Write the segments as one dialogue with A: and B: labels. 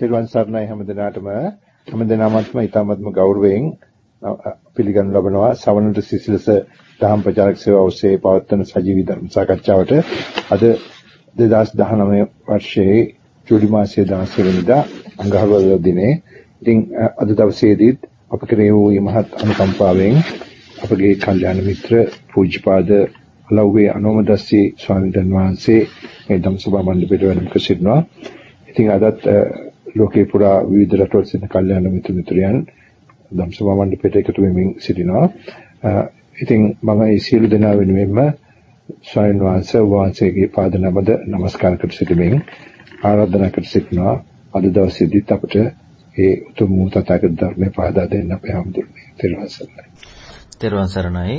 A: තෙරුවන් සරණයි හැමදෙනාටම හැමදෙනාමත්ම ඊ타මත්ම ගෞරවයෙන් පිළිගනු ලබනවා. සවනට සිසිලස දහම් ප්‍රචාරක සේවාව ඔස්සේ පවත්වන සජීවී ධර්ම සාකච්ඡාවට. අද 2019 වර්ෂයේ ජූලි මාසයේ 16 වෙනිදා අඟහරුවාදා දිනේ. ඉතින් අද දවසේදීත් අප කෙරේ වූ මහත් අනුකම්පාවෙන් අපගේ කල්යාණ මිත්‍ර පූජ්‍යපාද ලව්වේ අනෝමදස්සී ස්වාමීන් වහන්සේ මේ ධම්සභා මණ්ඩපයට වැඩම කර සිටිනවා. ඉතින් අදත් ලෝකේ පුරා විවිධ රටවල් සිටින කල්යාණ මිත්‍ර මිත්‍රයන් ධම්සභා මණ්ඩපයට එකතු වෙමින් සිටිනවා. ඉතින් මම මේ සියලු දෙනා වෙනුවෙන්ම ස්වාමීන් වහන්සේ වහන්සේගේ පාද නමද নমස්කාර කර සිටිමින් ආරාධනා කර සිටිනවා. අද දවසේදීත් අපට ඒ උතුම් තථාගත ධර්මයේ පාදා දෙන්න අපේ හැමදෙන්නේ. ත්‍රිවංශ සරණයි.
B: ත්‍රිවංශ සරණයි.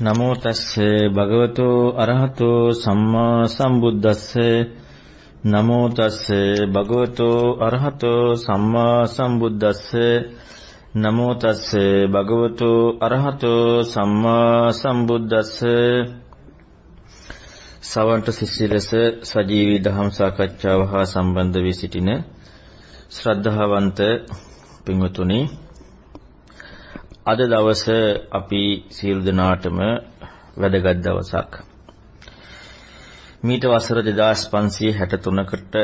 B: නමෝ තස්සේ භගවතු අරහතෝ සම්මා සම්බුද්දස්සේ නමෝ තස්සේ භගවතු අරහතෝ සම්මා සම්බුද්දස්සේ නමෝ තස්සේ භගවතු අරහතෝ සම්මා සම්බුද්දස්සේ සවන්ත සිසිලස සජීවී දහම් සාකච්ඡාව හා සම්බන්ධ වී සිටින ශ්‍රද්ධාවන්ත පින්වතුනි අද දවස අපි සියලු දෙනාටම වැදගත් දවසක්. මීට වසර 2563කට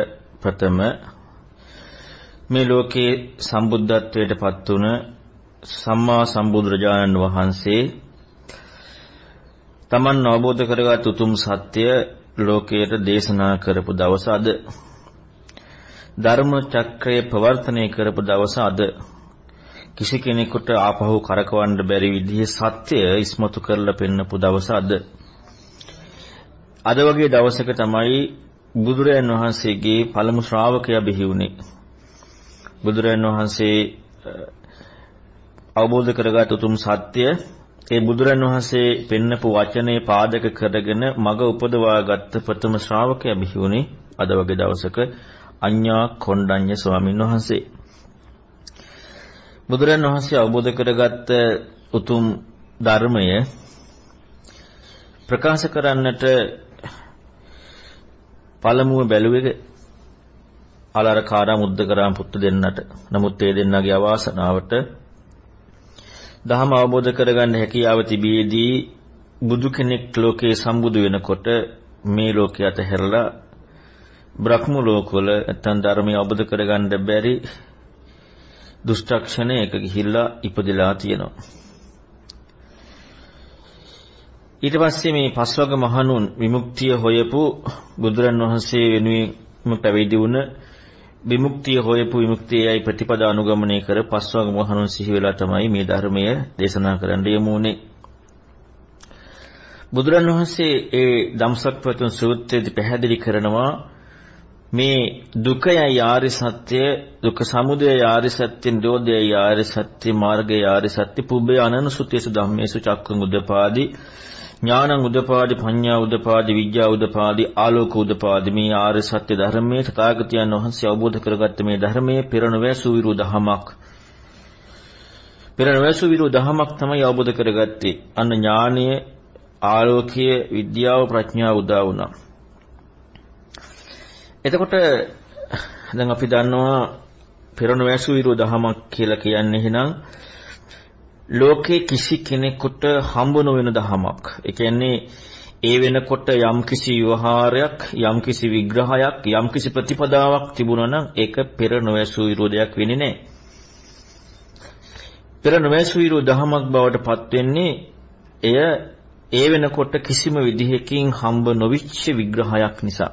B: ප්‍රථම මේ ලෝකේ සම්බුද්ධත්වයට පත් වුණ සම්මා සම්බුදුරජාණන් වහන්සේ තමන් අවබෝධ කරගත් උතුම් සත්‍ය ලෝකයට දේශනා කරපු දවස අද ධර්ම චක්‍රය ප්‍රවර්තනය කරපු දවස අද කිසි කෙනෙකුට ආපහු කරකවන්න බැරි විදිහේ සත්‍ය ඉස්මතු කරලා පෙන්නපු දවස අද. අද වගේ දවසක තමයි බුදුරයන් වහන්සේගේ පළමු ශ්‍රාවකයා බිහි වුණේ. බුදුරයන් වහන්සේ අවබෝධ කරගත් උතුම් සත්‍ය ඒ බුදුරන් වහන්සේ පෙන්නපු වචනේ පාදක කරගෙන මග උපදවාගත් ප්‍රථම ශ්‍රාවකයා බිහි වුණේ අද වගේ දවසක අඤ්ඤා කොණ්ඩඤ්ඤ ස්වාමින් වහන්සේ. බුදුරන් වහන්සේ අවබෝධ කරගත්ත උතුම් ධර්මය ප්‍රකාශ කරන්නට පළමුව බැලුවේ ආලාරකාරා මුද්දකරාම් පුත්තු දෙන්නට. නමුත් ඒ දෙන්නගේ අවාසනාවට දහම අවබෝධ කරගන්න හැකියාව තිබියදී බුදු කෙනෙක් ලෝකේ සම්බුදු වෙනකොට මේ ලෝකයට හැරලා බ්‍රහ්ම ලෝකවල නැත්නම් ධර්මය අවබෝධ කරගන්න බැරි දුෂ්ටක්ෂණයක ගිහිල්ලා ඉපදලා තියෙනවා. ඊට පස්සේ මේ පස්වග මහණුන් විමුක්තිය හොයපු බුදුරන් වහන්සේ වෙනුවෙන්ම පැවිදි වුණ විමුක්තිය හොයපු විමුක්තියයි ප්‍රතිපදා අනුගමනය කර පස්වග මහණුන් සිහි වෙලා තමයි මේ ධර්මය දේශනා කරන්න යමු උනේ. බුදුරන් වහන්සේ ඒ ධම්සක් ප්‍රතුන් සූත්‍රයේදී පැහැදිලි කරනවා මේ දුකයයි ආරි සත්‍ය දුක සමුදය ආරි සත්‍ය නිරෝධය ආරි සත්‍ය මාර්ගය ආරි සත්‍ය පුබ්බේ අනනුසුතේසු ධම්මේසු චක්කං උදපාදි ඥානං උදපාදි පඤ්ඤා උදපාදි විද්‍යා උදපාදි ආලෝක උදපාදි. මේ ආර්ය සත්‍ය ධර්මයේ තථාගතයන් වහන්සේ අවබෝධ කරගත්ත මේ ධර්මයේ පෙරණවැසු විරු දහමක් පෙරණවැසු විරු දහමක් තමයි අවබෝධ කරගත්තේ. අන්න ඥානීය ආලෝකීය විද්‍යාව ප්‍රඥාව උදා වුණා. එතකොට දැන් අපි දන්නවා පෙරණවැසු විරු දහමක් කියලා කියන්නේ එහෙනම් ලෝකේ කිසි කෙනෙකුට හම්බ නොවන දහමක්. ඒ කියන්නේ ඒ වෙනකොට යම්කිසි විවහාරයක්, යම්කිසි විග්‍රහයක්, යම්කිසි ප්‍රතිපදාවක් තිබුණා නම් ඒක පෙර නොවැසු විරෝධයක් වෙන්නේ නැහැ. පෙර නොවැසු විරෝ දහමක් බවට පත් වෙන්නේ එය ඒ වෙනකොට කිසිම විදිහකින් හම්බ නොවිච්ච විග්‍රහයක් නිසා.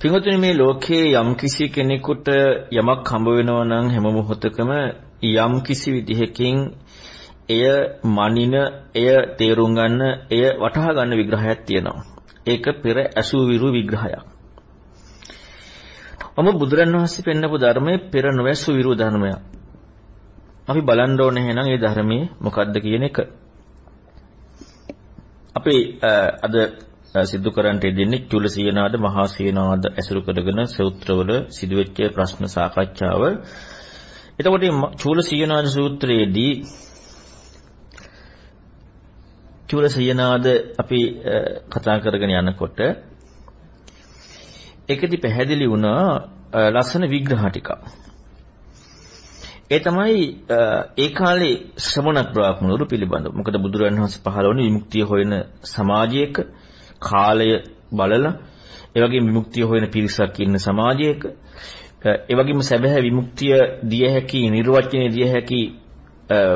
B: පින්වතුනි මේ ලෝකයේ යම් කිසි කෙනෙකුට යමක් හම්බ වෙනවා නම් හැම මොහොතකම යම් කිසි විදිහකින් එය මනින, එය තේරුම් ගන්න, එය වටහා ගන්න විග්‍රහයක් තියෙනවා. ඒක පෙර ඇසූ විරු විග්‍රහයක්. ඔම බුදුරන් වහන්සේ පෙන්නපු ධර්මයේ පෙර නොවැසු විරු ධර්මයක්. අපි බලන්න ඕනේ එහෙනම් මේ ධර්මයේ මොකක්ද කියන එක. අපි අද සිදු කරන්නට යෙදෙන්නේ චුල සීනාද මහා සීනාද ඇසුරු කරගෙන සූත්‍රවල සිදුවෙච්ච ප්‍රශ්න සාකච්ඡාව. එතකොට චුල සීනාද සූත්‍රයේදී චුල සීනාද අපි කතා කරගෙන යනකොට ඒකෙදි පැහැදිලි වුණා ලස්සන විග්‍රහ ටිකක්. ඒ තමයි ඒ කාලේ ශ්‍රමණ බ්‍රාහ්මණවරු පිළිබඳව. මොකද බුදුරජාණන් වහන්සේ පහළ වුණේ විමුක්තිය හොයන සමාජයක කාලය බලලා ඒ වගේම විමුක්තිය හොයන පිරිසක් ඉන්න සමාජයක ඒ වගේම සැබෑ විමුක්තිය දිය හැකි නිර්වචනය දිය හැකි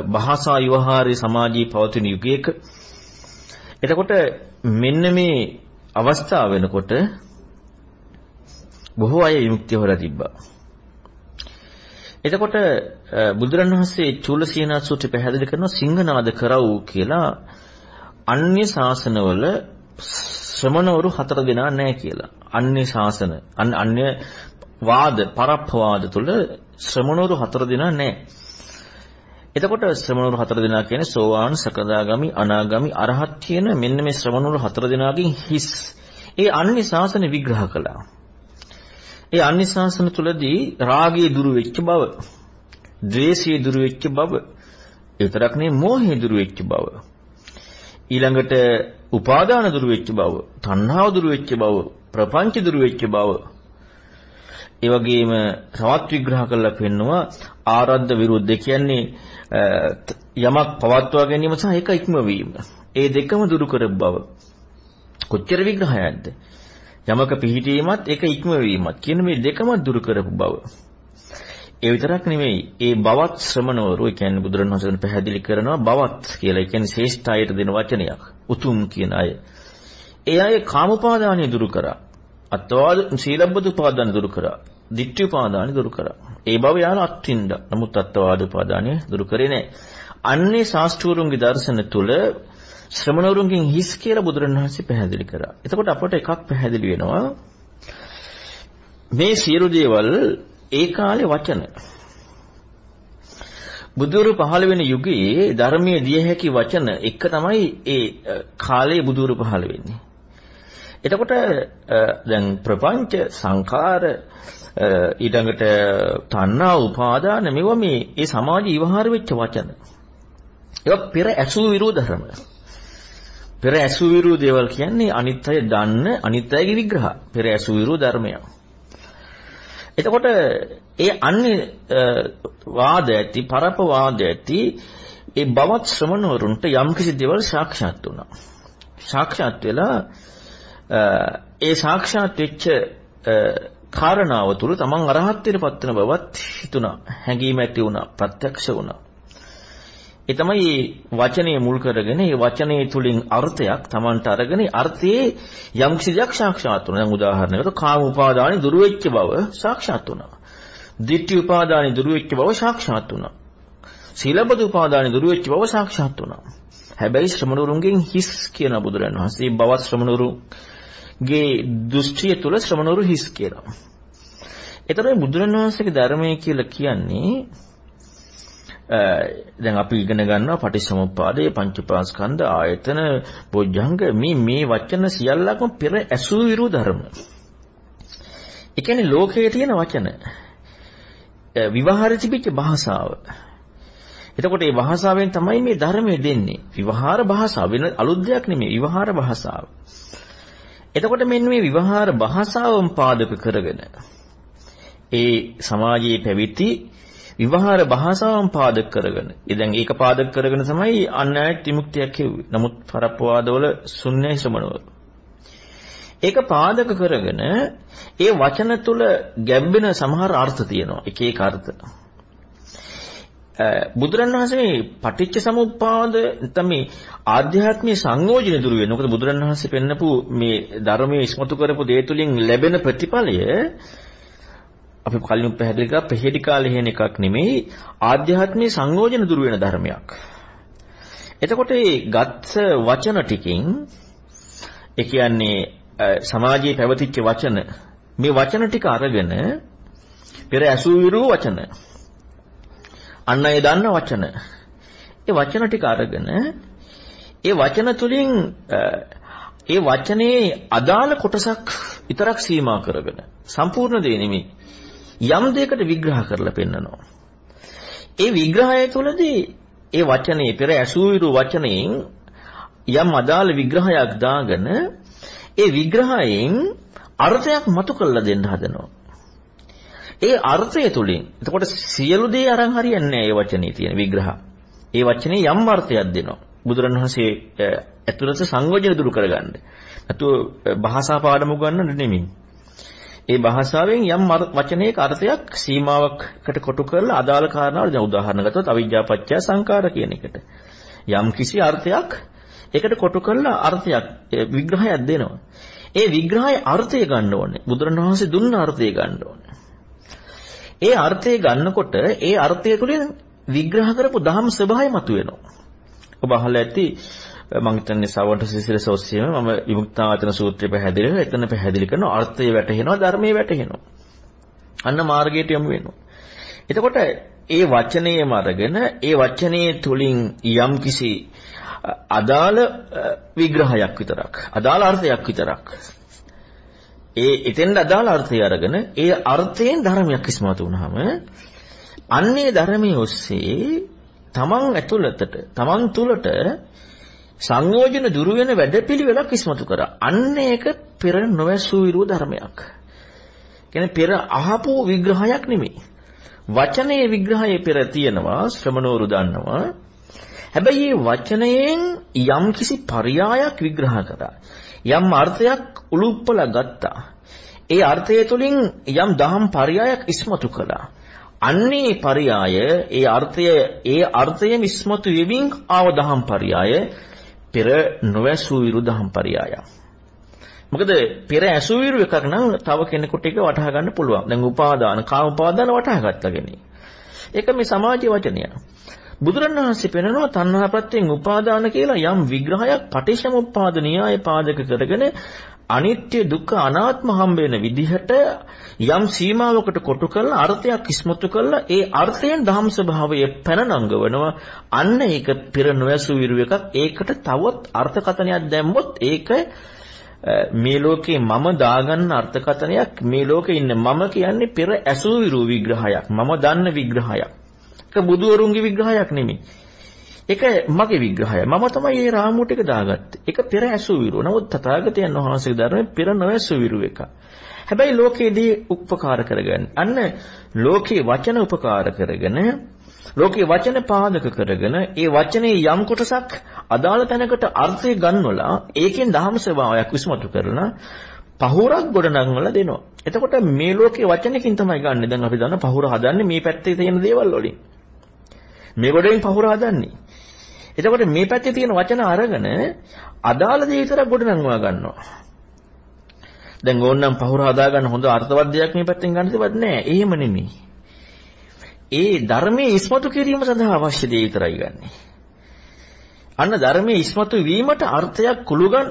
B: භාෂා විවහාරයේ සමාජයේ පවතින යුගයක එතකොට මෙන්න මේ අවස්ථාව වෙනකොට බොහෝ අය විමුක්තිය හොයලා තිබ්බා. එතකොට බුදුරණවහන්සේ චූලසීනා සූත්‍රය පැහැදිලි කරනවා සිංහනාද කරව් කියලා අන්‍ය ශාසනවල ශ්‍රමණවරු හතර දෙනා නැහැ කියලා. අන්‍ය ශාසන අන්‍ය වාද පරප්පවාද තුල ශ්‍රමණවරු හතර දෙනා නැහැ. එතකොට ශ්‍රමණවරු හතර දෙනා කියන්නේ සෝවාන් සකදාගාමි අනාගාමි අරහත් කියන මෙන්න මේ ශ්‍රමණවරු හතර දෙනාගෙන් හිස්. ඒ අන්‍ය ශාසන විග්‍රහ කළා. ඒ අන්‍ය ශාසන තුලදී රාගයේ දුරු වෙච්ච බව, ද්වේෂයේ දුරු වෙච්ච බව, ඒතරක් නෙවෙයි මෝහයේ දුරු වෙච්ච බව. ඊළඟට උපාදාන දුරු වෙච්ච බව, තණ්හාව දුරු වෙච්ච බව, ප්‍රපංච දුරු වෙච්ච බව. ඒ වගේම තවත් විග්‍රහ කරලා පෙන්නවා ආරද්ධ විරුද්ධ කියන්නේ යමක් පවත්වා ගැනීම සහ ඒක ඉක්මවීම. ඒ දෙකම දුරු කර බව. කොච්චර විග්‍රහයක්ද? යමක පිහිටීමත් ඒක ඉක්මවීමත් කියන මේ දෙකම දුරු කරපු බව. ඒ විතරක් නෙමෙයි ඒ බවත් ශ්‍රමණවරු ඒ කියන්නේ බුදුරණවහන්සේ පැහැදිලි කරනවා බවත් කියලා. ඒ කියන්නේ ශ්‍රේෂ්ඨායට දෙන වචනයක්. උතුම් කියන අය. ඒ අය කාමපාදානිය දුරු කරා. අත්වාද සීලබ්බත උපාදාන දුරු කරා. ditthi උපාදාන දුරු කරා. ඒ බව යාල අත්විඳ. නමුත් අත්වාද උපාදානිය දුරු කරේ නැහැ. අන්නේ ශාස්ත්‍රූරුන්ගේ දර්ශන තුල ශ්‍රමණවරුන්ගෙන් හිස් කියලා බුදුරණවහන්සේ පැහැදිලි කරා. එතකොට අපට එකක් පැහැදිලි වෙනවා. මේ සියලු දේවල් ඒ කාලේ වචන. බුදුරු පහළ වෙන යුගයේ ධර්මයේ දිය හැකි වචන එක තමයි ඒ කාලේ බුදුරු පහළ වෙන්නේ. එතකොට දැන් ප්‍රපංච සංඛාර ඊළඟට තණ්හා උපාදාන මේවා මේ ඒ සමාජ ඉවහාර වෙච්ච වචන. ඒවා පෙර ඇසූ විරෝධ ධර්ම. පෙර ඇසූ විරෝධ දේවල් කියන්නේ අනිත් අය දන්න අනිත් අයගේ විග්‍රහ. පෙර ඇසූ විරෝධ ධර්මයක්. එතකොට ඒ අන්නේ වාද ඇති පරප වාද ඇති ඒ බවත් ශ්‍රමණවරුන්ට යම්කිසි දේවල් සාක්ෂාත් වුණා. සාක්ෂාත් වෙලා ඒ සාක්ෂාත් වෙච්ච කාරණාව තුළ තමන් අරහත්ත්වයට පත් වෙන බවත් හිතුණා. හැඟීම ඇති වුණා. ප්‍රත්‍යක්ෂ වුණා. ඒ තමයි වචනේ මුල් කරගෙන ඒ වචනේ තුලින් අර්ථයක් Tamanට අරගෙන අර්ථයේ යම් කිසි දෙයක් සාක්ෂාත් වෙනවා. දැන් උදාහරණයකට කාම උපාදානි දුරු වෙච්ච බව සාක්ෂාත් වුණා. ditthi උපාදානි දුරු වෙච්ච බව සාක්ෂාත් වුණා. සීලබ්බත උපාදානි දුරු වෙච්ච බව සාක්ෂාත් වුණා. හැබැයි ශ්‍රමණවරුන්ගෙන් හිස් කියන බුදුරන් වහන්සේ බවත් ශ්‍රමණවරුගේ දෘෂ්ටිය තුල ශ්‍රමණවරු හිස් කියනවා. ඒතරම් බුදුරන් වහන්සේගේ ධර්මය කියලා කියන්නේ දැන් අපි ඉගෙන ගන්නවා පටිච්චසමුප්පාදයේ පංචපාස්කන්ධ ආයතන බොජ්ජංග මේ මේ වචන සියල්ලක්ම පෙර ඇසූ විරු ධර්ම. ඒ කියන්නේ ලෝකයේ තියෙන වචන. විවහාරෙ තිබිච්ච භාෂාව. එතකොට මේ භාෂාවෙන් තමයි මේ ධර්මය දෙන්නේ. විවහාර භාෂාව වෙන අලුත් දෙයක් නෙමෙයි විවහාර භාෂාව. එතකොට මෙන්න මේ විවහාර භාෂාවම පාදක කරගෙන ඒ සමාජයේ පැවිදි විවහාර භාෂාවන් පාදක කරගෙන. ඒ දැන් ඒක පාදක කරගෙන තමයි අන්‍යයට විමුක්තියක් කිව්වේ. නමුත් පරප්පවාදවල ශුන්‍ය ශ්‍රමණවල. ඒක පාදක කරගෙන ඒ වචන තුල ගැඹෙන සමහර අර්ථ තියෙනවා. එක එක අර්ථ. බුදුරණවහන්සේ මේ පටිච්ච සමුප්පාද නැත්නම් මේ ආධ්‍යාත්මික සංයෝජන දුරු වෙන. මොකද බුදුරණවහන්සේ පෙන්නපු මේ ධර්මයේ ඉස්මතු කරපු දේ තුලින් ලැබෙන ප්‍රතිඵලය අපි කලින් පැහැදිලි කරා ප්‍රහේඩි කාලේ හේන එකක් නෙමෙයි ආධ්‍යාත්මික සංයෝජන දුර වෙන ධර්මයක්. එතකොට මේ ගත්ත වචන ටිකෙන් ඒ කියන්නේ සමාජයේ පැවතිච්ච වචන මේ වචන ටික අරගෙන පෙර ඇසූ විරු වචන අන්න ඒ දන්න වචන ඒ වචන ටික අරගෙන ඒ වචන තුලින් ඒ වචනේ අදාළ කොටසක් විතරක් සීමා කරගෙන සම්පූර්ණ දේ නෙමෙයි යම් දෙයකට විග්‍රහ කරලා පෙන්නනවා. ඒ විග්‍රහය තුළදී ඒ වචනේ පෙර ඇසූවිරු වචනයෙන් යම් අදාළ විග්‍රහයක් දාගෙන ඒ විග්‍රහයෙන් අර්ථයක් මතු කරලා දෙන්න හදනවා. ඒ අර්ථය තුලින් එතකොට සියලු දේ අරන් හරියන්නේ නැහැ ඒ වචනේ තියෙන විග්‍රහ. ඒ වචනේ යම් අර්ථයක් දෙනවා. බුදුරණවහන්සේ ඇතුළත සංයෝජන දුරු කරගන්න. නැතු භාෂා පාඩම ගන්න නෙමෙයි. ඒ භාෂාවෙන් යම් වචනයක අර්ථයක් සීමාවකට කොටු කරලා අදාළ කාරණාවල දැන් උදාහරණ ගත්තොත් අවිජ්ජාපච්චය සංකාර කියන එකට. යම් කිසි අර්ථයක් ඒකට කොටු කරලා අර්ථයක් විග්‍රහයක් දෙනවා. ඒ විග්‍රහයේ අර්ථය ගන්න ඕනේ. බුදුරණවහන්සේ දුන්න අර්ථය ගන්න ඕනේ. ඒ අර්ථය ගන්නකොට ඒ අර්ථය තුළින් විග්‍රහ කරපු දහම් ස්වභාවය මතුවෙනවා. ඔබ අහලා ඇති මම හිතන්නේ සවන්ට සිසිලස ඔස්සේම මම විමුක්තාවචන සූත්‍රය පැහැදිලි කරලා එතන පැහැදිලි කරන අර්ථය වැටහෙනවා ධර්මයේ වැටහෙනවා. අන්න මාර්ගයට යමු වෙනවා. එතකොට ඒ වචනයම අරගෙන ඒ වචනේ තුලින් යම්කිසි අදාළ විග්‍රහයක් විතරක් අදාළ අර්ථයක් විතරක් ඒ එතෙන්ද අදාළ අර්ථය අරගෙන ඒ අර්ථයෙන් ධර්මයක් ඉස්මතු වුනහම අන්නේ ධර්මයේ ඔස්සේ තමන් ඇතුළතට තමන් තුළට සංයෝජන දුරු වෙන වැඩපිළිවෙලක් ඉස්මතු කරා. අන්න ඒක පෙර නොවැසූ විරු ධර්මයක්. කියන්නේ පෙර අහපු විග්‍රහයක් නෙමෙයි. වචනයේ විග්‍රහයේ පෙර තියෙනවා ශ්‍රමණෝරු දන්නවා. හැබැයි මේ වචනයෙන් යම් කිසි පරයායක් විග්‍රහ කරා. යම් අර්ථයක් උලුප්පලා ගත්තා. ඒ අර්ථය තුලින් යම් දහම් පරයායක් ඉස්මතු කළා. අන්නේ පරයාය ඒ අර්ථය ඒ අර්ථයෙන් ඉස්මතු වෙමින් ආව දහම් පරයාය පෙර නොවැසූ විරුදහම් පරයාය. මොකද පෙර ඇසූ විරු එකක් නම් තව කෙනෙකුට ඒක වටහා ගන්න පුළුවන්. දැන් උපාදාන කාම උපාදාන වටහා ගත්තා කෙනෙක්. ඒක මේ සමාජීය වචනය. බුදුරණවහන්සේ පෙන්වනවා තණ්හා ප්‍රත්‍යයෙන් උපාදාන කියලා යම් විග්‍රහයක් පටිච්චසමුප්පාද න්‍යාය පාදක කරගෙන අනිත්‍ය දුක්ඛ අනාත්ම හම්බ වෙන විදිහට යම් සීමාවකට කොටු කරලා අර්ථයක් ඉස්මතු කරලා ඒ අර්ථයෙන් ධම්ම ස්වභාවය පැන නංගවනවා අන්න ඒක පෙර නොයසු විරු එකක්. ඒකට තවත් අර්ථකථනයක් දැම්මොත් ඒක මේ ලෝකේ මම දාගන්න අර්ථකථනයක් මේ ලෝකේ ඉන්න මම කියන්නේ පෙර ඇසු විරු විග්‍රහයක්. මම දන්න විග්‍රහයක්. ඒක බුදුවරුන්ගේ විග්‍රහයක් නෙමෙයි ඒක මගේ විග්‍රහය. මම තමයි මේ රාමුව ටික දාගත්තේ. ඒක පෙර ඇසු විරු. නමුත් තථාගතයන් වහන්සේගේ ධර්මයේ පෙර නොඇසු විරු එක. හැබැයි ලෝකයේදී උපකාර කරගන්න. අන්න ලෝකේ වචන උපකාර කරගෙන ලෝකේ වචන පාදක කරගෙන ඒ වචනේ යම් කොටසක් අදාළ තැනකට අර්ථය ගන්නවලා ඒකෙන් දහම් ස්වභාවයක් විශ්මතු කරලා පහුරක් ගොඩනගලා දෙනවා. එතකොට මේ ලෝකේ වචනකින් තමයි ගන්න. දැන් අපි දන්න පහුර හදන්නේ මේ පැත්තේ තියෙන දේවල් වලින්. මේ ගොඩෙන් පහුර හදන්නේ. එතකොට මේ පැත්තේ තියෙන වචන අරගෙන අදාළ දේ විතරක් ගොඩනංවා ගන්නවා. දැන් ඕනනම් පහුර හදාගන්න හොඳ අර්ථවත් දෙයක් මේ පැත්තෙන් ගන්න තිබත් නෑ. එහෙම නෙමෙයි. ඒ ධර්මයේ ඉස්මතු කිරීම සඳහා අවශ්‍ය දේ විතරයි ගන්නෙ. අන්න ධර්මයේ ඉස්මතු වීමට අර්ථයක් කුළුගන්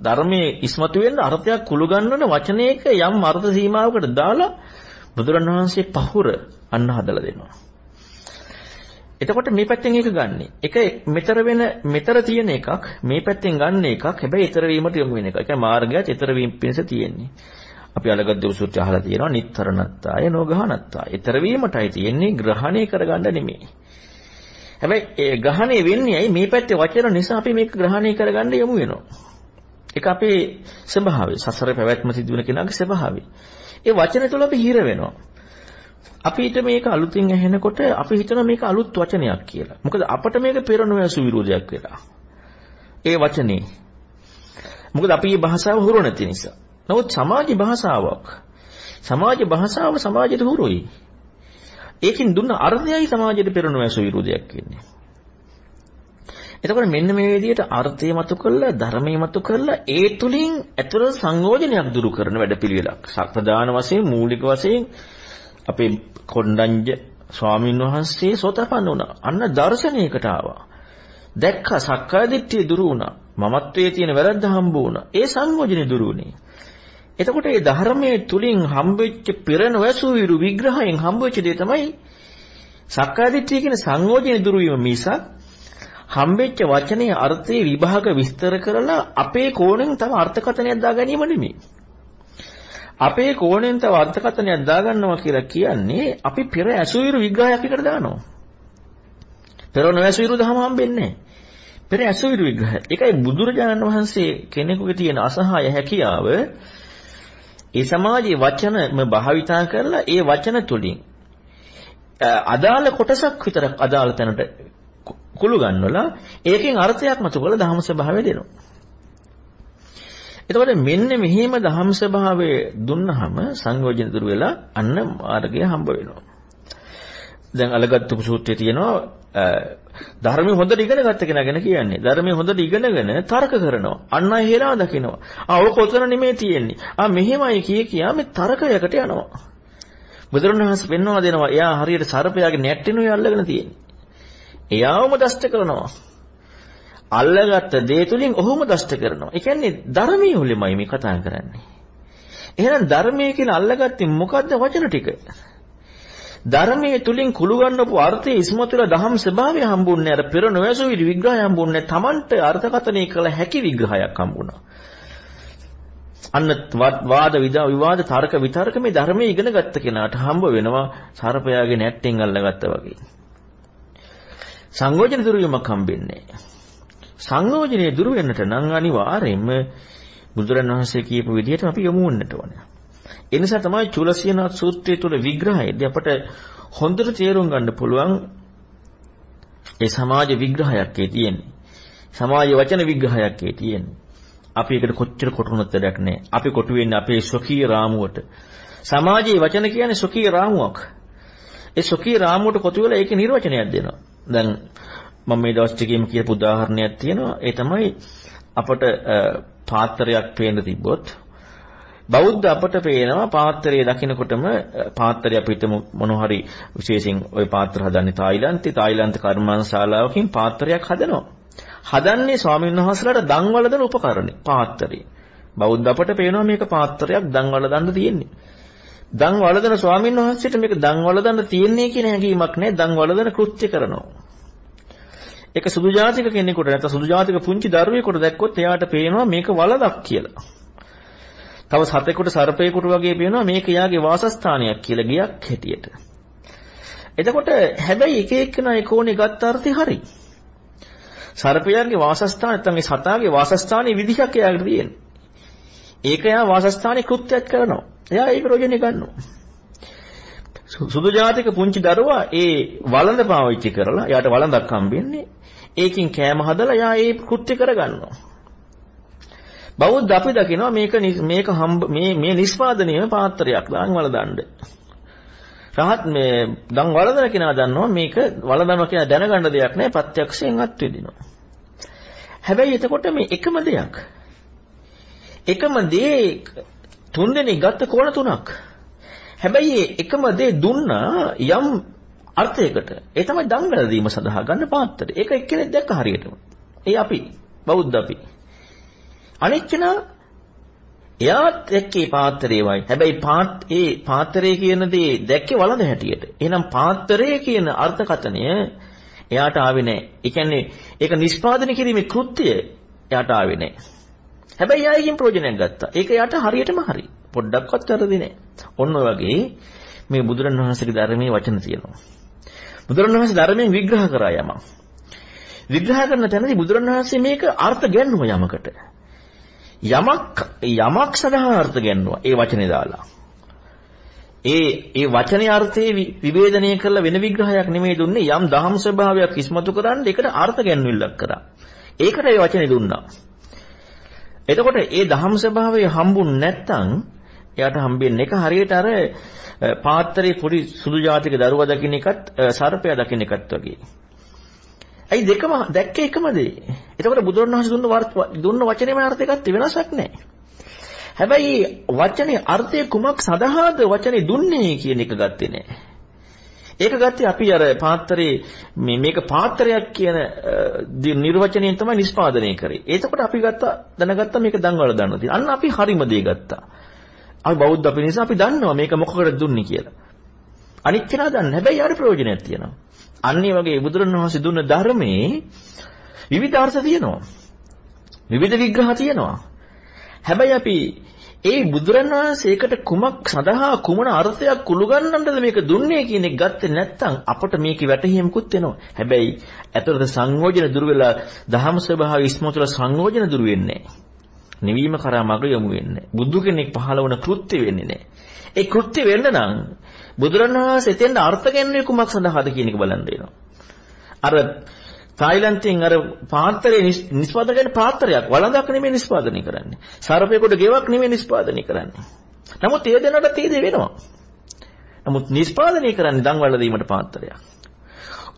B: ධර්මයේ ඉස්මතු වෙන්න අර්ථයක් කුළුගන්වන වචනයක යම් අර්ථ සීමාවකට දාලා බුදුරණවහන්සේ පහුර අන්න හදලා දෙනවා. එතකොට මේ පැත්තෙන් ඒක ගන්නෙ. එක මෙතර වෙන මෙතර තියෙන එකක් මේ පැත්තෙන් ගන්න එකක්. හැබැයි ඊතර වීමට යොමු වෙන එක. ඒ කියන්නේ මාර්ගයත් ඊතර වීම පිණිස තියෙන්නේ. අපි අලගත් දවසුත් අහලා තියෙනවා නිතරණත්තාය නොගහනත්තාය. ඊතර වීමටයි තියෙන්නේ ග්‍රහණය කරගන්න නෙමෙයි. හැබැයි ඒ ග්‍රහණය වෙන්නේ ඇයි මේ පැත්තේ වචන නිසා අපි මේක ග්‍රහණය කරගන්න යමු වෙනවා. ඒක අපේ ස්වභාවය. සසර පැවැත්ම සිදුවෙන කෙනාගේ ස්වභාවය. ඒ වචන තුළ අපි හිර වෙනවා. අපිට මේක අලුතින් ඇහෙනකොට අපි හිතනවා මේක අලුත් වචනයක් කියලා. මොකද අපට මේක පෙර නොයසු විරෝධයක් වෙලා. ඒ වචනේ. මොකද අපි මේ භාෂාව හුරු නැති නිසා. නමුත් සමාජ භාෂාවක්. සමාජ භාෂාව සමාජයට හුරුයි. ඒකින් දුන්න අර්ථයයි සමාජයට පෙර නොයසු විරෝධයක් වෙන්නේ. එතකොට මෙන්න මේ විදිහට අර්ථය මතු කරලා ධර්මය මතු කරලා ඒ තුලින් ඇතුළත සංයෝජනයක් දුරු කරන වැඩපිළිවෙලක්. ප්‍රධාන වශයෙන් මූලික වශයෙන් අපේ කොණ්ඩඤ්ඤ ස්වාමීන් වහන්සේ සෝතපන්න වුණා. අන්න දර්ශනයකට ආවා. දැක්ක සක්කාය දිට්ඨිය දුරු වුණා. මමත්වයේ තියෙන වැරද්ද හම්බ වුණා. ඒ සංයෝජනේ දුරු වුණේ. එතකොට මේ ධර්මයේ තුලින් හම්බෙච්ච පෙරණ වැසූ විරු විග්‍රහයෙන් හම්බෙච්ච දේ තමයි සක්කාය දිට්ඨිය කියන සංයෝජනේ දුරු වීම මිසක් හම්බෙච්ච වචනේ අර්ථයේ විභාග විස්තර කරලා අපේ කෝණයෙන් තව අර්ථකථනයක් දා ගැනීම නෙමෙයි. අපේ කෝණයෙන් තව අර්ථකථනයක් දාගන්නවා කියලා කියන්නේ අපි පෙර ඇසුවිරු විග්‍රහයක් එකට දානවා. පෙර නොඇසුවිරු දහම හම්බෙන්නේ පෙර ඇසුවිරු විග්‍රහය. ඒකයි බුදුරජාණන් වහන්සේ කෙනෙකුගේ තියෙන අසහාය හැකියාව ඒ සමාජයේ වචන භාවිතා කරලා ඒ වචන තුලින් අදාළ කොටසක් විතරක් අදාළ තැනට කුළු ගන්නවලා ඒකෙන් අර්ථයක් මතු කරලා ධම්ම ස්වභාවය දෙනවා. එතකොට මෙන්න මෙහිම ධම්ම ස්වභාවය දුන්නහම සංයෝජන දුර වෙලා අන්න මාර්ගය හම්බ වෙනවා. දැන් අලගත්තු සූත්‍රයේ තියෙනවා ධර්මයේ හොඳට ඉගෙන ගත්ත කෙනා ගැන කියන්නේ. ධර්මයේ හොඳට ඉගෙනගෙන තර්ක කරනවා. අන්න අය හේලා දකිනවා. ආ ඔක ඔතන නෙමෙයි තියෙන්නේ. ආ මෙහෙමයි කිය කියා මේ තර්කයකට යනවා. බුදුරණවහන්සේ පෙන්වා දෙනවා එයා හරියට සර්පයාගේ නැට්ටිනුයි අල්ලගෙන තියෙන්නේ. එයාවම දෂ්ට කරනවා. අල්ලගත්ත දේ තුලින් ඔහුම දෂ්ට කරනවා. ඒ කියන්නේ ධර්මයේ උලිමයි මේ කතා කරන්නේ. එහෙනම් ධර්මයේ කියලා අල්ලගත්තේ මොකද්ද වචන ටික? ධර්මයේ තුලින් කුළු ගන්නපු අර්ථයේ ඉස්මතුල දහම් ස්වභාවය හම්බුන්නේ අර පෙර නොයසු විදි විග්‍රහය හම්බුන්නේ Tamanට අර්ථකථනය කළ හැකි විග්‍රහයක් හම්බුණා. අන්න වාද විවාද තර්ක විතර්ක මේ ධර්මයේ ඉගෙන ගත්ත කෙනාට හම්බ වෙනවා සර්පයාගේ නැට්ටෙන් අල්ලගත්තා වගේ. සංයෝජන දුරුවීමක් හම්බෙන්නේ. සංයෝජනේ දුරු වෙන්නට නම් අනිවාර්යයෙන්ම බුදුරණවහන්සේ කියපු විදිහට අපි යමු වෙන්නට ඕනේ. ඒ නිසා තමයි චූලසීනාත් සූත්‍රය තුළ විග්‍රහයේදී අපට හොඳට තේරුම් ගන්න පුළුවන් ඒ සමාජ විග්‍රහයක් ඒ තියෙන්නේ. සමාජ වචන විග්‍රහයක් ඒ තියෙන්නේ. අපි ඒකට කොච්චර කොටුනොත් වැඩක් නැහැ. අපි කොටු වෙන්නේ අපේ ස්වකීය රාමුවට. සමාජයේ වචන කියන්නේ ස්වකීය රාමුවක්. ඒ ස්වකීය රාමුවට කොටු වෙලා ඒකේ නිර්වචනයක් දෙනවා. දැන් මම මේ දවස් ටිකේම කියපු උදාහරණයක් තියෙනවා. ඒ තමයි අපට පාත්‍රයක් පේන්න තිබ්බොත් බෞද්ධ අපට පේනවා පාත්‍රය දකිනකොටම පාත්‍රය අපිට මොන හරි විශේෂයෙන් ওই පාත්‍ර හදන්නේ තායිලන්තේ තායිලන්ත කර්මාන්තශාලාවකින් පාත්‍රයක් හදනවා. හදන්නේ ස්වාමීන් වහන්සේලාට දන් වලදන උපකරණේ පාත්‍රය. බෞද්ධ අපට පේනවා මේක පාත්‍රයක් දන් වලදන්න තියෙන්නේ. දන් වලදන ස්වාමීන් වහන්සේට මේක දන් වලදන්න තියෙන්නේ කියන හැඟීමක් නැහැ දන් වලදන කෘත්‍ය කරනවා. ඒක සුදු ජාතික කෙනෙකුට නැත්නම් සුදු ජාතික පුංචි දරුවෙකුට දැක්කොත් එයාට පේනවා මේක වලදක් කියලා. තව සතෙකුට සර්පයෙකුට වගේ පේනවා මේක යාගේ වාසස්ථානයක් කියලා ගියක් හැටියට. එතකොට හැබැයි එක එක්කෙනා ඒ කෝණේ ගත්ත අර්ථය හරි. සර්පයාගේ වාසස්ථාන නැත්නම් මේ සතාගේ වාසස්ථානයේ විදිහක් එයාට තියෙනවා. ඒක එයා වාසස්ථානයේ කෘත්‍යයක් කරනවා. එයා ඒක රෝජනේ ගන්නවා. සුදු ජාතික පුංචි දරුවා ඒ වළඳ පාවිච්චි කරලා එයාට වළඳක් හම්බෙන්නේ ඒකින් කෑම හදලා එයා ඒ කෘත්‍ය කරගන්නවා. බෞද්ධ අපි දකිනවා මේක මේක මේ මේ නිස්පාදනීය පාත්‍රයක් දාන් වල දාන්න. රහත් මේ දන් වලදන කෙනා දන්නවා මේක වලදනවා කියලා දැනගන්න දෙයක් නෑ ප්‍රත්‍යක්ෂයෙන් අත්විදිනවා. හැබැයි එතකොට මේ එකම දෙයක්. එකම දේ තුන්දෙනෙක් ගත්ත කෝණ තුනක්. හැබැයි එකම දේ දුන්නා යම් අර්ථයකට. ඒ තමයි දන් වැළඳීම සඳහා ගන්න පාත්‍රය. ඒක එක්කෙනෙක් දැක්ක හරියටම. ඒ අපි බෞද්ධ අපි. අනිත් කෙනා එයාත් දැක්කේ පාත්‍රයමයි. හැබැයි පාත් ඒ පාත්‍රය කියන දේ දැක්කේ වළඳ හැටියට. එහෙනම් පාත්‍රය කියන අර්ථකතනය එයාට ආවේ නැහැ. ඒ කියන්නේ ඒක නිෂ්පාදනය කිරීමේ කෘත්‍යය එයාට ආවේ නැහැ. හැබැයි එයාගෙන් ප්‍රයෝජනයක් ගත්තා. ඒක එයාට හරියටම හරි. පොඩ්ඩක්වත් වැරදි නැහැ. ඔන්න ඔය වගේ මේ බුදුරණවහන්සේගේ ධර්මයේ වචන තියෙනවා. බුදුරණවහන්සේ ධර්මයෙන් විග්‍රහ කරා යමක්. විග්‍රහ කරන තැනදී බුදුරණවහන්සේ මේක අර්ථ ගැන්වුවා යමකට. යමක් යමක් සඳහා අර්ථ ගැන්වුවා ඒ වචනේ දාලා. ඒ ඒ වචනේ අර්ථයේ විවේදනය කරලා වෙන විග්‍රහයක් නෙමෙයි දුන්නේ යම් දහම් ස්වභාවයක් ඉස්මතු කරන්න ඒකට අර්ථ ගැන්විල්ලක් කරා. ඒකට ඒ වචනේ දුන්නා. එතකොට ඒ දහම් ස්වභාවය හම්බුනේ නැත්නම් එයාට හම්බෙන්නේ එක හරියට අර පාත්‍රයේ පොඩි සුදු ජාතික දරුවා දකින්න එකත් සර්පයා දකින්න එකත් වගේ. ඇයි දෙකම දැක්කේ එකම දේ. එතකොට බුදුරණවහන්සේ දුන්න දුන්න වචනේම අර්ථ එකත් වෙනසක් නැහැ. හැබැයි වචනේ අර්ථය කුමක් සඳහාද වචනේ දුන්නේ කියන එක ගත්තේ නැහැ. ඒක ගත්තේ අපි අර පාත්‍රයේ මේ මේක පාත්‍රයක් කියන නිර්වචනයෙන් තමයි නිෂ්පාදනය කරේ. එතකොට අපි ගත්ත දැනගත්තා මේක දන්වල දාන්න තියෙන. අන්න අපි හරිම දේ ගත්තා. අපි බෞද්ධ අපි නිසා අපි දන්නවා මේක මොකකටද දුන්නේ කියලා. අනිත් කෙනා දන්නේ. හැබැයි යාර ප්‍රයෝජනයක් තියෙනවා. අන්නේ වගේ බුදුරණවහන්සේ දුන්න ධර්මයේ විවිධ අර්ථ තියෙනවා. විවිධ විග්‍රහ තියෙනවා. හැබැයි අපි ඒ බුදුරණවහන්සේකට කුමක් සඳහා කුමන අර්ථයක් කුළු ගන්නන්නද මේක දුන්නේ කියන එක ගත්තේ නැත්නම් අපට මේකේ වැටහීමකුත් වෙනවා. හැබැයි ඇතුළත සංයෝජන දුර වෙලා දහම ස්වභාවය ඉස්මතුල සංයෝජන දුර වෙන්නේ නිවීම කරා මඟ යොමු වෙන්නේ. බුදු කෙනෙක් පහළ වුණ කෘත්‍ය වෙන්නේ නැහැ. ඒ කෘත්‍ය වෙන්න නම් බුදුරණවහන්සේ එතෙන්ද අර්ථ ගැන්වෙන්නේ කුමක් සඳහාද කියන එක බලන්න වෙනවා. අර තායිලන්තයෙන් අර පාත්‍රයේ නිෂ්පාදනය කරන පාත්‍රයක් වළඳක් නෙමෙයි නිෂ්පාදනය කරන්නේ. සර්පේකට ගෙවක් නෙමෙයි නිෂ්පාදනය කරන්නේ. නමුත් ඒ දෙනට තීද වෙනවා. නමුත් නිෂ්පාදනය කරන්නේ දන් වල දීමට පාත්‍රයක්.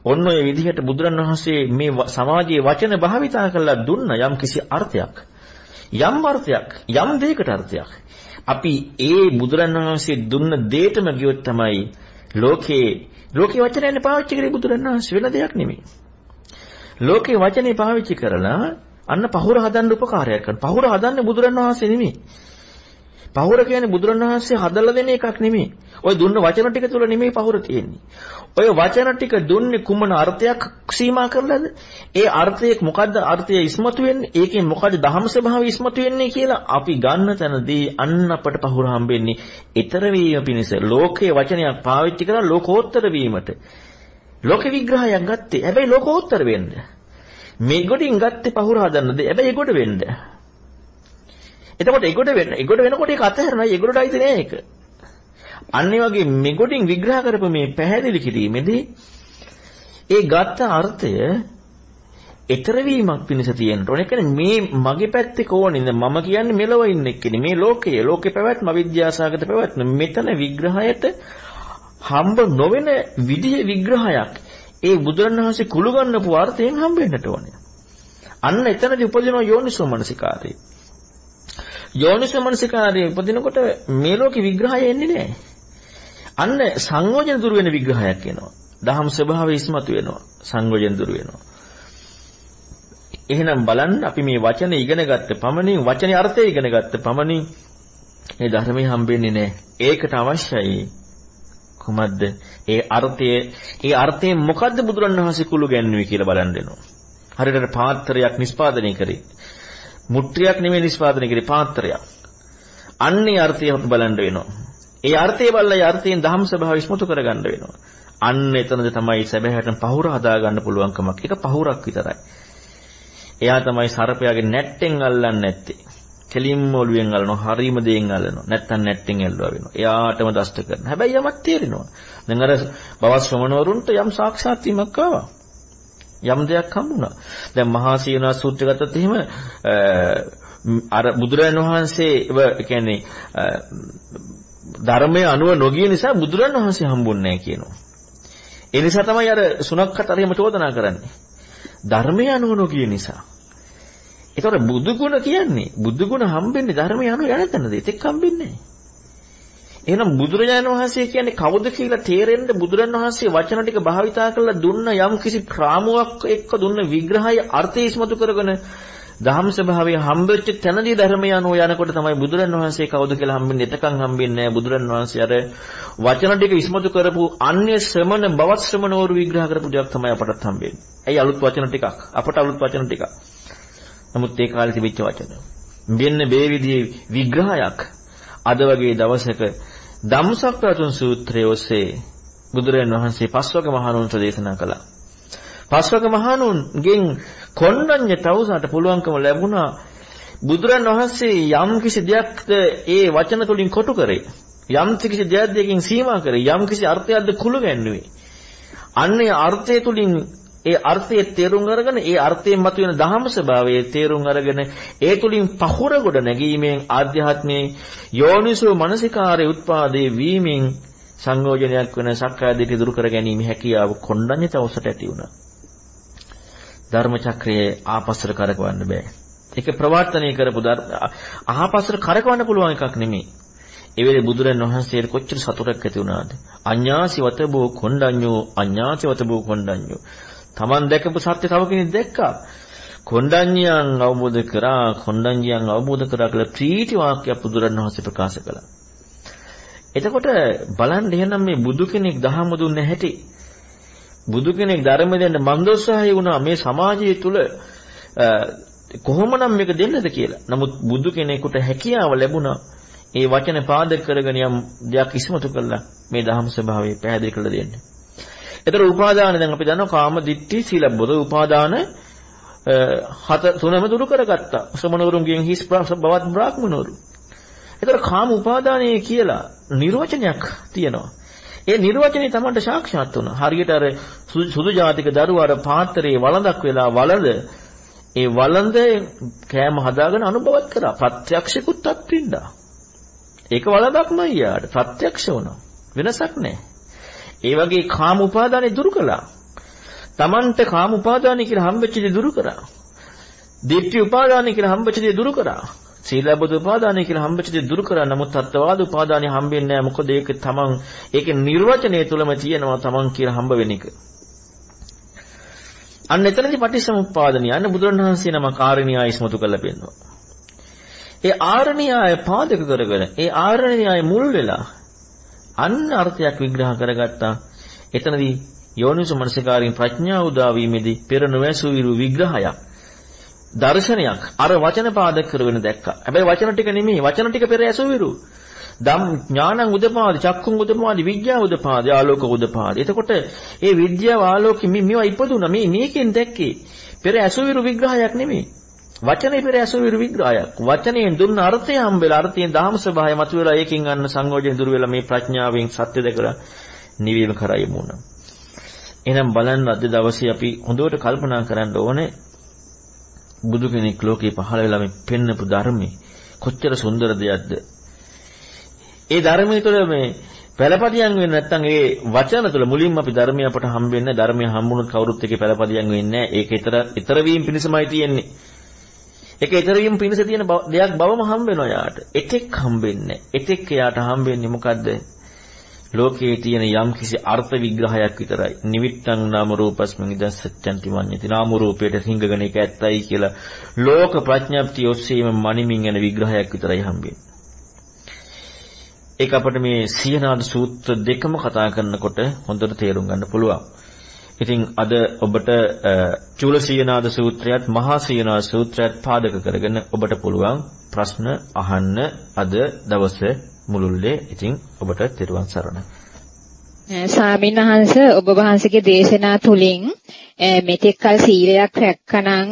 B: ඔන්න ඔය විදිහට බුදුරණවහන්සේ මේ සමාජයේ වචන භාවිතා කරලා දුන්න යම් කිසි අර්ථයක්. යම් අර්ථයක් යම් දෙයකට අර්ථයක්. අපි ඒ බුදුරණවහන්සේ දුන්න දෙයටම ගියොත් තමයි ලෝකේ ලෝකේ වචනයන්නේ පාවිච්චි කරේ බුදුරණවහන්සේ වෙන දෙයක් නෙමෙයි. ලෝකේ වචනේ පාවිච්චි කරලා අන්න පහුර හදන්න උපකාරයක් කරන. පහුර හදන්නේ බුදුරණවහන්සේ නෙමෙයි. පහුර කියන්නේ බුදුරණවහන්සේ හදලා දෙන එකක් නෙමෙයි. ඔය දුන්න වචන ටික තුල නෙමෙයි පහුර තියෙන්නේ. ඔය වචන ටික දුන්නේ කුමන අර්ථයක් සීමා කරලාද? ඒ අර්ථයේ මොකද්ද අර්ථය ඉස්මතු වෙන්නේ? ඒකෙන් මොකද්ද ධම්ම ස්වභාවය ඉස්මතු වෙන්නේ කියලා අපි ගන්න තැනදී අන්න අපට පහුර හම්බෙන්නේ ඊතර වීම පිණිස ලෝකයේ වචනයක් පාවිච්චි කරලා ලෝකෝත්තර වීමට. ලෝක විග්‍රහයක් ගත්තේ. හැබැයි ලෝකෝත්තර වෙන්න. මේ ගොඩින් ගත්තේ පහුර හදන්නද? හැබැයි ඒගොඩ වෙන්න. එතකොට ඒගොඩ වෙන්න. ඒගොඩ වෙනකොට ඒක අතහැරනවා. ඒගොඩට අයිති නෑ ඒක. අන්න වගේ මෙගොඩින් විග්‍රහ කරපු මේ පැහැදිලි කිරීමේදී ඒ ගත්ත අර්ථය ඊතර වීමක් පිණිස තියෙන්න ඕනේ. කියන්නේ මේ මගේ පැත්තේ කෝණින්ද මම කියන්නේ මෙලව ඉන්න එක්කනේ. මේ ලෝකයේ ලෝකේ පැවැත්ම අවිද්‍යාසගත පැවැත්ම. මෙතන විග්‍රහයට හම්බ නොවන විදිහ විග්‍රහයක් ඒ බුදුරණවහන්සේ කුළු ගන්නපු අර්ථයෙන් හම්බෙන්නට ඕනේ. අන්න එතනදී උපදින යෝනිසෝ මනසිකාරය. යෝනිසෝ මනසිකාරය උපදිනකොට මේ ලෝකේ විග්‍රහය එන්නේ නැහැ. අන්න සංයෝජන දුර වෙන විග්‍රහයක් එනවා. දහම් ස්වභාවය ඉස්මතු වෙනවා. සංයෝජන දුර වෙනවා. එහෙනම් බලන්න අපි මේ වචනේ ඉගෙන ගත්ත පමණින් වචනේ අර්ථය ඉගෙන ගත්ත පමණින් මේ ධර්මයේ හම්බෙන්නේ නැහැ. ඒකට අවශ්‍යයි කුමක්ද? ඒ අර්ථයේ ඒ අර්ථයෙන් මොකද්ද බුදුරණවහන්සේ කුළු ගැන්වුවේ කියලා බලන්න වෙනවා. හරියට පාත්‍රයක් නිෂ්පාදනය කරේ. මුට්ටියක් නෙමෙයි නිෂ්පාදනය කරේ පාත්‍රයක්. අන්නේ අර්ථය බලන්න වෙනවා. ඒ අර්ථය බලලා ඒ අර්ථයෙන් දහම් ස්වභාවය ඉස්මතු කරගන්න වෙනවා. අන්න එතනද තමයි සැබෑටම පහුර හදා ගන්න පුළුවන්කමක්. ඒක පහුරක් විතරයි. එයා තමයි සර්පයාගේ නැට්ටෙන් අල්ලන්නේ නැත්තේ. කෙලින්ම ඔළුවෙන් අල්ලනවා, හරීම දෙයෙන් අල්ලනවා. නැත්තම් නැට්ටෙන් ඇල්ලුවා වෙනවා. එයාටම දෂ්ට කරනවා. හැබැයි යමක් තේරෙනවා. දැන් අර බවත් ශ්‍රමණවරුන්ට යම් සාක්ෂාත් වීමක් ආවා. යම් දෙයක් හම්බුණා. දැන් මහා සීනා සූත්‍රය ගත්තත් එහෙම අර බුදුරජාණන් වහන්සේ කියන්නේ ධර්මයේ අනුව නොගිය නිසා බුදුරන් වහන්සේ හම්බුන්නේ නැහැ කියනවා. ඒ නිසා තමයි අර සුණක්කට අරගෙන චෝදනා කරන්නේ. ධර්මයේ අනුව නොගිය නිසා. ඒතකොට බුදු ගුණ කියන්නේ බුදු ගුණ හම්බෙන්නේ ධර්මයේ අනුව යන තැනද? ඒත් හම්බෙන්නේ නැහැ. එහෙනම් බුදුරජාණන් වහන්සේ කියන්නේ කවුද කියලා තේරෙන්න බුදුරන් වහන්සේ වචන ටික භාවිතා කරලා දුන්න යම් කිසි ක්‍රාමුවක් එක්ක දුන්න විග්‍රහය අර්ථය ඉස්මතු කරගෙන දහම් ස්වභාවය හම්බෙච්ච තැනදී ධර්මය අනුව යනකොට තමයි බුදුරන් වහන්සේ කවුද කියලා හම්බෙන්නේ. එතකන් හම්බෙන්නේ නැහැ. බුදුරන් වහන්සේ අර වචන ටික ඉස්මතු කරපු අන්‍ය ශ්‍රමණ බවත් ශ්‍රමණවරු විග්‍රහ කරපු දෙයක් තමයි අපටත් හම්බෙන්නේ. ඇයි අලුත් වචන ටිකක්? අපට අලුත් වචන ටිකක්. නමුත් ඒ කාලේ තිබිච්ච වචන. මෙන්න මේ විදිහේ විග්‍රහයක් අද වගේ දවසක ධම්සක්පතුන් සූත්‍රයේ ඔස්සේ බුදුරන් වහන්සේ පස්වක මහණුන්ට දේශනා කළා. පස්වක මහණුන්ගෙන් කොණ්ඩඤ්ඤ තවුසට පුළුවන්කම ලැබුණා බුදුරන් වහන්සේ යම් කිසි දෙයක්ද ඒ වචන තුලින් කොටු කරේ යම් කිසි දෙයක්දකින් සීමා කරේ යම් කිසි අර්ථයක්ද කුළු ගැන්නුවේ අන්නේ අර්ථය තුලින් ඒ අර්ථයේ තේරුම් අරගෙන ඒ අර්ථයෙන් මතුවෙන දහම ස්වභාවයේ තේරුම් අරගෙන ඒ තුලින් පහුර ගොඩ නැගීමෙන් ආධ්‍යාත්මයේ යෝනිසෝ මනසිකාරයේ උත්පාදේ වීමෙන් සංයෝජනයක් වෙන සක්කාය දිටි දුරු කර ගැනීම හැකියාව කොණ්ඩඤ්ඤ තවසට ඇති වුණා. ධර්ම චක්‍රයේ ආපස්සට කරකවන්න බෑ. ඒක ප්‍රවර්තනය කරපු ආපස්සට කරකවන්න පුළුවන් එකක් නෙමෙයි. ඒ වෙලේ බුදුරන් වහන්සේට කොච්චර සතුටක් ඇති වුණාද? අඤ්ඤාසිවත බෝ කොණ්ඩඤ්ඤෝ අඤ්ඤාසිවත බෝ කොණ්ඩඤ්ඤෝ. Taman දැකපු සත්‍ය තව කෙනෙක් දැක්කා. කොණ්ඩඤ්ඤයන් අවබෝධ කරා කොණ්ඩඤ්ඤයන් අවබෝධ කරා කියලා ප්‍රීති වාක්‍යයක් බුදුරන් වහන්සේ ප්‍රකාශ කළා. එතකොට බලන්න එහෙනම් මේ බුදු කෙනෙක් දහම දුන්නේ හැටි බුදු කෙනෙක් ධර්ම දෙන්න මන්දෝත්සාහය වුණා මේ සමාජය තුල කොහොමනම් මේක දෙන්නද කියලා. නමුත් බුදු කෙනෙකුට හැකියාව ලැබුණා ඒ වචන පාදක කරගෙන යම් දෙයක් ඉස්මතු කළා මේ ධම්ම ස්වභාවය පැහැදිලි කරලා දෙන්න. ඒතර උපාදාන දැන් අපි දන්නවා කාම දිට්ඨි සීලබ්බත උපාදාන හත තුනම දුරු කරගත්තා. ශ්‍රමණවරුන්ගෙන් හිස් බවත් බ්‍රාහ්මණවරු. ඒතර කාම උපාදානය කියලා නිර්වචනයක් තියෙනවා. ඒ නිර්වචනය තමයි සාක්ෂාත් වුණා. හරියට අර සුදු ජාතික දරුවා අර පාත්‍රයේ වළඳක් වෙලා වළඳ ඒ වළඳ කෑම හදාගෙන අනුභවත් කරා. ප්‍රත්‍යක්ෂිකුත් අත්විඳා. ඒක වළඳක්මයි යාට. ප්‍රත්‍යක්ෂ වුණා. වෙනසක් නැහැ. ඒ වගේ කාම උපාදානෙ දුරු කළා. Tamanට කාම උපාදානෙ කියලා හම්බෙච්ච දේ දුරු කරා. ditthi උපාදානෙ කියලා හම්බෙච්ච දේ දුරු කරා. සීලබ්බත උපාදානය කියලා හම්බෙච්ච දේ දුරු කරා. නමුත් තත්ත්වවාද උපාදානය හම්බෙන්නේ නැහැ. මොකද ඒක තමන් ඒකේ නිර්වචනය තුලම තියෙනවා තමන් කියලා හම්බ වෙන එක. අන්න එතනදී පටිච්චසමුප්පාදනිය. අන්න බුදුරණවහන්සේ නම කාරණියා ඉස්මතු කරලා පෙන්නනවා. ඒ ආරණ්‍යය පාදක කරගෙන ඒ ආරණ්‍යය මුල් වෙලා අන්න අර්ථයක් විග්‍රහ කරගත්තා. එතනදී යෝනිසු මනසිකාරින් ප්‍රඥාව උදා වීමේදී පෙර නොවැසු විරු විග්‍රහයක් දර්ශනයක් අර වචන පාදක කරගෙන දැක්කා. හැබැයි වචන ටික නෙමෙයි වචන ටික පෙර ඇසු විරු. දම් ඥානං උදපාදි චක්කුං උදපාදි විඥා උදපාදි ආලෝක උදපාදි. එතකොට ඒ විද්‍යාව ආලෝකෙ මේවා ඉපදුනා මේ මේකෙන් දැක්කේ පෙර ඇසු විරු විග්‍රහයක් නෙමෙයි. වචනේ පෙර ඇසුවිරු විග්‍රහයක්. වචනයෙන් දුන්න අර්ථය හම්බෙලා අර්ථයෙන් දහම ස්වභාවය මතුවලා ඒකෙන් අන්න සංයෝජන දුර වෙලා මේ ප්‍රඥාවෙන් සත්‍ය දැකලා නිවීම කරා යමු නම්. එහෙනම් බලන්න අද දවසේ අපි හොඳට කල්පනා කරන්න ඕනේ බුදු කෙනෙක් ලෝකේ පහළ වෙලා මේ පෙන්නපු ධර්මයේ කොච්චර සුන්දර දෙයක්ද. ඒ ධර්මයේ තුළ මේ පළපදියම් වෙන්නේ නැත්නම් ඒ වචන තුළ මුලින්ම අපි ධර්මය අපට හම්බෙන්නේ ධර්මය හම්බුනොත් කවුරුත් එකේ පළපදියම් වෙන්නේ නැහැ. ඒක ඊතර ඊතර වීම පිණිසමයි තියෙන්නේ. ඒක ඊතරීම් පිණිස තියෙන දෙයක් බවම හම්බ වෙනවා යාට. එතෙක් හම්බෙන්නේ. එතෙක් යාට හම්බෙන්නේ මොකද්ද? ලෝකයේ තියෙන යම් කිසි අර්ථ විග්‍රහයක් විතරයි. නිවිට්ටං නාම රූපස්මින් ඉදස් සත්‍යන්ති මඤ්ඤති. නාම රූපයට හිඟගෙන ඒක ඇත්තයි කියලා ලෝක ප්‍රඥප්තිය ඔස්සේම මනිමින් යන විග්‍රහයක් විතරයි හම්බෙන්නේ. ඒක අපිට මේ සියනාද සූත්‍ර දෙකම කතා කරනකොට හොඳට තේරුම් ගන්න පුළුවන්. ඉතින් අද ඔබට චූල සීනාද සූත්‍රයත් මහා සීනාද සූත්‍රයත් පාදක කරගෙන ඔබට පුළුවන් ප්‍රශ්න අහන්න අද දවසේ මුළුල්ලේ ඉතින් ඔබට තෙරුවන් සරණයි.
C: ස්වාමීන් වහන්ස ඔබ වහන්සේගේ දේශනා තුලින් මෙතෙක් කල සීලයක් රැක්කනම්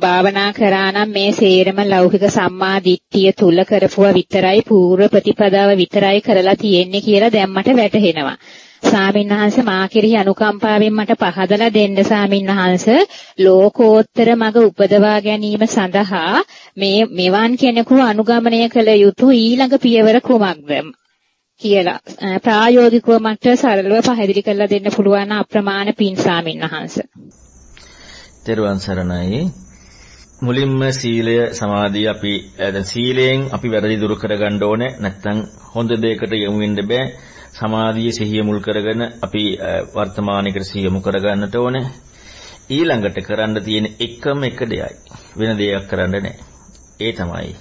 C: භාවනා කරා නම් මේ සේරම ලෞකික සම්මා දිට්ඨිය තුල කරපුවා විතරයි පූර්ව ප්‍රතිපදාව විතරයි කරලා තියෙන්නේ කියලා දැන් මට වැටහෙනවා. ස්වාමීන් වහන්සේ මා කෙරෙහි අනුකම්පාවෙන් මට පහදලා දෙන්න ස්වාමීන් වහන්සේ. ලෝකෝත්තර මග උපදවා ගැනීම සඳහා මේ මෙවන් කෙනෙකු අනුගමනය කළ යුතු ඊළඟ පියවර කුමක්ද? කියලා. ප්‍රායෝගිකව මට සරලව පැහැදිලි කරලා දෙන්න පුළුවන් අප්‍රමාණ පින් ස්වාමීන් වහන්සේ.
B: තෙරුවන් සරණයි. මුලින්ම සීලය සමාධිය අපි දැන් සීලයෙන් අපි වැරදි දුරු කරගන්න ඕනේ. නැත්නම් හොඳ දෙයකට යොමු වෙන්න බෑ. සමාධිය සිහිය මුල් කරගෙන අපි වර්තමානයේකට සිහිය යොමු කරගන්නට ඕනේ. ඊළඟට කරන්න තියෙන එකම එක දෙයයි. වෙන දෙයක් කරන්න නැහැ. ඒ තමයි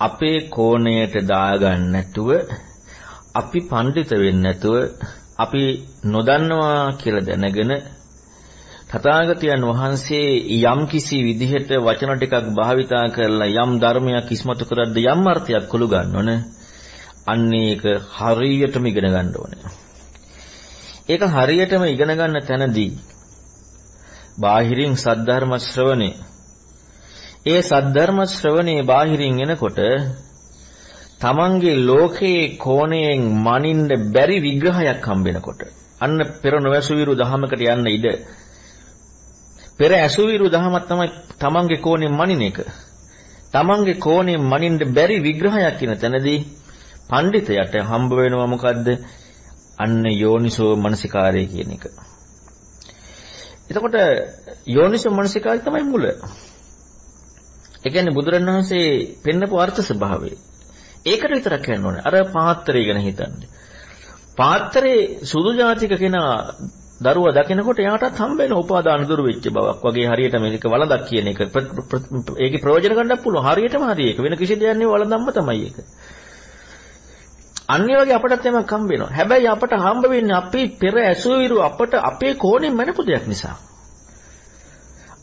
B: අපේ කෝණයට දාගන්න නැතුව අපි පඬිත වෙන්නේ නැතුව අපි නොදන්නවා කියලා දැනගෙන තථාගතයන් වහන්සේ යම් කිසි විදිහට වචන ටිකක් භාවිතා කරලා යම් ධර්මයක් ඉස්මතු කරද්ද යම් අර්ථයක් කුළු ගන්නවනේ අන්න ඒක හරියටම ඉගෙන ගන්න ඕනේ. ඒක හරියටම ඉගෙන ගන්න තැනදී බාහිරින් සද්ධර්ම ශ්‍රවණේ. ඒ සද්ධර්ම ශ්‍රවණේ බාහිරින් එනකොට තමන්ගේ ලෝකයේ කෝණයෙන් මනින්න බැරි විග්‍රහයක් හම්බෙනකොට අන්න පෙර නොඇසුවිරු දහමකට යන්න ඉඩ. පෙර ඇසුවිරු දහමක් තමයි තමන්ගේ කෝණයෙන් මනින එක. තමන්ගේ කෝණයෙන් මනින්න බැරි විග්‍රහයක් කියන තැනදී පඬිතයට හම්බ වෙනවා මොකද්ද? අන්න යෝනිසෝ මනසිකාරය කියන එක. එතකොට යෝනිසෝ මනසිකාරය තමයි මුල. ඒ කියන්නේ බුදුරණවහන්සේ පෙන්නපු අර්ථ ස්වභාවය. ඒකට විතරක් කියන්න ඕනේ. අර පාත්‍රය ගැන හිතන්නේ. පාත්‍රේ සුදු ජාතික කෙනා දරුවා දකිනකොට එයාටත් හම්බ වෙන උපාදාන දුර වෙච්ච බවක් වගේ හරියට මේක වළඳක් කියන එක ඒකේ ප්‍රයෝජන ගන්නත් පුළුවන් හරියටම හරි ඒක වෙන කිසි දෙයක් නෙවෙයි වළඳම්ම තමයි ඒක අනිත් වගේ අපටත් යමක් හම්බ වෙනවා. හැබැයි අපට හම්බ වෙන්නේ අපි පෙර ඇසුවිරු අපට අපේ කෝණයෙන් මනපු දෙයක් නිසා.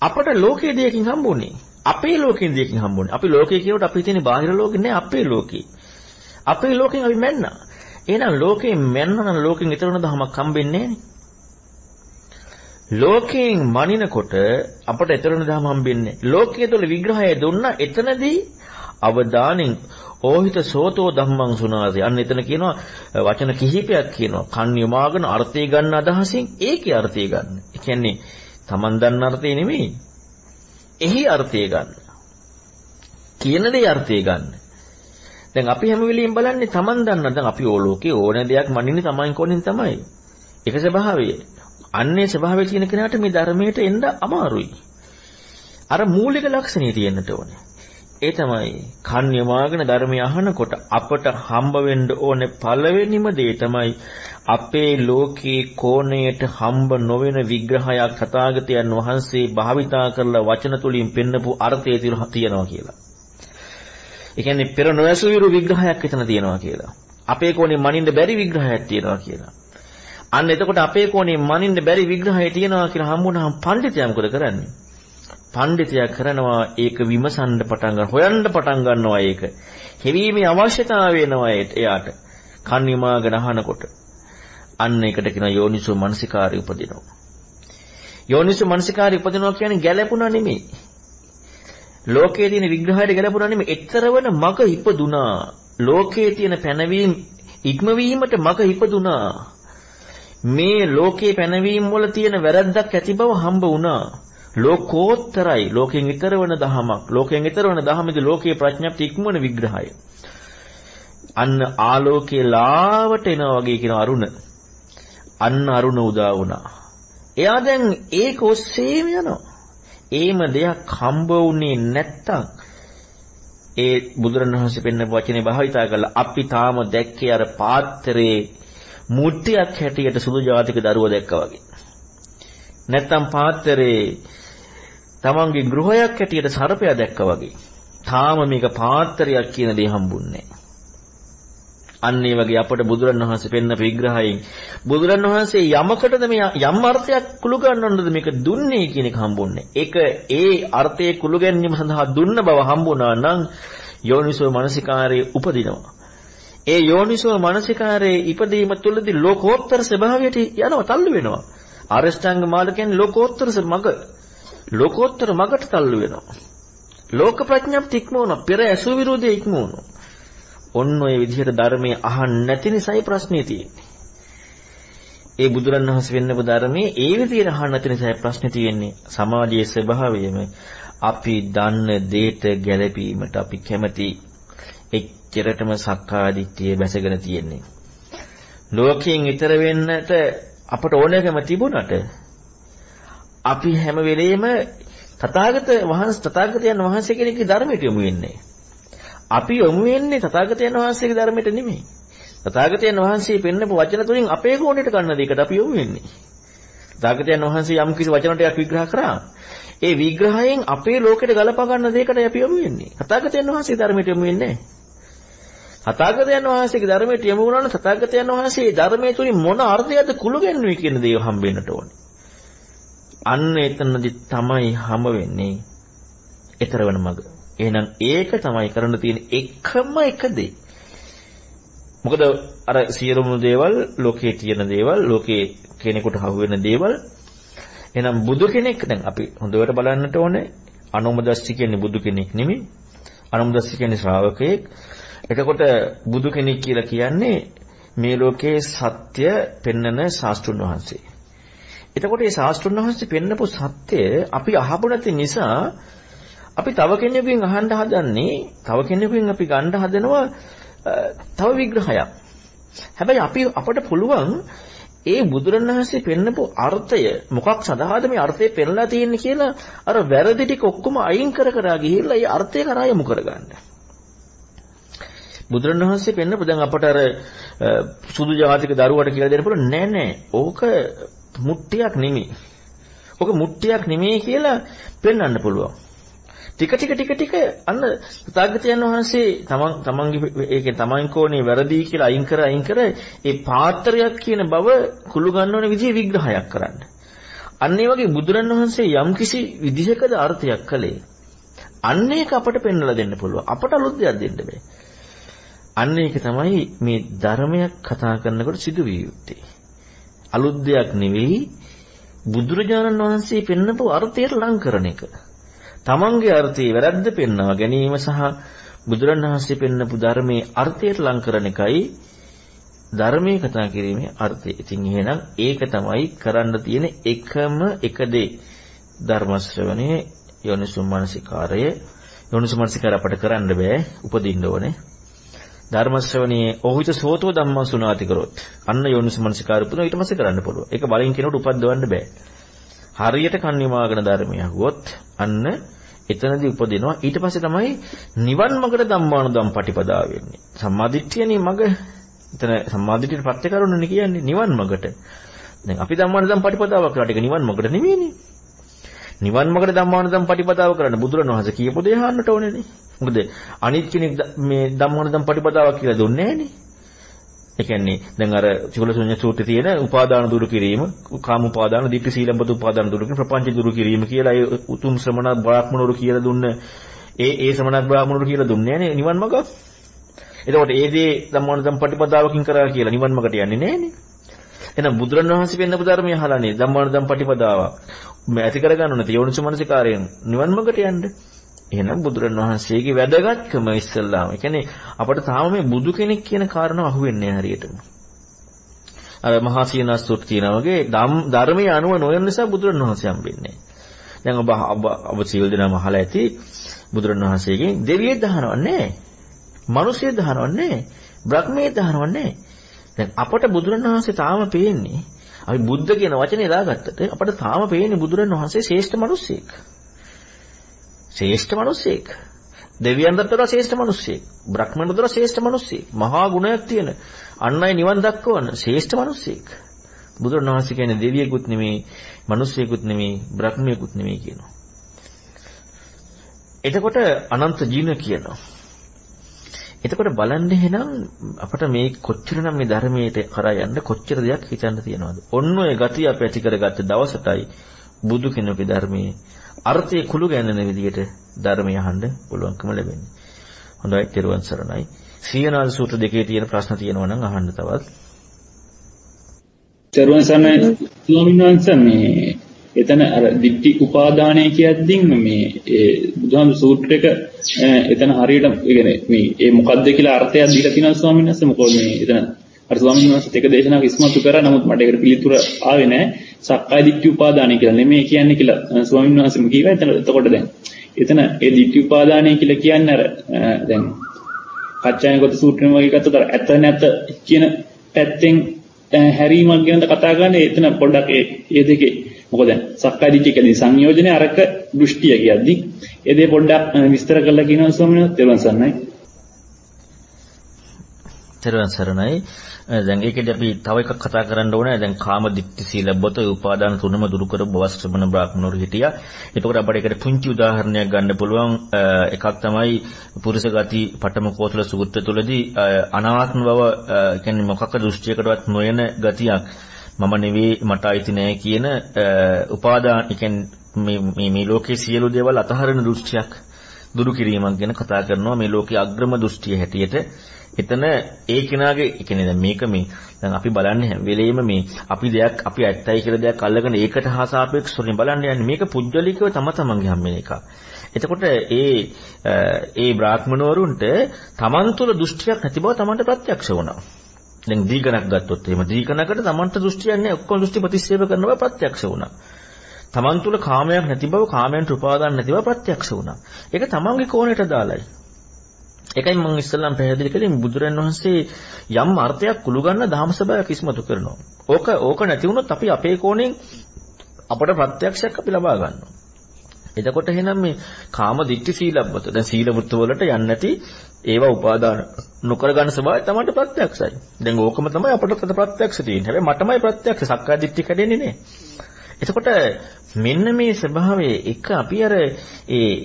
B: අපට ලෝකයේ දෙයකින් හම්බුනේ. අපේ ලෝකයෙන් දෙයකින් හම්බුනේ. අපි ලෝකයේ කියනකොට අපි හිතන්නේ බාහිර ලෝකේ නෑ අපේ ලෝකේ. අපේ ලෝකෙන් අපි මැන්නා. එහෙනම් ලෝකයෙන් මැන්න නම් ලෝකෙන් ඊතර වෙන දහමක් හම්බෙන්නේ නෑනේ. ලෝකයෙන් මනිනකොට අපට ඊතරණ දහම හම්බෙන්නේ. ලෝකයේ තුල විග්‍රහය දුන්නා එතනදී අවදානෙන් ඕහිත සෝතෝ ධම්මං සුනාති. අන්න එතන කියනවා වචන කිහිපයක් කියනවා. කන් යොමාගෙන අර්ථය ගන්න අදහසින් ඒකේ අර්ථය ගන්න. ඒ කියන්නේ Taman දන්න අර්ථය නෙමෙයි. එහි අර්ථය ගන්න. කියන දේ අර්ථය ගන්න. දැන් අපි හැම වෙලෙම බලන්නේ Taman දන්න දැන් අපි ඕ ලෝකේ ඕන දෙයක් මනින්නේ Taman කොනින් තමයි. ඒක ස්වභාවය. අන්නේ ස්වභාවය තියෙන කෙනාට මේ ධර්මයට එන්න අමාරුයි. අර මූලික ලක්ෂණේ තියෙන්නට ඕනේ. ඒ තමයි කන් යමාගෙන ධර්මය අහනකොට අපට හම්බ වෙන්න ඕනේ පළවෙනිම දේ තමයි අපේ ලෝකේ කෝණයට හම්බ නොවන විග්‍රහයක් තථාගතයන් වහන්සේ භාවිතා කරලා වචන තුලින් පෙන්නපු අර්ථය තියෙනවා කියලා. ඒ කියන්නේ පෙර නොඇසු විරු විග්‍රහයක් එතන තියෙනවා කියලා. අපේ කෝණයෙන් මනින්න බැරි විග්‍රහයක් තියෙනවා කියලා. අන්න එතකොට අපේ කෝණයෙන් මනින්න බැරි විග්‍රහය තියෙනවා කියලා හම්බුනහම පඬිතුයා මොකද කරන්නේ? පඬිතයා කරනවා ඒක විමසන්න පටන් ගන්න හොයන්න පටන් ගන්නවා ඒක. හෙවීමේ අවශ්‍යතාවය වෙනවා එයාට. කන් විමාගෙන අහනකොට. අන්න ඒකට කියන යෝනිසෝ මනසිකාරය උපදිනවා. යෝනිසෝ මනසිකාරය උපදිනවා කියන්නේ ගැළපුණා නෙමෙයි. ලෝකයේ තියෙන විග්‍රහයට ගැළපුණා නෙමෙයි. එතරවන මග ඉපදුනා. ලෝකයේ තියෙන පැනවීම ඉක්මවීමට මග ඉපදුනා. මේ ලෝකයේ පැනවීම වල තියෙන වැරද්දක් ඇති බව හම්බ වුණා. ලෝකෝත්තරයි. ලෝකෙන් ඈතර වන දහමක්. ලෝකෙන් ඈතර වන දහමේදී ලෝකයේ ප්‍රඥප්ති ඉක්මවන විග්‍රහය. අන්න ආලෝකයේ ලාවට එනවා වගේ කියන අරුණ. අන්න අරුණ උදා වුණා. එයා දැන් ඒක ඔස්සේම යනවා. ඒම දෙයක් හම්බ වුණේ නැත්තම් ඒ බුදුරණවහන්සේ පෙන්න වචනේ භාවිතා කළා අපි තාම දැක්කේ අර පාත්‍රයේ මුට්ටියක් හැටියට සුදු ජාතික දරුවා දැක්කා වගේ. නැත්තම් පාත්‍රයේ තමන්ගේ ගෘහයක් හැටියට සර්පයා දැක්කා වගේ. තාම මේක පාත්‍රයක් කියන දේ හම්බුන්නේ අන්න ඒ වගේ අපට බුදුරණවහන්සේ පෙන්න විග්‍රහයෙන් බුදුරණවහන්සේ යමකටද මේ යම් අර්ථයක් කුළු ගන්නවන්නද මේක දුන්නේ කියන එක හම්බුන්නේ. ඒක ඒ අර්ථයේ කුළු ගැනීම සඳහා දුන්න බව හම්බුණා නම් යෝනිසෝ මනසිකාරයේ උපදිනවා. ඒ යෝනිසෝ මනසිකාරයේ ඉපදීම තුළදී ලෝකෝත්තර ස්වභාවයට යනවා තල්ලු වෙනවා. ආරෂ්ඨාංග මාර්ග කියන්නේ ලෝකෝත්තර මඟ. ලෝකෝත්තර මගට තල්ලු වෙනවා. ලෝක ප්‍රඥප්ති ඉක්මවන පෙර ඇසු විරෝධය ඉක්මවන. ඔන්න ඔය විදිහට ධර්මයේ අහන්න නැති නිසායි ප්‍රශ්නේ තියෙන්නේ. ඒ බුදුරණවහන්සේ වෙන්නපු ධර්මයේ ඒ විදිහට අහන්න නැති නිසායි ප්‍රශ්නේ තියෙන්නේ. සමාජයේ ස්වභාවයම අපි දන්න දෙයට ගැළපීමට අපි කැමති එච්චරටම සක්කාදිට්ඨිය බැසගෙන තියෙන්නේ. ලෝකයෙන් ඈතර වෙන්නට අපට ඕනෑකම තිබුණට අපි හැම වෙලෙම තථාගත වහන්සේ තථාගතයන් වහන්සේ කෙනෙක්ගේ ධර්මයට යොමු වෙන්නේ. අපි යොමු වෙන්නේ තථාගතයන් වහන්සේගේ ධර්මයට නෙමෙයි. තථාගතයන් වහන්සේ පෙන්නපු වචන තුලින් අපේ කෝණයට ගන්න දෙයකට අපි යොමු වෙන්නේ. තථාගතයන් වහන්සේ යම් කිසි වචන ටිකක් විග්‍රහ කරා. ඒ විග්‍රහයෙන් අපේ ලෝකෙට ගලපා ගන්න දෙයකට අපි යොමු වෙන්නේ. තථාගතයන් වහන්සේ ධර්මයට යොමු වෙන්නේ නැහැ. තථාගතයන් වහන්සේගේ ධර්මයට යොමු වුණා නම් තථාගතයන් වහන්සේ ධර්මයේ තුලින් මොන අර්ථයක්ද කුළු ගැන්වුවේ කියන දේ හම්බෙන්නට ඕනේ. අන්න එතනදි තමයි හම වෙන්නේ. ඊතර වෙන මග. එහෙනම් ඒක තමයි කරන්න තියෙන එකම එක දේ. මොකද අර සියලුම දේවල් ලෝකේ තියෙන දේවල් ලෝකේ කෙනෙකුට හවු වෙන දේවල් එහෙනම් බුදු කෙනෙක් දැන් අපි හොඳට බලන්නට ඕනේ අනුමදස්සි කියන්නේ බුදු කෙනෙක් නෙමෙයි අනුමදස්සි කියන්නේ ශ්‍රාවකයෙක් එතකොට බුදු කෙනෙක් කියලා කියන්නේ මේ ලෝකේ සත්‍ය පෙන්වන ශාස්ත්‍රුන් වහන්සේ එතකොට මේ ශාස්ත්‍රුන් වහන්සේ පෙන්නපු සත්‍යය අපි අහපු නැති නිසා අපි තව කෙනෙකුගෙන් අහන්න හදන්නේ තව කෙනෙකුගෙන් අපි ගන්න හදනවා තව විග්‍රහයක්. හැබැයි අපි අපට පුළුවන් ඒ බුදුරණවහන්සේ පෙන්නපු අර්ථය මොකක් සඳහාද මේ අර්ථය පෙන්ලා තියෙන්නේ කියලා අර වැරදි ටික ඔක්කොම අයින් කර කර ගිහිල්ලා ඒ අර්ථය කරා යමු කරගන්න. බුදුරණවහන්සේ පෙන්නපු දැන් අපට අර සුදු ජාතික දරුවට කියලා දෙන්න පුළුවන් නෑ නෑ. ඕක මුට්ටියක් නෙමෙයි. ඔක මුට්ටියක් නෙමෙයි කියලා පෙන්වන්න පුළුවන්. ටික ටික ටික ටික අන්න තථාගතයන් වහන්සේ තමන් තමන්ගේ ඒකේ තමන් කෝණේ වැරදි කියලා අයින් කර අයින් කර ඒ පාත්‍රයක් කියන බව කුළු ගන්නවන විදිහේ විග්‍රහයක් කරන්න. අන්න ඒ වගේ බුදුරන් වහන්සේ යම්කිසි විදිහකද අර්ථයක් කළේ. අන්න ඒක අපට පෙන්වලා දෙන්න පුළුවන්. අපට අලුත් දෙයක් දෙන්න බෑ. අන්න ඒක තමයි මේ ධර්මයක් කතා කරනකොට සිදුවිය යුත්තේ. අලුත් දෙයක් නෙවෙයි බුදුරජාණන් වහන්සේ පෙන්නපු අර්ථයට ලං කරන එක. තමන්ගේ අර්ථයේ වැරද්ද පෙන්වා ගැනීම සහ බුදුරණන් වහන්සේ පෙන්නපු ධර්මයේ අර්ථයට ලං කරන එකයි ධර්මයේ කතා කිරීමේ අර්ථය. ඉතින් එහෙනම් ඒක තමයි කරන්න තියෙන එකම එක දේ. ධර්ම ශ්‍රවණයේ යෝනිසුමනසිකාරය යෝනිසුමනසිකාර අපට කරන්න බෑ උපදින්න ඕනේ. ධර්ම ශ්‍රවණයේ ඔහුිත සෝතෝ ධම්මං සුනාති කරොත් අන්න යෝනිසුමනසිකාර උපදින ඊට පස්සේ කරන්න පුළුවන්. ඒක බලෙන් කෙනෙකුට උපද්දවන්න බෑ. හරියට කන් නිමාගෙන ධර්මය අහුවොත් අන්න එතනදී උපදිනවා ඊට පස්සේ තමයි නිවන් මඟට ධම්මානුදම් පටිපදා වෙන්නේ. සම්මාදිට්ඨියනේ මඟ එතන සම්මාදිටියට පත්‍ය කරුණනේ කියන්නේ නිවන් මඟට. දැන් අපි ධම්මානුදම් පටිපදාවක් කරලා ටික නිවන් මඟට නෙමෙයිනේ. නිවන් මඟට ධම්මානුදම් පටිපදාව කරන්න බුදුරණවහන්සේ කියපු දේ අහන්නට ඕනේනේ. මොකද අනිත් කෙනෙක් මේ ධම්මානුදම් පටිපදාවක් කියලා දුන්නේ නැහනේ. ඒ කියන්නේ දැන් අර චුලසුඤ්ඤ සූත්‍රයේ තියෙන උපාදාන දුරු කිරීම, කාම උපාදාන, ditthi සීලම්බත උපාදාන දුරු කිරීම, ප්‍රපංච දුරු කිරීම කියලා ඒ උතුම් ශ්‍රමණ බ්‍රාහ්මණවරු කියලා දුන්න ඒ ඒ ශ්‍රමණ බ්‍රාහ්මණවරු කියලා දුන්නේ නැහනේ නිවන් මඟ. එතකොට ඒ දේ ධම්මානුදම් පටිපදාවකින් කරා කියලා නිවන් මාර්ගට යන්නේ නැහනේ. එහෙනම් බුදුරණවහන්සේ වෙන්නපු ධර්මය අහලානේ ධම්මානුදම් පටිපදාව මේ ඇති කරගන්න නැති යෝනිසමනසිකාරයෙන් නිවන් මාර්ගට යන්න. එහෙනම් බුදුරණවහන්සේගේ වැදගත්කම ඉස්සල්ලාම. ඒ කියන්නේ අපිට තාම මේ බුදු කෙනෙක් කියන කාරණාව අහුවෙන්නේ නැහැ හරියටම. අර මහා සීනස්තුත් කියනා වගේ ධර්මයේ අනුව නොයන නිසා බුදුරණවහන්සේ හම්බෙන්නේ. දැන් ඔබ ඔබ සීල් දෙනාම අහලා ඇති බුදුරණවහන්සේගෙන් දෙවියෙක් දහනවන්නේ නැහැ. මිනිස්සු දහනවන්නේ බ්‍රහ්මයේ දහනවන්නේ දැන් අපට බුදුරණවහන්සේ තාම පේන්නේ අපි බුද්ධ කියන වචනේ දාගත්තට අපට තාම පේන්නේ බුදුරණවහන්සේ ශ්‍රේෂ්ඨ මිනිස්සෙක්. ශ්‍රේෂ්ඨ මිනිස්සෙක්. දෙවියන්ටත් වඩා ශ්‍රේෂ්ඨ මිනිස්සෙක්. බ්‍රහ්මණයට වඩා ශ්‍රේෂ්ඨ මිනිස්සෙක්. මහා ගුණයක් තියෙන අන් අය නිවන් දක්වන ශ්‍රේෂ්ඨ මිනිස්සෙක්. බුදුරණවහන්සේ කියන්නේ දෙවියෙකුත් නෙමෙයි, මිනිස්සෙකුත් නෙමෙයි, බ්‍රහ්මයෙකුත් නෙමෙයි කියනවා. එතකොට අනන්ත ජීන කියනවා. එතකොට බලන්න එහෙනම් අපිට මේ කොච්චරනම් මේ ධර්මයට කරා යන්න කොච්චර දෙයක් හිතන්න තියෙනවද? ඔන්න ඔය ගතිය අපි ඇති කරගත්ත දවසටයි බුදු කෙනෙකුගේ ධර්මයේ අර්ථය කුළු ගැන්වෙන විදිහට ධර්මය අහන්න පුළුවන්කම ලැබෙන්නේ. හොඳයි, ත්‍රිවන් සරණයි. සීයනාද සූත්‍ර දෙකේ තියෙන ප්‍රශ්න තියෙනවා නම් අහන්න තවත්.
D: ත්‍රිවන් සරණයි ස්වාමීන් වහන්සේ මේ එතන අර දිට්ටි උපාදානය කියද්දී මේ ඒ බුදුහාම සූත්‍රයක එතන හරියට කියන්නේ මේ ඒ මොකද්ද කියලා අර්ථයක් දීලා තියෙනවා ස්වාමීන් වහන්සේ. මොකද මේ එතන අර ස්වාමීන් වහන්සේ එක දේශනාවක් ඉස්මතු කරා. නමුත් මට ඒකට පිළිතුර ආවේ නැහැ සක්කාය දිට්ටි උපාදානය කියලා නෙමෙයි කියන්නේ කියලා ස්වාමීන් වහන්සේම කිව්වා. එතන එතකොට දැන් එතන ඒ දිට්ටි උපාදානය කියලා කියන්නේ අර දැන් කච්චායනගත සූත්‍රයෙන් වගේ ගත්තොත් අර ඇත නැත කියන පැත්තෙන් හැරීමක් ගැන කතා කරන්නේ. එතන පොඩ්ඩක් ඒ දෙකේ මොකද සක්කාය දිට්ඨිය කියන්නේ සංයෝජනේ අරක දෘෂ්ටිය කියද්දි ඒ දේ පොඩ්ඩක් විස්තර කරලා කියනවා ස්වාමීන් වහන්සේ
B: තෙරුවන් සරණයි. දැන් ඒකෙදි අපි තව එකක් කතා කරන්න ඕනේ. දැන් කාම දිට්ඨි සීලබ්බත උපාදාන තුනම දුරු කර බව ශ්‍රමණ බ්‍රාහ්මණවරු හිටියා. එතකොට අපිට ඒකට පුංචි උදාහරණයක් ගන්න පුළුවන්. එකක් තමයි පුරුෂ ගති පඨම කෝසල සූත්‍රය තුළදී අනාත්ම බව කියන්නේ මොකක්ද දෘෂ්ටියකටවත් නොයන ගතියක්. මම නෙවෙයි මට අයිති නෑ කියන උපාදාන කියන්නේ මේ මේ ලෝකේ සියලු දේවල් අතහරින දෘෂ්ටියක් දුරු කිරීමක් ගැන කතා කරනවා මේ ලෝකයේ අග්‍රම දෘෂ්ටිය හැටියට එතන ඒ කෙනාගේ කියන්නේ දැන් මේක මේ දැන් අපි බලන්නේ හැම වෙලෙම මේ අපි දෙයක් අපි ඇත්තයි කියලා දෙයක් අල්ලගෙන ඒකට හා සාපේක්ෂව බලන්න යන්නේ මේක පුජ්‍යලිකව තම තමන්ගේ හැම එකක්. එතකොට ඒ ඒ බ්‍රාහ්මණවරුන්ට තමන් තුළ දෘෂ්ටියක් නැති බව තමන්ට ප්‍රත්‍යක්ෂ වුණා. දැන් දීගණක් ගත්තොත් එහෙම දීගණකට තමන්ට දෘෂ්ටියක් නැහැ ඔක්කොම දෘෂ්ටි ප්‍රතික්ෂේප කරන බව ප්‍රත්‍යක්ෂ වුණා. තමන් තුල කාමයක් නැති බව කාමයන්ට උපාදාන නැති බව ප්‍රත්‍යක්ෂ වුණා. ඒක තමන්ගේ කෝණයට දාලයි. ඒකයි මම ඉස්සල්ලාම පැහැදිලි කළේ බුදුරන් වහන්සේ යම් අර්ථයක් කුළු ගන්න දහම සභාවක් ඉස්මතු කරනවා. ඕක ඕක නැති වුණොත් අපි අපේ කෝණයෙන් අපට ප්‍රත්‍යක්ෂයක් අපි ලබා ගන්නවා. එතකොට එහෙනම් මේ කාම දිට්ඨි සීලබ්බත දැන් සීල වෘත්ත වලට යන්නේ නැති ඒවා උපාදාන නොකර ගන්න ස්වභාවය තමයි ප්‍රත්‍යක්ෂයි. දැන් ඕකම තමයි අපට ප්‍රත්‍යක්ෂ තියෙන්නේ. හැබැයි මටමයි ප්‍රත්‍යක්ෂ සක්කාය දිට්ඨිය කැඩෙන්නේ නේ. එතකොට මෙන්න මේ ස්වභාවයේ එක අපි අර ඒ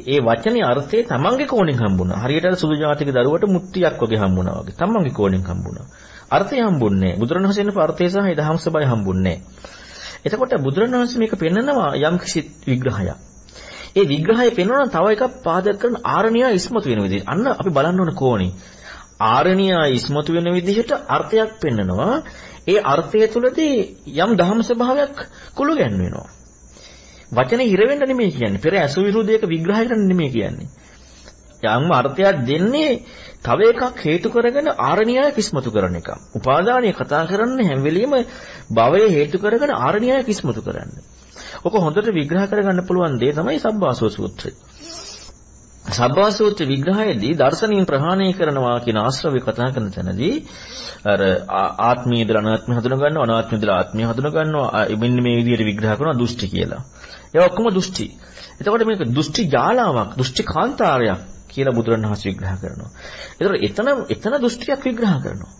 B: ඒ වචනේ අර්ථය තමන්ගේ කෝණයෙන් හම්බුණා. හරියට අර සුදු ජාතික දරුවට මුට්ටියක් වගේ හම්බුණා වගේ. තමන්ගේ කෝණයෙන් හම්බුණා. අර්ථය හම්බුන්නේ. බුදුරණවහන්සේගේ අර්ථය සහ ඒ දහම් සබයි හම්බුන්නේ. එතකොට බුදුරණවහන්සේ මේක පෙන්නනවා යම් කිසි විග්‍රහයක්. ඒ විග්‍රහය පෙන්වන තව එකක් පාදක කරන ආරණ්‍යය ඉස්මතු වෙන විදිහට. අන්න අපි බලන්න ඕන කෝණේ. ආරණ්‍යය ඉස්මතු වෙන විදිහට අර්ථයක් පෙන්නනවා. ඒ අර්ථය තුළදී යම් ධම්ම ස්වභාවයක් කුළු ගැන්වෙනවා. වචනේ හිර වෙන්න නෙමෙයි කියන්නේ. පෙර ඇසු විරුද්ධයක විග්‍රහය කරන්න නෙමෙයි කියන්නේ. යම්ම අර්ථයක් දෙන්නේ තව එකක් හේතු කරගෙන ආරණ්‍යය කිස්මතු කරන එක. උපාදානීය කතා කරන්නේ හැම වෙලෙම භවය හේතු කරගෙන ආරණ්‍යය කිස්මතු කරන්නේ. ඔක හොඳට විග්‍රහ කරගන්න පුළුවන් දේ තමයි සබ්බාසව සූත්‍රය. සබ්බා සූත්‍ර විග්‍රහයේදී දර්ශනීය ප්‍රහාණය කරනවා කියන ආශ්‍රවය කතා කරන තැනදී අර ආත්මීය දල අනාත්මය හඳුන ගන්නවා අනාත්මීය දල ආත්මය හඳුන ගන්නවා මෙන්න මේ විදිහට විග්‍රහ කරනවා දෘෂ්ටි කියලා. ඒ ඔක්කොම දෘෂ්ටි. එතකොට මේක දෘෂ්ටි ජාලාවක්, දෘෂ්ටි කාන්තාරයක් කියලා බුදුරණවහන්සේ විග්‍රහ කරනවා. එතකොට එතන එතන දෘෂ්ටියක් විග්‍රහ කරනවා.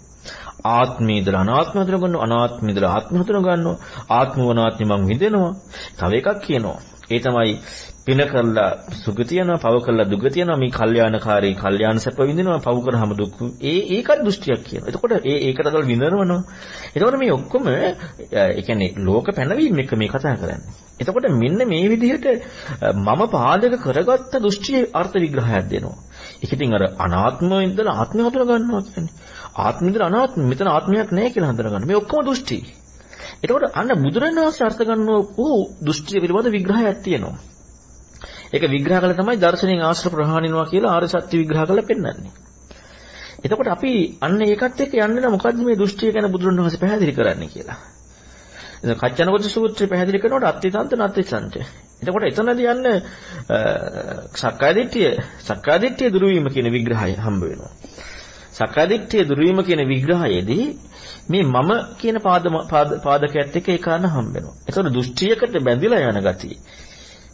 B: ආත්මීය දල අනාත්මය හඳුන ගන්නවා අනාත්මීය දල ආත්මය හඳුන ගන්නවා ආත්ම වනාත්මය මං විඳිනවා. තව එකක් කියනවා. ඒ තමයි පින කරලා සුගතිය යනවා පව කරලා දුගතිය යනවා මේ කල්යාණකාරී කල්යාණ සැප විඳිනවා පව කරාම දුක් ඒ ඒකත් දෘෂ්ටියක් කියනවා. එතකොට ඒ ඒකට අදල් විඳිනවනවා. එතකොට මේ ඔක්කොම ඒ කියන්නේ ලෝක පැනවීම එක මේ කතා කරන්නේ. එතකොට මෙන්න මේ විදිහට මම පාදක කරගත්ත දෘෂ්ටියේ අර්ථ විග්‍රහයක් දෙනවා. ඒක ඉතින් අර අනාත්මව ඉඳලා ආත්මය හඳුනා ගන්නවා කියන්නේ. ආත්මෙ ඉඳලා අනාත්ම මෙතන ආත්මයක් නැහැ කියලා හඳුනා ගන්න. මේ ඔක්කොම දෘෂ්ටි. එතකොට අන්න බුදුරණවහන්සේ අර්ථ ගන්නවෝ දෘෂ්ටිය පිළිබඳ විග්‍රහයක් තියෙනවා. ඒක විග්‍රහ කළ තමයි දර්ශනයෙන් ආශ්‍ර ප්‍රහාණිනවා කියලා ආර්ය සත්‍ය විග්‍රහ කරලා පෙන්වන්නේ. එතකොට අපි අන්න ඒකත් එක්ක යන්නේ නම් මොකද්ද මේ දෘෂ්ටිය ගැන බුදුරණවහන්සේ පැහැදිලි කරන්නේ කියලා. ඉතින් කච්චනකොච්ච සූත්‍රය පැහැදිලි කරනකොට අත්‍යතන්ත නත්‍යසන්ත. එතකොට එතනදී යන්න සක්කාය දිට්ඨිය සක්කාය දිට්ඨිය දුරු වීම කියන විග්‍රහය හම්බ වෙනවා. සක්කාය දිට්ඨිය දුරු වීම කියන විග්‍රහයේදී මේ මම කියන පාද පාදකයත් එක්ක ඒ කාරණා හම්බ වෙනවා. එතකොට දෘෂ්ටියකට බැඳිලා යන ගතිය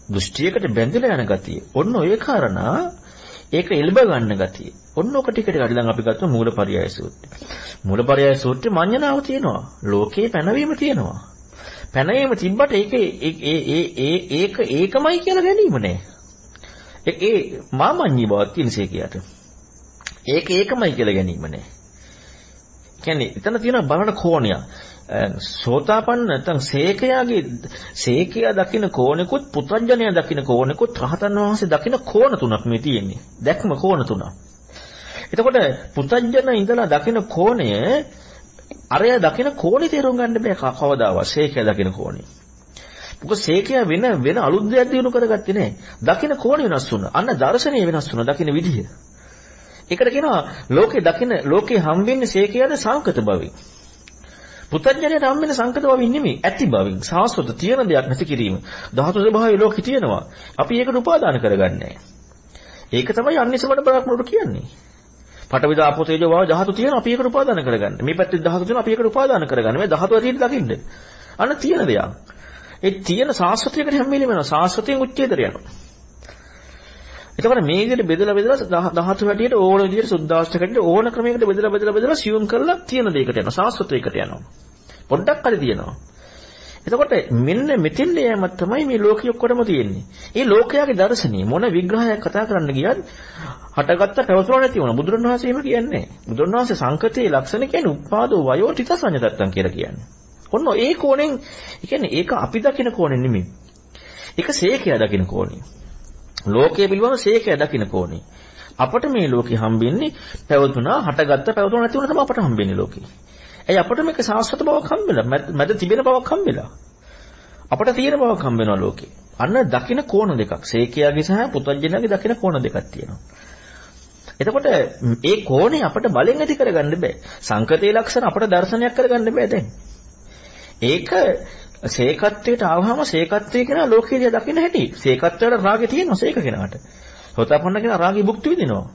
B: දෘෂ්ටියකට බැඳිලා යන ගතිය. ඔන්න ඔය කාරණා ඒක එල්බ ගන්න ගතිය. ඔන්න ඔක ටික ටික අද දැන් අපි ගත්ත මූලපරයය සූත්‍රය. මූලපරයය සූත්‍රේ මඤ්ඤණාව තියෙනවා. ලෝකේ පැනවීම තියෙනවා. පැනවීම තිබ්බට ඒක ඒ ඒ ඒ ඒක ඒකමයි කියලා ගැනීම නෑ. ඒ මාමඤ්ඤී බවක් තියෙන සේකියට. ඒක ඒකමයි කියලා ගැනීම නෑ. කියන්නේ එතන තියෙන බලන කෝණය. සෝතාපන්න නැත්නම් සේකයාගේ සේකයා දකින්න කෝණෙකුත් පුත්‍රඥය දකින්න කෝණෙකුත් රහතන් වහන්සේ දකින්න කෝණ තුනක් මේ තියෙන්නේ. දැක්ම කෝණ තුනක්. එතකොට පුත්‍රඥය ඉඳලා දකින්න කෝණය අරය දකින්න කෝණේ තේරුම් ගන්න බෑ කවදාවත් සේකයා දකින්න කෝණේ. මොකද සේකයා වෙන වෙන අලුත් දෙයක් දිනු කරගත්තේ නැහැ. දකින්න කෝණ වෙනස් වුණා. අන්න දර්ශනීය වෙනස් වුණා. දකින්න විදිහ. ඒකට කියනවා ලෝකේ දකින්න ලෝකේ හම්බෙන්නේ සේකයාද සංකත භවෙන්. පුතඥයට හම් වෙන සංකත බවින් නෙමෙයි ඇති බවින් සාස්වත තියෙන දෙයක් නැති කිරීම. ධාතු ස්වභාවය ලෝකෙ තියෙනවා. අපි ඒකට උපාදාන කරගන්නේ ඒක තමයි අනිසමඩ බ්‍රහ්මණුට කියන්නේ. පටවි දාපෝ තේජෝ වාව ධාතු තියෙනවා අපි ඒකට උපාදාන කරගන්නේ. මේ පැත්තේ ධාතු තියෙනවා අපි ඒකට උපාදාන කරගන්නේ. මේ ධාතු ඇටියට දකින්න. අන්න තියෙන දෙයක්. ඒ තියෙන සාස්වතයකට හැම වෙලෙම යනවා. සාස්වතයෙන් උච්ඡේදයට යනවා. එතකොට මේ විදිහට බෙදලා බෙදලා ධාතු හැටියට ඕන විදිහට සුද්ධාෂ්ටක හැටියට ඕන ක්‍රමයකට බෙදලා බෙදලා බෙදලා සියුම් කරලා තියෙන දෙයකට යනවා සාස්වතයකට යනවා පොඩ්ඩක් හරි තියෙනවා එතකොට මෙන්න මෙතෙන්ද යෑමක් තමයි මේ ලෝකෙ ඔක්කොටම තියෙන්නේ. ඒ ලෝකයාගේ දර්ශනීය මොන විග්‍රහයක් කතා කරන්න ගියත් හටගත්ත පැවතුන නැති වුණා. බුදුරණවහන්සේ එහෙම කියන්නේ නැහැ. බුදුරණවහන්සේ සංකතයේ ලක්ෂණ කියන්නේ උපාදෝ වයෝ තිත සංයතත්තම් කියලා කියන්නේ. ඔන්න ඒ කෝණයෙන්, ඒ කියන්නේ ඒක අපි දකින කෝණය නෙමෙයි. ඒක සේකයා දකින කෝණය. ලෝකයේ පිළිබඳ ශේකය දකින්න කෝණේ. අපට මේ ලෝකේ හම්බෙන්නේ පැවතුනා හටගත්ත පැවතුන නැති වුණ තමයි අපට හම්බෙන්නේ ලෝකේ. ඇයි අපට මේක සාස්වත බවක් හම්බෙලා මැද තිබෙන බවක් හම්බෙලා. අපට තියෙන බවක් හම්බෙනවා ලෝකේ. අන්න දකින්න කෝණ දෙකක්. ශේකයාගේ සහ පුතඥයාගේ දකින්න කෝණ දෙකක් තියෙනවා. එතකොට ඒ කෝණේ අපට බලෙන් ඇති කරගන්න බෑ. සංකතේ ලක්ෂණ අපට දර්ශනයක් කරගන්න බෑ දැන්. ඒක සේකත්වයට ආවහම සේකත්වය කියන ලෝකීය දකින්න හැටි. සේකත්වයට රාගය තියෙනවා සේක කෙනාට. සෝතාපන්න කෙනා රාගي භුක්ති විඳිනවා.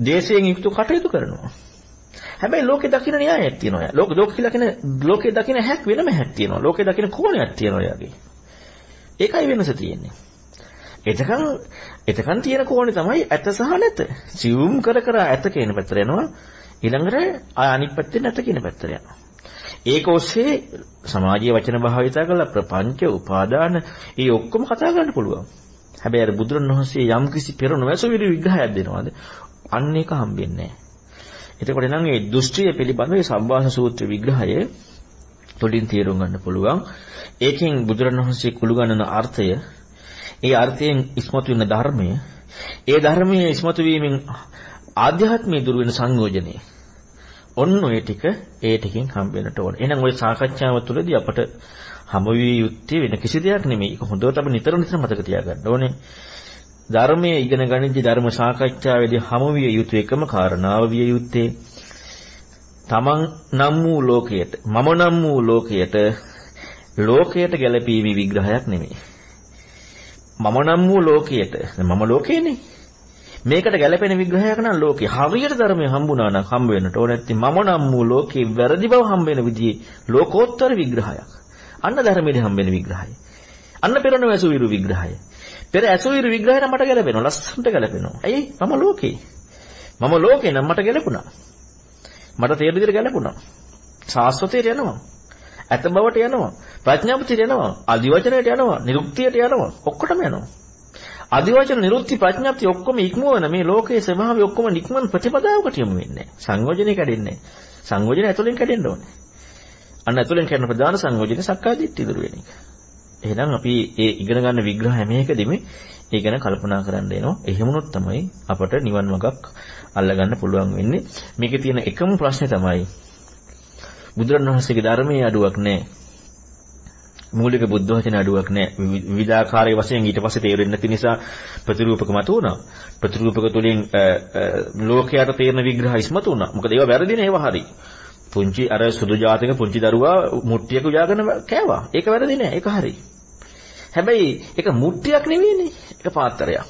B: දේශයෙන් යුක්ත කටයුතු කරනවා. හැබැයි ලෝකේ දකින්න න්‍යායක් තියෙනවා. ලෝක ලෝක කියලා කියන ලෝකේ දකින්න හැක් වෙනම හැක් තියෙනවා. ලෝකේ දකින්න කෝණයක් තියෙනවා යාගේ. ඒකයි වෙනස තියෙන්නේ. එතකන් එතකන් තියෙන කෝණේ තමයි ඇත සහ නැත. සිවුම් කර කර ඇත කියන පැත්තට යනවා. ඊළඟට අනිත් පැත්තේ නැත කියන පැත්තට යනවා. ඒක ඔස්සේ සමාජීය වචන භාවිතා කරලා ප්‍රපංච උපාදාන ඒ ඔක්කොම කතා කරන්න පුළුවන්. හැබැයි අර බුදුරණවහන්සේ යම් කිසි පෙර නොවැසු විදි විග්‍රහයක් දෙනවාද? අන්න ඒක හම්බෙන්නේ නැහැ. එතකොට නම් මේ දෘෂ්ටිය පිළිබඳව මේ සම්වාස සූත්‍ර විග්‍රහය තුළින් තේරුම් ගන්න පුළුවන්. ඒකෙන් බුදුරණවහන්සේ කුළු ගන්නන අර්ථය ඒ අර්ථයෙන් ඉස්මතු වෙන ධර්මය ඒ ධර්මයේ ඉස්මතු වීමෙන් ආධ්‍යාත්මයේ දුර වෙන සංයෝජනය ඔන්න ඔය ටික ඒ ටිකෙන් හම්බෙන්නට ඕන. එහෙනම් ওই සාකච්ඡාව තුළදී අපට හමු විය යුත්තේ වෙන කිසි දෙයක් නෙමෙයි. ඒක හොඳට අපි නිතර නිතර මතක තියාගන්න ඕනේ. ධර්මයේ ඉගෙන ගනිද්දී ධර්ම සාකච්ඡාවේදී හමු විය යුතු එකම කාරණාව විය යුත්තේ තමන් නම් වූ ලෝකයට මම නම් වූ ලෝකයට ලෝකයට ගැළපීමේ විග්‍රහයක් නෙමෙයි. මම නම් වූ ලෝකයට මම ලෝකේනේ. මේකට ගැළපෙන විග්‍රහයක් නම් ලෝකේ හරියට ධර්මයේ හම්බුණා නම් හම්බ වෙන්නට ඕන නැත්නම් මම නම් වූ ලෝකේ වැරදි බව හම්බ වෙන විදිහේ ලෝකෝත්තර විග්‍රහයක්. අන්න ධර්මයේ හම්බ වෙන විග්‍රහය. අන්න පෙරණ වැසුවිරු විග්‍රහය. පෙර ඇසුවිරු විග්‍රහයට මට ගැළපෙනවා. ලස්සනට ගැළපෙනවා. ඇයි? මම ලෝකේ. මම ලෝකේ නම් මට ගැළපුණා. මට තේරු විදිහට ගැළපුණා. සාස්වතයට යනවා. ඇත බවට යනවා. ප්‍රඥාපතියට යනවා. අදිවචනයට යනවා. නිරුක්තියට යනවා. ඔක්කොටම යනවා. අදිවචන නිරුක්ති ප්‍රඥාප්ති ඔක්කොම ඉක්මවන මේ ලෝකයේ ස්වභාවය ඔක්කොම නික්මන් ප්‍රතිපදාවකට යමු වෙන්නේ. සංයෝජනේ කැඩෙන්නේ. සංයෝජන ඇතුලෙන් කැඩෙන්න ඕනේ. අන්න ඇතුලෙන් කරන ප්‍රධාන සංයෝජනේ සක්කාය දිට්ඨිය දුර වෙන එක. එහෙනම් අපි ඒ ඉගෙන ගන්න විග්‍රහ හැම එකදීම ඒ ගැන කල්පනා කරන්න එනවා. එහෙමනොත් තමයි අපට නිවන් මාර්ගක් අල්ලගන්න පුළුවන් වෙන්නේ. මේකේ තියෙන එකම ප්‍රශ්නේ තමයි බුදුරණවහන්සේගේ ධර්මයේ අඩුවක් නැහැ. මූලික බුද්ධ වචන අඩුවක් නැහැ. විවිධාකාරයේ වශයෙන් ඊට පස්සේ තේරෙන්නේ නැති නිසා ප්‍රතිරූපක මත උනා. ප්‍රතිරූපක තුලින් ලෝකයට තේරෙන විග්‍රහ ඉස්මතු වුණා. මොකද ඒවා වැරදි නේ ඒවා හරි. පුංචි අර සුදු ජාතක පුංචි දරුවා මුට්ටියක උයාගෙන කෑවා. ඒක වැරදි නෑ. ඒක හරි. හැබැයි ඒක මුට්ටියක් නෙවෙයිනේ. ඒක පාත්‍රයක්.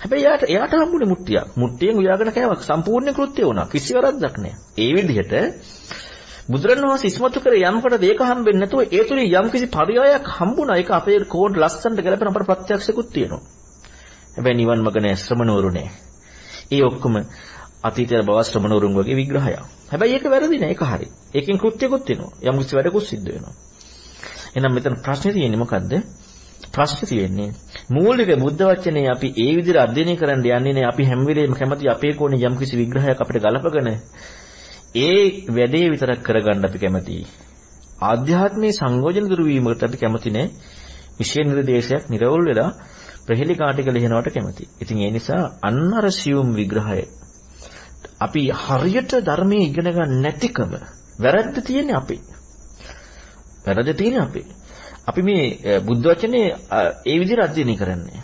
B: හැබැයි යාට එයාට හම්බුනේ මුට්ටියක්. මුට්ටියෙන් උයාගෙන කෑවා. සම්පූර්ණ කෘත්‍ය වුණා. කිසි වරද්දක් නෑ. ඒ විදිහට බුදුරණවහන්සේ ඉස්මතු කරේ යම්කට ඒක හම්බෙන්නේ නැතුව ඒ තුලින් යම් කිසි පරියායක් හම්බුණා. ඒක අපේ කෝඩ් ලස්සනට ගැලපෙන අපේ ප්‍රත්‍යක්ෂකුත් තියෙනවා. හැබැයි නිවන් මග නෑ ශ්‍රමණවරු නෑ. ඒ ඔක්කොම අතීතයේ බව ශ්‍රමණවරුන් වගේ විග්‍රහයක්. හැබැයි ඒක වැරදි නෑ. ඒක හරි. ඒකෙන් කෘත්‍යකුත් වෙනවා. යම් කිසි වැඩකුත් සිද්ධ වෙනවා. එහෙනම් මෙතන ප්‍රශ්නේ තියෙන්නේ මොකද්ද? ප්‍රශ්නේ තියෙන්නේ මූලික බුද්ධ වචනේ අපි ඒ විදිහට අධ්‍යයනය කරන්න යන්නේ නේ අපි හැම වෙලේම කැමති අපේ කෝණේ යම් කිසි විග්‍රහයක් අපිට ගලපගෙන ඒ වැඩේ විතරක් කරගන්න අපි කැමතියි. ආධ්‍යාත්මයේ සංයෝජන දුරු වීමකට අපි කැමති නෑ. විශේෂ නිර්දේශයක් නිරවුල් වෙලා ප්‍රහෙලිකාටික ලියනවට කැමති. ඉතින් ඒ නිසා අන්නර සියුම් විග්‍රහය අපි හරියට ධර්මයේ ඉගෙන ගන්න නැතිකම වැරද්ද තියෙන්නේ අපේ. වැරද්ද තියෙන්නේ අපේ. අපි මේ බුද්ධ වචනේ ඒ විදිහට අධ්‍යයනය කරන්නේ.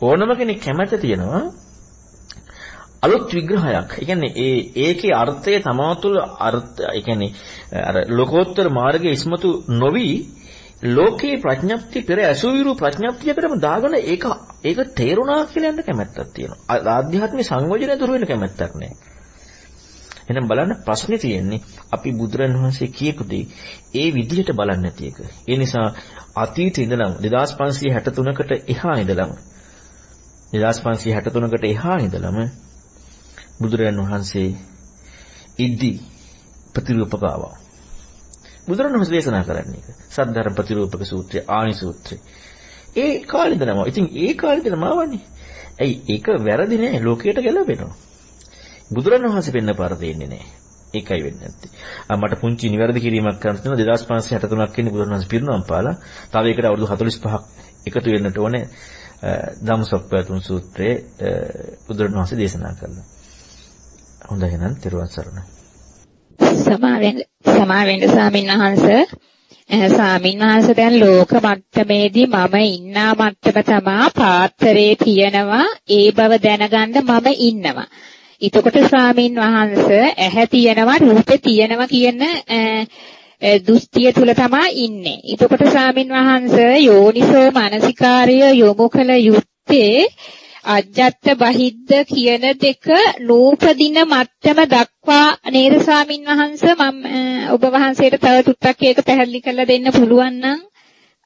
B: ඕනම කෙනෙක් කැමැත්ත තියෙනවා අලුත් විග්‍රහයක්. ඒ කියන්නේ ඒ ඒකේ අර්ථය තමා තුළ අර්ථ ඒ කියන්නේ අර ලෝකෝත්තර මාර්ගයේ ඉස්මතු නොවි ලෝකේ ප්‍රඥප්ති පෙර ඇසුවිරු ප්‍රඥප්තියකටම දාගෙන ඒක ඒක තේරුණා කියලා යන්න කැමැත්තක් තියෙනවා. ආධ්‍යාත්මික සංයෝජනය දුර වෙන කැමැත්තක් නැහැ. එහෙනම් බලන්න ප්‍රශ්නේ තියෙන්නේ අපි බුදුරණවහන්සේ කියපු දේ ඒ විදිහට බලන්නේ නැති එක. ඒ නිසා අතීතේ ඉඳලම 2563කට එහා ඉඳලම 2563කට එහා ඉඳලම බුදුරණවහන්සේ ඉද්දි ප්‍රතිරූපක ආවා. බුදුරණවහන්සේ දේශනා කරන්නේ ඒක. සද්ධර්ම ප්‍රතිරූපක සූත්‍රය, ආනි සූත්‍රය. ඒ කාලේ ඉඳලම. ඉතින් ඒ කාලේ ඉඳලම ආවනේ. ඇයි ඒක වැරදි නෑ ලෝකයට ගැලපෙනවා. බුදුරණවහන්සේ වෙන්න පාර දෙන්නේ නැහැ. ඒකයි වෙන්නේ නැත්තේ. ආ මට පුංචි නිවැරදි කිරීමක් කරන්න තියෙනවා 2563ක් ඉන්නේ බුදුරණවහන්සේ පිරිනවම් පාලා. තව ඒකට අවුරුදු 45ක් එකතු වෙන්නට ඕනේ ධම්සොප්පතුන් සූත්‍රයේ බුදුරණවහන්සේ දේශනා කළා. හොඳයි එහෙනම් තෙරුවන් සරණයි.
C: සමාවෙන් සමාවෙන් ස්වාමීන් වහන්සේ ස්වාමීන් වහන්සේ දැන් ලෝක මට්ටමේදී මම ඉන්නා මට්ටම තමා පාත්‍රයේ තියෙනවා ඒ බව දැනගන්න මම ඉන්නවා. එතකොට ස්වාමීන් වහන්සේ ඇහැ තියෙනවා රූපේ තියෙනවා කියන දෘෂ්ටිය තුල තමයි ඉන්නේ. එතකොට ස්වාමීන් වහන්සේ යෝනිසෝ මානසිකාර්ය යොමු කළ යුත්තේ අජත්ත බහිද්ද කියන දෙක නූපදින මට්ටම දක්වා නේද ස්වාමින් වහන්සේ මම ඔබ වහන්සේට තව ටුට්ටක් ඒක පැහැදිලි කරලා දෙන්න පුළුවන් නම්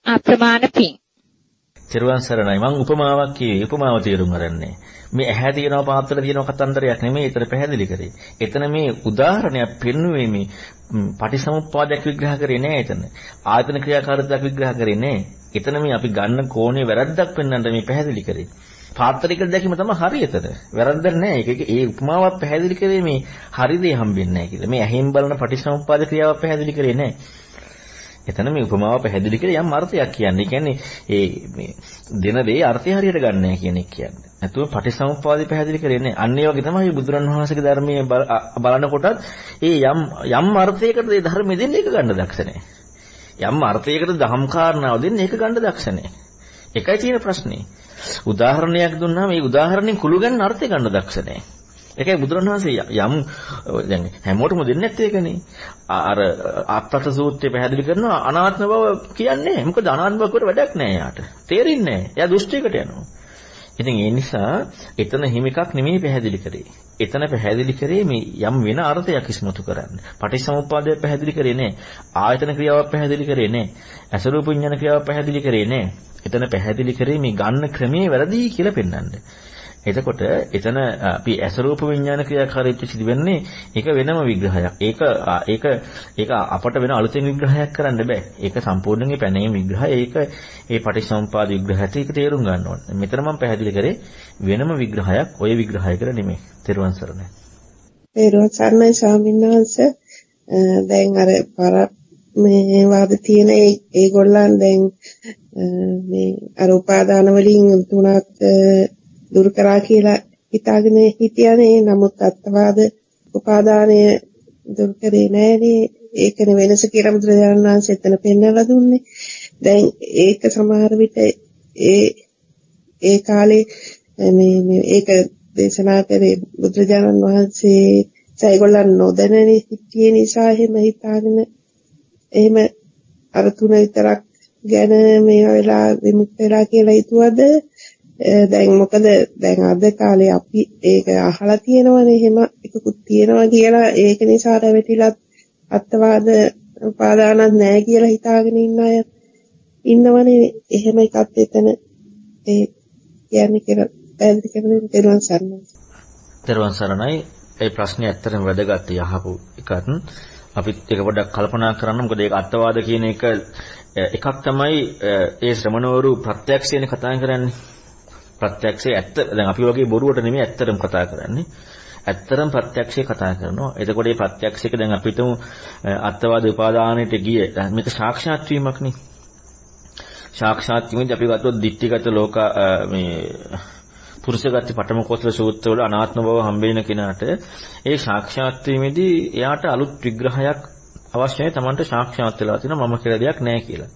C: අප්‍රමාණ පිං.
B: තිරුවන් සරණයි මම උපමාවක් කියේ උපමාව තේරුම් ගන්නනේ. මේ ඇහැ තියෙනවා පාත්‍ර තියෙනවා කතන්දරයක් නෙමෙයි ඒතර පැහැදිලි කරේ. එතන මේ උදාහරණයක් පෙන්වුවේ මේ පටිසමුප්පාදයක් විග්‍රහ කරේ නෑ එතන. ආයතන ක්‍රියාකාරීත්වයක් විග්‍රහ කරේ නෑ. එතන මේ අපි ගන්න කෝණේ වැරද්දක් පෙන්වන්න මේ පැහැදිලි කරේ. පාත්‍රික දැකීම තමයි හරියටද. වැරද්දක් නෑ. ඒක ඒ උපමාවක් පැහැදිලි කරේ මේ හරි දේ හම්බෙන්නේ නෑ කියලා. මේ ඇහෙන් බලන පටිසමුප්පාද ක්‍රියාවක් පැහැදිලි කරේ නෑ. එතන මේ උපමාව පැහැදිලි කරේ යම් අර්ථයක් කියන්නේ. කියන්නේ ඒ මේ දෙන දේ අර්ථය හරියට ගන්න නැහැ කියන එක කියන්නේ. නැතුව පටිසමුප්පාදේ පැහැදිලි කරේ නැහැ. අන්න ඒ වගේ තමයි බුදුරන් වහන්සේගේ ධර්මයේ බලනකොටත් ඒ යම් යම් අර්ථයකට ඒ ධර්මෙ දෙන්නේ ඒක ගන්න දක්ෂ නැහැ. යම් අර්ථයකට දහම් කාරණාව දෙන්නේ ඒක ගන්න දක්ෂ නැහැ. එකයි තියෙන ප්‍රශ්නේ. උදාහරණයක් දුන්නාම මේ උදාහරණයෙන් කුළු ගන්න අර්ථය ගන්න දක්ෂ නැහැ. ඒකයි බුදුරණවහන්සේ යම් දැන් හැමෝටම දෙන්නේ නැත්තේ ඒකනේ. අර ආත්පත සූත්‍රය පැහැදිලි කරනවා අනාත්ම බව කියන්නේ. මොකද අනාත්ම බවට වැඩක් නැහැ යාට. තේරෙන්නේ නැහැ. එයා දෘෂ්ටියකට යනවා. ඉතින් ඒ නිසා එතන හිමිකක් නෙමෙයි පැහැදිලි කරේ. එතන පැහැදිලි කරේ මේ යම් වෙන අර්ථයක් ඉස්මතු කරන්න. පටිච්චසමුප්පාදය පැහැදිලි කරේ නෑ. ආයතන ක්‍රියාවක් පැහැදිලි කරේ නෑ. අසරූප විඥාන ක්‍රියාවක් පැහැදිලි කරේ නෑ. එතන පැහැදිලි කරේ මේ ගන්න ක්‍රමයේ වැරදි කියලා පෙන්වන්න. එතකොට එතන අපි ඇසරූප විඥාන ක්‍රියාකාරීත්වය සිදුවෙන්නේ ඒක වෙනම විග්‍රහයක්. ඒක ඒක ඒක අපට වෙන අලුතෙන් විග්‍රහයක් කරන්න බෑ. ඒක සම්පූර්ණයෙන් පැනීම විග්‍රහය. ඒක ඒ පටිච්චසමුපාද විග්‍රහයට ඒක තේරුම් ගන්න ඕනේ. මෙතන මම පැහැදිලි කරේ වෙනම විග්‍රහයක් ඔය විග්‍රහයකට නෙමෙයි. තෙරුවන් සරණයි.
E: තෙරුවන් සරණයි ස්වාමීන් වහන්සේ. දැන් අර පර මේ වාද තියෙන ඒගොල්ලන් දැන් මේ අර උපාදාන වලින් තුනක් දුරු කරා කියලා හිතාගෙන හිටියානේ. නමුත් අත්වාද උපාදානය දුරු කරේ නෑනේ ඒකනේ වෙනස කියලා බුදුරජාණන් වහන්සේ එතන පෙන්වලා දුන්නේ. දැන් ඒක සමහර විට ඒ ඒ කාලේ මේ මේ ඒක දේශනා කරේ බුදුරජාණන් වහන්සේ ඒගොල්ලන් නොදැන හිටියේ නිසා එහෙම හිතාගෙන එහෙම අර තුන විතරක් ගැන මේ වෙලා විමුක්ත වෙලා කියලා හිතුවද? දැන් මොකද දැන් අද කාලේ අපි ඒක අහලා තියෙනවනේ එහෙම එකකුත් තියෙනවා කියලා ඒක නිසා රැවටිලත් අත්වාද උපාදානක් නැහැ කියලා හිතාගෙන ඉන්න අය ඉන්නවනේ එහෙම එකක් එතන ඒ කියන්නේ කියලා පැහැදිලි කරන දරුවන් සරණයි.
B: දරුවන් සරණයි ඒ ප්‍රශ්නේ ඇත්තටම වැදගත් යහපු එකක්. අපිත් ඒක පොඩ්ඩක් කල්පනා කරන්න මොකද ඒක අත්වාද කියන එක එකක් තමයි ඒ ශ්‍රමණවරු ප්‍රත්‍යක්ෂයෙන් කතා කරන්නේ. ප්‍රත්‍යක්ෂයේ ඇත්ත දැන් අපි වගේ බොරුවට නෙමෙයි ඇත්තටම කතා කරන්නේ. ඇත්තටම ප්‍රත්‍යක්ෂයේ කතා කරනවා. එතකොට මේ ප්‍රත්‍යක්ෂයක දැන් අපිටම අත්වාද උපාදානයට ගිය මේක සාක්ෂාත් වීමක්නේ. සාක්ෂාත් වීමෙන් අපි ගත්තොත් ditthිගත ලෝක මේ පුරුෂගත පඨම කෝසල සූත්‍රවල අනාත්ම බව හම්බෙන කෙනාට ඒ සාක්ෂාත් වීමේදී එයාට අලුත් විග්‍රහයක් අවශ්‍යයි Tamanට සාක්ෂාත් වෙලා තියෙනවා මම කියලා දෙයක් නැහැ කියලා.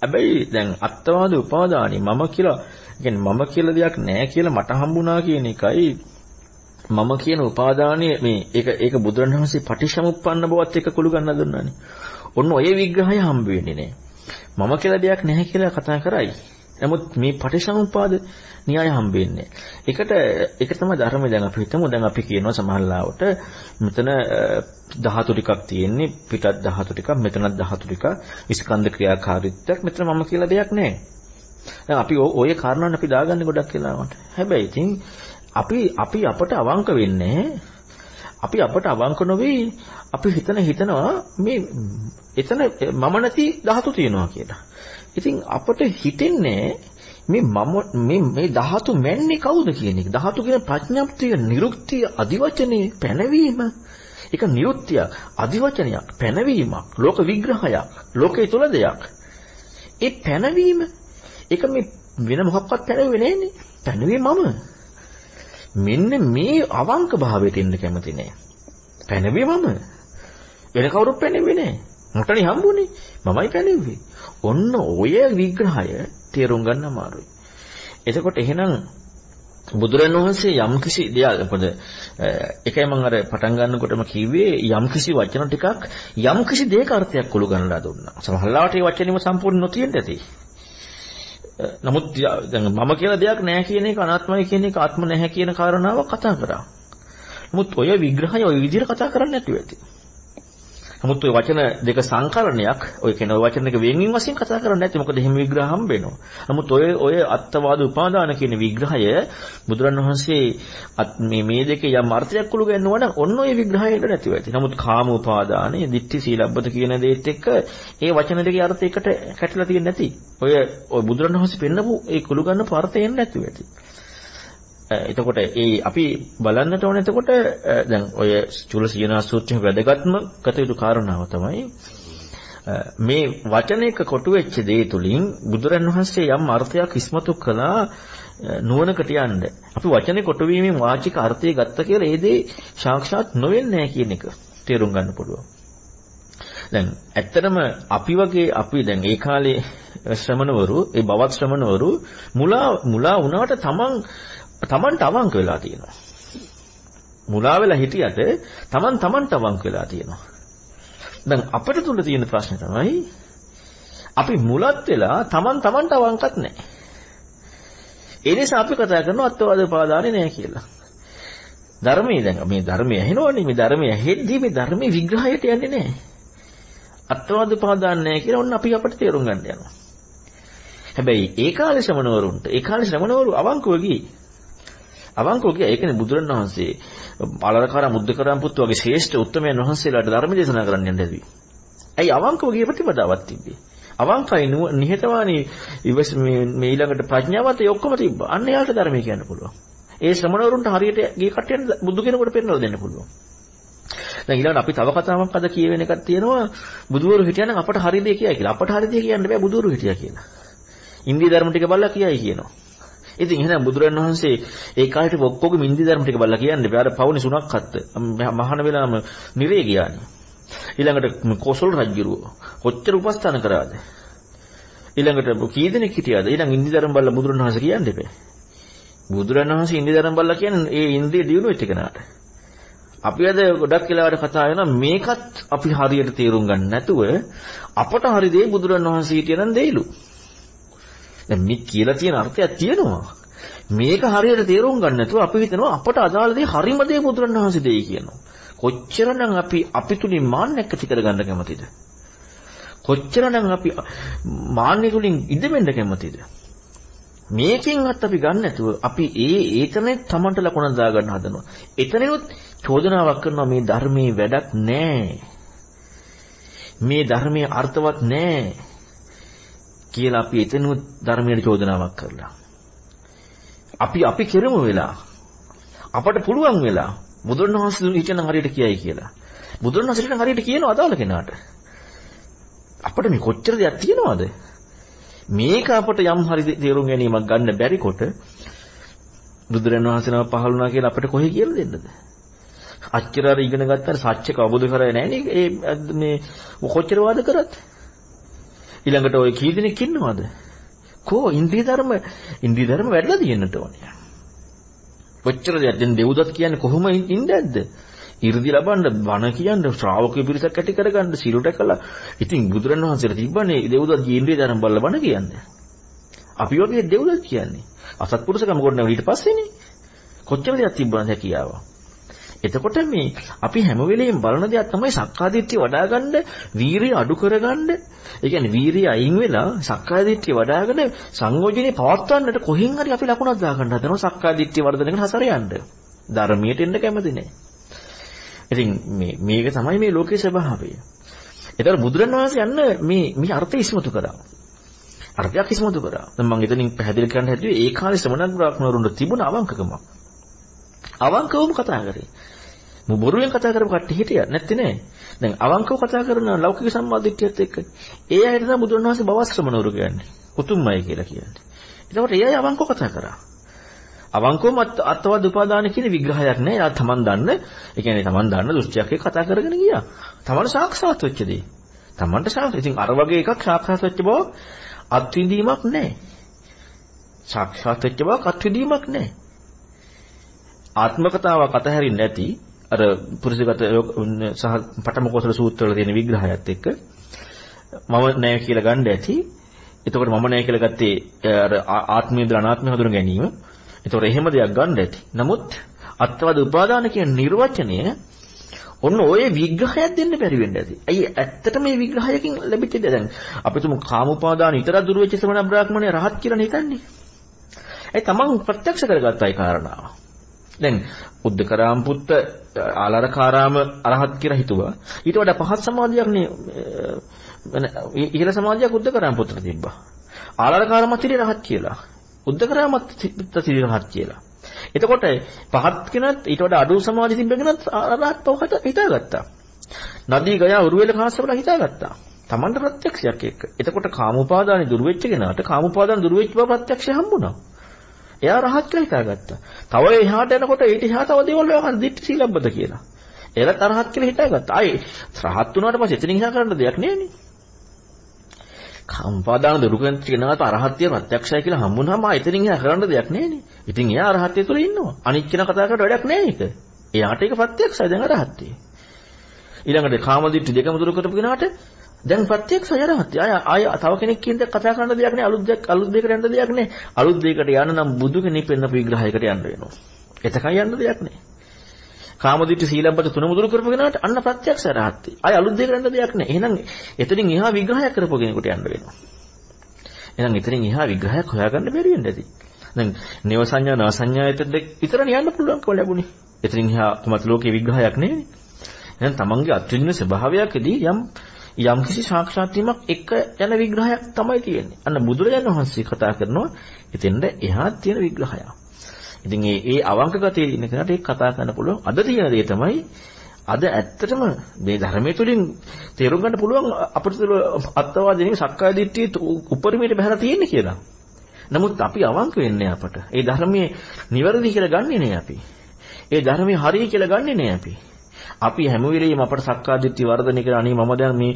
B: හැබැයි දැන් අත්වාද උපාදානි මම කියලා කියන්නේ මම කියලා දෙයක් නැහැ කියලා මට හම්බුණා කියන එකයි මම කියන උපාදානයේ මේ ඒක ඒක බුදුරණවහන්සේ පටිච්චසමුප්පන්න බවත් එක්ක කුළු ගන්න දුන්නානේ. ඔන්න ඔය විග්‍රහය හම්බ වෙන්නේ නැහැ. මම කියලා දෙයක් නැහැ කියලා කතා කරයි. නමුත් මේ පටිච්චසමුප්පාද න්‍යාය හම්බෙන්නේ. ඒකට ඒක තමයි ධර්මය දැන් අපි හිතමු දැන් අපි කියනවා සමහරලාවට මෙතන ධාතු ටිකක් තියෙන්නේ පිටත් ධාතු ටිකක් මෙතනත් ධාතු ටිකක් ස්කන්ධ ක්‍රියාකාරීත්වයක් මෙතන මම කියලා දෙයක් නැහැ. දැන් අපි ওই කාරණාවන් අපි දාගන්නේ ගොඩක් වෙලාවට. හැබැයි ඉතින් අපි අපි අපට අවංක වෙන්නේ අපි අපට අවංක නොවේ අපි හිතන හිතනවා මේ එතන මම නැති ධාතු තියෙනවා කියලා. ඉතින් අපට හිතෙන්නේ මේ මම මේ මේ ධාතු මැන්නේ කවුද කියන එක. ධාතු කියන ප්‍රඥප්තිය, නිරුක්තිය, අදිවචනේ පැනවීම. ඒක නිරුක්තිය, අදිවචනයක්, පැනවීමක්, ලෝක විග්‍රහයක්, ලෝකයේ තුල දෙයක්. ඒ පැනවීම ඒක මේ වෙන මොකක්වත් පැනවෙන්නේ නැන්නේ. පැනවේ මම. මෙන්න මේ අවංක භාවයට එන්න කැමති නෑ. පැනවේ මම. වෙන කවුරුත් පැනෙන්නේ නෑ. මටනේ හම්බුනේ. මමයි පැනෙන්නේ. ඔන්න ඔය විග්‍රහය තේරුම් ගන්න අමාරුයි. එතකොට එහෙනම් බුදුරන් වහන්සේ යම්කිසි දෙයක් මොකද ඒකයි මම අර පටන් ගන්නකොටම කිව්වේ යම්කිසි වචන ටිකක් යම්කිසි දෙයක අර්ථයක් කුළු ගන්නලා දුන්නා. සමහරවිට මේ වචනේම සම්පූර්ණ නොතියෙන්න ඇති. නමුත් දැන් මම කියලා දෙයක් නැහැ කියන එක අනාත්මයි කියන එක ආත්ම නැහැ කියන කාරණාව කතා කරා. නමුත් ඔය විග්‍රහය ඔය විදිහට කතා කරන්නේ නැතුව ඇති. නමුත් ওই වචන දෙක සංකලනයක් ඔය කියන ওই වචන දෙක වෙනින් වශයෙන් කතා කරන්නේ නැති මොකද එහෙම විග්‍රහ හම්බ වෙනවා. නමුත් ඔය ඔය අත්වාද උපාදාන කියන විග්‍රහය බුදුරණවහන්සේ මේ මේ දෙකේ යම් අර්ථයක් කුළු ගන්නවා නම් ඔන්න ඔය විග්‍රහයට නැතිව ඇති. නමුත් කාම උපාදානය, ditthi සීලබ්බත කියන දේත් එක්ක ඒ වචන දෙකේ අර්ථ එකට කැටලා තියෙන්නේ නැති. ඔය ඔය බුදුරණවහන්සේ පෙන්නපු ඒ කුළු ගන්න පාර්ථය එන්නේ නැතිව ඇති. එතකොට ඒ අපි බලන්නට ඕනේ එතකොට දැන් ඔය චූල සීනා සූත්‍රයේ වැදගත්ම කටයුතු කාරණාව තමයි මේ වචනයක කොටු වෙච්ච දේ තුලින් බුදුරන් වහන්සේ යම් අර්ථයක් ඉස්මතු කළා නුවණකට යන්න. අපි වචනේ කොටු වීමෙන් වාචික අර්ථය ගත්ත කියලා ඒ දේ සාක්ෂාත් නොවෙන්නේ නැහැ කියන එක තේරුම් ගන්න පුළුවන්. දැන් ඇත්තටම අපි වගේ අපි දැන් ඒ කාලේ ශ්‍රමණවරු ඒ බවත් ශ්‍රමණවරු මුලා මුලා වුණාට තමන් තමන්ට අවංක වෙලා තියෙනවා. මුලා වෙලා හිටියට තමන් තමන්ට අවංක වෙලා තියෙනවා. දැන් අපිට තුල තියෙන ප්‍රශ්නේ තමයි අපි මුලත් වෙලා තමන් තමන්ට අවංකත් නැහැ. ඒ නිසා අපි කතා කරනවා අත්වාද පාදානේ නැහැ කියලා. ධර්මයේ දැන් මේ ධර්මය ඇහෙනවනේ මේ ධර්මය ඇහෙද්දී මේ ධර්මයේ විග්‍රහයට යන්නේ නැහැ. අත්වාද පාදාන්නේ නැහැ කියලා ඔන්න අපි අපිට තේරුම් ගන්න යනවා. හැබැයි ඒ කාලේ ශ්‍රමණවරුන්ට ඒ කාලේ ශ්‍රමණවරු අවංකව ගියේ. අවංකව ගියා ඒකනේ බුදුරණවහන්සේ අලරකාර මුද්දකරම් පුත් වගේ ශ්‍රේෂ්ඨ උත්තමයන් වහන්සේලාට ධර්ම දේශනා කරන්න යන්න ඇති. ඇයි අවංකව ගිය ප්‍රතිපදාවක් තිබ්බේ? අවංකයි නිහතමානී ඉවස් මේ ඊළඟට ප්‍රඥාවත් ඒ ඔක්කොම තිබ්බා. අන්න එයාට ධර්මය කියන්න පුළුවන්. ඒ ශ්‍රමණවරුන්ට හරියට ගිය කට්ටියන් බුදු කෙනෙකුට පෙන්වලා දෙන්න පුළුවන්. දැන් ඊළඟට අපි තව කතාවක් අද කියවෙන එකක් තියෙනවා බුදුවරු හිටියනම් අපට හරි දේ කියයි කියලා. අපට හරි දේ කියන්න බෑ බුදුවරු හිටියා කියලා. ඉන්දිය ධර්ම ටික බලලා කියයි කියනවා. ඉතින් එහෙනම් බුදුරන් වහන්සේ ඒ කාලේට ඔක්කොගේ ඉන්දිය ධර්ම ටික බලලා කියන්නේ බෑ. අර පවුනේ සුණක් හත්ත. මහාන වෙලාම නිරේ ගියානේ. ඊළඟට කොසල් රජුරුව කොච්චර උපස්ථාන කරාද? ඊළඟට කී දෙනෙක් හිටියාද? ඊළඟ ඉන්දිය ධර්ම බලලා බුදුරන් වහන්සේ කියන්න එපේ. බුදුරන් වහන්සේ ඉන්දිය ධර්ම බලලා කියන්නේ ඒ ඉන්දිය දිනු වෙච්ච කෙනාට. අපි අද ගොඩක් වෙලාවට කතා වෙනවා මේකත් අපි හරියට තේරුම් ගන්න නැතුව අපට හරි දේ බුදුරන් වහන්සේ හිටියනම් දෙයිලු. දැන් මේ කියලා තියෙන අර්ථයක් තියෙනවා. මේක හරියට තේරුම් ගන්න නැතුව අපි හිතනවා අපට අදාළ දේ හරිම දේ බුදුරන් වහන්සේ දෙයි කියනවා. කොච්චරනම් අපි අපි තුලින් මාන්නයක් ඇති කරගන්න කැමතිද? කොච්චරනම් අපි මාන්නය තුලින් ඉඳෙන්න කැමතිද? මේකෙන්වත් අපි ගන්න නැතුව අපි ඒ ඒතනේ Tamanට ලකුණ දා ගන්න හදනවා. එතනිනුත් චෝදනාවක් කරනවා මේ ධර්මයේ වැඩක් නැහැ. මේ ධර්මයේ අර්ථවත් නැහැ. කියලා අපි එතනුත් ධර්මයට චෝදනාවක් කරලා. අපි අපි කෙරමු වෙලා අපට පුළුවන් වෙලා බුදුරණවහන්සේ හිතන හරියට කියයි කියලා. බුදුරණවහන්සේට හරියට කියන අදාළ කෙනාට. අපිට මේ කොච්චර දෙයක් තියෙනවද? මේක අපට යම් හරි තේරුම් ගැනීමක් ගන්න බැරි කොට බුදුරණවහන්සේනම පහළ වුණා කියලා අපිට කොහේ කියලා දෙන්නද? අච්චර අර ඉගෙන ගත්තාට සත්‍ය කවබෝධ කරන්නේ නැහැ නේ. ඒ මේ කොච්චර වාද කරත් ඊළඟට ඔය කී දෙනෙක් ඉන්නවද? කෝ ඉන්ද්‍රිය ධර්ම ඉන්ද්‍රිය ධර්ම වැඩලා තියෙන්නට ඕනේ. කොච්චර දැන් දෙව්දත් කියන්නේ කොහොම ඉඳද්ද? 이르දි ලබන්න බණ කියන්න ශ්‍රාවකයෝ පිරිසක් ඇති කරගන්න සිරුට කළා. ඉතින් බුදුරණවහන්සේට තිබ්බනේ දෙව්දත් ඉන්ද්‍රිය ධර්ම බලලා බණ කියන්නේ. අපි වගේ දෙව්දත් කියන්නේ. අසත්පුරුෂකම කොට නැව ඊට පස්සේනේ. කොච්චර දෙයක් තිබ්බනද හැකියාව. එතකොට මේ අපි හැම වෙලෙම බලන දෙයක් තමයි සක්කාදිට්ඨිය වඩා ගන්න, වීරිය අඩු කරගන්න. ඒ කියන්නේ වීරිය අයින් වෙලා සක්කාදිට්ඨිය වඩාගෙන සංයෝජනේ පවත්වන්නට කොහෙන් හරි අපි ලකුණක් දා ගන්න හදනවා සක්කාදිට්ඨිය වර්ධනයකට හසර යන්න. ධර්මයට එන්න කැමති නැහැ. ඉතින් මේ මේක තමයි මේ ලෝකයේ ස්වභාවය. ඒතර බුදුරණවහන්සේ යන්න මේ මේ අර්ථය ඉස්මතු කරා. අර්ථයක් ඉස්මතු කරා. දැන් මම එතනින් පැහැදිලි කරන්න හැදුවේ ඒ කාලේ ශ්‍රමණ බ්‍රාහ්මණවරුන්ට තිබුණ අවංකකමක්. අවංකවම කතා කරේ. මු බොරුවෙන් කතා කරපු කට්ටිය හිටියා නැත්තේ නෑ. දැන් අවංකව කතා කරන ලෞකික සම්මාදිට්ඨියත් එක්ක ඒ අයට තමයි බුදුන් වහන්සේ බවස්ශ්‍රමණවරු කියන්නේ. උතුම්මයි කියලා කියන්නේ. එතකොට ඒ අය අවංකව කතා කරා. අවංකවම අත්වාද උපාදාන කියන විග්‍රහයක් නෑ. යා තමන් දන්න, ඒ කියන්නේ තමන් දන්න දෘෂ්ටියක් එක්ක කතා කරගෙන ගියා. තමන් සාක්ෂාත් වෙච්ච දේ. තමන්ට සාක්ෂාත්. ඉතින් අර වගේ එකක් සාක්ෂාත් වෙච්ච බව අත්විඳීමක් නෑ. සාක්ෂාත් වෙච්ච බවක් අත්විඳීමක් නෑ. ආත්ම කතාවක් අතහැරින්න නැති අර පුරුෂගත සහ පටමකෝසල සූත්‍රවල තියෙන විග්‍රහයත් එක්ක මම නෑ කියලා ගන්න ඇති. එතකොට මම නෑ කියලා ගත්තේ අර ආත්මීය අනාත්මය හඳුන ගැනීම. එතකොට එහෙම දෙයක් ගන්න ඇති. නමුත් අත්වාද උපාදාන කියන නිර්වචනය ඔන්න ඔය විග්‍රහයක් දෙන්න බැරි වෙන්න ඇති. ඇයි ඇත්තට මේ විග්‍රහයකින් ලැබිච්ච දේ දැන් අපි තුමු කාම උපාදාන විතර දුර වෙච්ච ශ්‍රමණ බ්‍රාහ්මණය රහත් කියලා හිතන්නේ. ඒ තමන් ප්‍රත්‍යක්ෂ කරගත්තයි කාරණාව. දැන් උද්දකරාම පුත්ත ආලාරකාරාම අරහත් කියලා හිතුවා. ඊට වඩා පහත් සමාධියක් නේ ඉහළ සමාධියක් උද්දකරාම පුත්තට තිබ්බා. ආලාරකාරාමත් ඉතින් රහත් කියලා. උද්දකරාමත් ඉතින් රහත් කියලා. එතකොට පහත් කෙනත් ඊට වඩා අඩු සමාධිය තිබ්බ කෙනත් රහත් පහත හිතාගත්තා. නදී ගයා උරුවෙල කාස්සවල හිතාගත්තා. Tamanda ප්‍රත්‍යක්ෂයක් එක්ක. එතකොට කාමෝපාදානෙ දුර වෙච්ච කෙනාට කාමෝපාදාන දුර වෙච්ච බව ප්‍රත්‍යක්ෂය හම්බුණා. එයා රහත් කියලා හිතාගත්තා. තව එහාට යනකොට ඊට එහා තව දේවල් හොයගන්න දිට්ඨි සීලබ්බත කියලා. එයාලා තරහත් කියලා හිතාගත්තා. ආයේ රහත් වුණාට පස්සේ එතනින් එහා කරන්න දෙයක් නෑනේ. කාමපාදාන දුරු කරන කෙනාට අරහත්ත්වය ප්‍රත්‍යක්ෂයි කියලා හම්බුනහම එතනින් එහා කරන්න දෙයක් නෑනේ. ඉතින් එයා අරහත්ත්වය තුල ඉන්නවා. අනිත් කෙනා කතා කරලා වැඩක් නෑ ඒක. එයාට ඒක ප්‍රත්‍යක්ෂයි දැන් අරහත්ත්වය. ඊළඟට කාමදිට්ඨි දෙකම දුරු කරපු කෙනාට දැන් ප්‍රත්‍යක්ෂ යරහත්. ආය ආය තව කෙනෙක් කියන දේ කතා කරන්න දෙයක් නෑ. අලුත් දෙයක් අලුත් දෙයකට යන්න දෙයක් නෑ. අලුත් දෙයකට යන්න නම් බුදු කෙනෙක් වෙන්න විග්‍රහයකට යන්න වෙනවා. එතකන් යන්න දෙයක් නෑ. කාමදිට්ඨි සීලබ්බත තුන මුදුරු කරපු කෙනාට අන්න ප්‍රත්‍යක්ෂ යරහත්. ආය අලුත් දෙයකට යන්න දෙයක් නෑ. එහෙනම් එතනින් එහා විග්‍රහයක් කරපු කෙනෙකුට යන්න වෙනවා. එහෙනම් එතනින් එහා විග්‍රහයක් හොයාගන්න බැරි වෙන්නේ නැති. දැන් නේව සංඥා නා සංඥා විතරනේ යන්න පුළුවන්කම ලැබුණේ. එතනින් එහා කොමත් ලෝකේ විග්‍රහයක් නෙවෙයි. එහෙනම් තමන්ගේ අත්විඳින ස්වභාවයකදී යම් යම්කිසි සාක්ෂාත් වීමක් එක යන විග්‍රහයක් තමයි තියෙන්නේ. අන්න බුදුරජාණන් වහන්සේ කතා කරනවා එතෙන්ද එහා තියෙන විග්‍රහය. ඉතින් මේ ඒ අවංක ගතිය ඉන්න කෙනාට ඒක කතා කරන්න පුළුවන්. අද තියෙන දේ තමයි අද ඇත්තටම මේ ධර්මයේ තුලින් තේරුම් ගන්න පුළුවන් අපිට තුල අත්වාදීනේ සක්කාය දිට්ඨිය උපරිමයට බහලා තියෙන්නේ කියලා. නමුත් අපි අවංක වෙන්නේ අපට. ඒ ධර්මයේ නිවැරදි කියලා ගන්නෙ නෑ අපි. ඒ ධර්මයේ හරි කියලා ගන්නෙ නෑ අපි. අපි හැම වෙලෙම අපට සක්කාදිට්ඨි වර්ධනය කරන අනේ මම දැන් මේ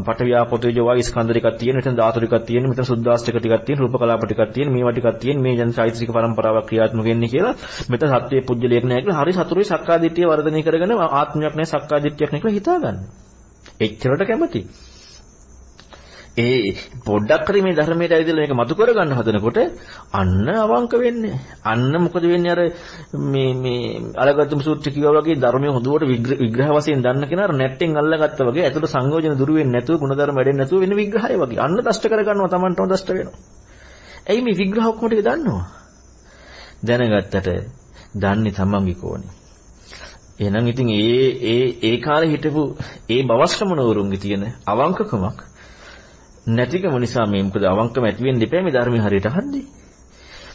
B: පටවියා පොතේජ වායු ස්කන්ධ ටිකක් තියෙන මෙතන ධාතු ටිකක් තියෙන මෙතන සුද්දාස්තික ටිකක් තියෙන රූප කලාප ටිකක් තියෙන මේවා ටිකක් තියෙන මේ ජන චෛතසික පරම්පරාවක් ක්‍රියාත්මක වෙන්නේ කියලා මෙතන සත්‍යයේ පුජ්‍යලයක් නැහැ කියලා හරි සතුරුයි සක්කාදිට්ඨිය වර්ධනය කරගෙන ආත්මයක් නැහැ සක්කාදිට්ඨියක් නැහැ කියලා හිතාගන්න. එච්චරට කැමති. ඒ පොඩ්ඩක් හරි මේ ධර්මයට ඇවිදලා මේක මතු කරගන්න හදනකොට අන්න අවංක වෙන්නේ. අන්න මොකද වෙන්නේ අර මේ මේ අලගතුම් සූත්‍ර කිව්වා වගේ ධර්මයේ හොඳට විග්‍රහ වශයෙන් දන්න කෙනා නැට්ටෙන් අල්ලගත්තා වගේ ඇතුළට සංයෝජන දුරු වෙන්නේ නැතුව ಗುಣධර්ම වැඩෙන්නේ නැතුව වෙන විග්‍රහය වගේ. අන්න දෂ්ට කරගන්නවා Tamanටම දෂ්ට වෙනවා. ඇයි මේ විග්‍රහ ඔක්කොම ටික දන්නවා? දැනගත්තට දන්නේ Tamanගේ කෝණේ. එහෙනම් ඉතින් ඒ ඒ ඒ කාලේ හිටපු ඒ බවස්ශ්‍රමණවරුන්ගේ තියෙන අවංකකමක් නැතිකම නිසා මේ මොකද අවංකම ඇති වෙන්න දෙපෑ මේ ධර්මයේ හරියට අහන්නේ.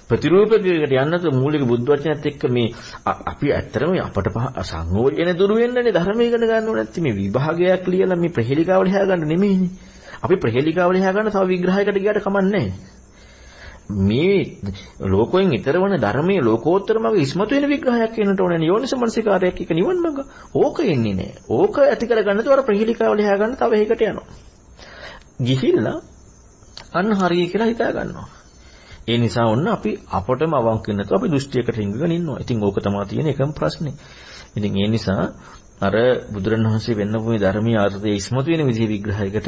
B: ප්‍රතිරූපකයකට යන්නත් මූලික බුද්ධ වචනයත් එක්ක මේ අපි ඇත්තරම අපට සංයෝජන දුරු වෙන්නනේ ධර්මය ඉගෙන ගන්න ඕනේ නැත්නම් මේ විභාගයක් ලියලා මේ ප්‍රහෙලිකාව ලියා ගන්න නෙමෙයිනේ. අපි ප්‍රහෙලිකාව ලියා ගන්න තව විග්‍රහයකට ගියට කමන්නේ මේ ලෝකයෙන් ඊතර වන ධර්මයේ ලෝකෝත්තරමගේ ඉස්මතු වෙන විග්‍රහයක් වෙනට ඕනේ යෝනිස මනසිකාරයක් එක නිවන් මඟ. ඕක එන්නේ නැහැ. ඕක ඇති කරගන්න තවර ප්‍රහෙලිකාව ලියා ගන්න තව එකකට යනවා. ගිහිල්ලා අන්න හරිය කියලා හිතා ගන්නවා. ඒ නිසා ඔන්න අපි අපටම අවංක නැතුව අපි දෘෂ්ටියකට හිඟගෙන ඉන්නවා. ඉතින් ඕක තමයි තියෙන එකම ප්‍රශ්නේ. ඉතින් ඒ නිසා අර බුදුරණවහන්සේ වෙන්නපු මේ ධර්මීය අර්ථයේ ඉස්මතු වෙන විදිහ විග්‍රහයකට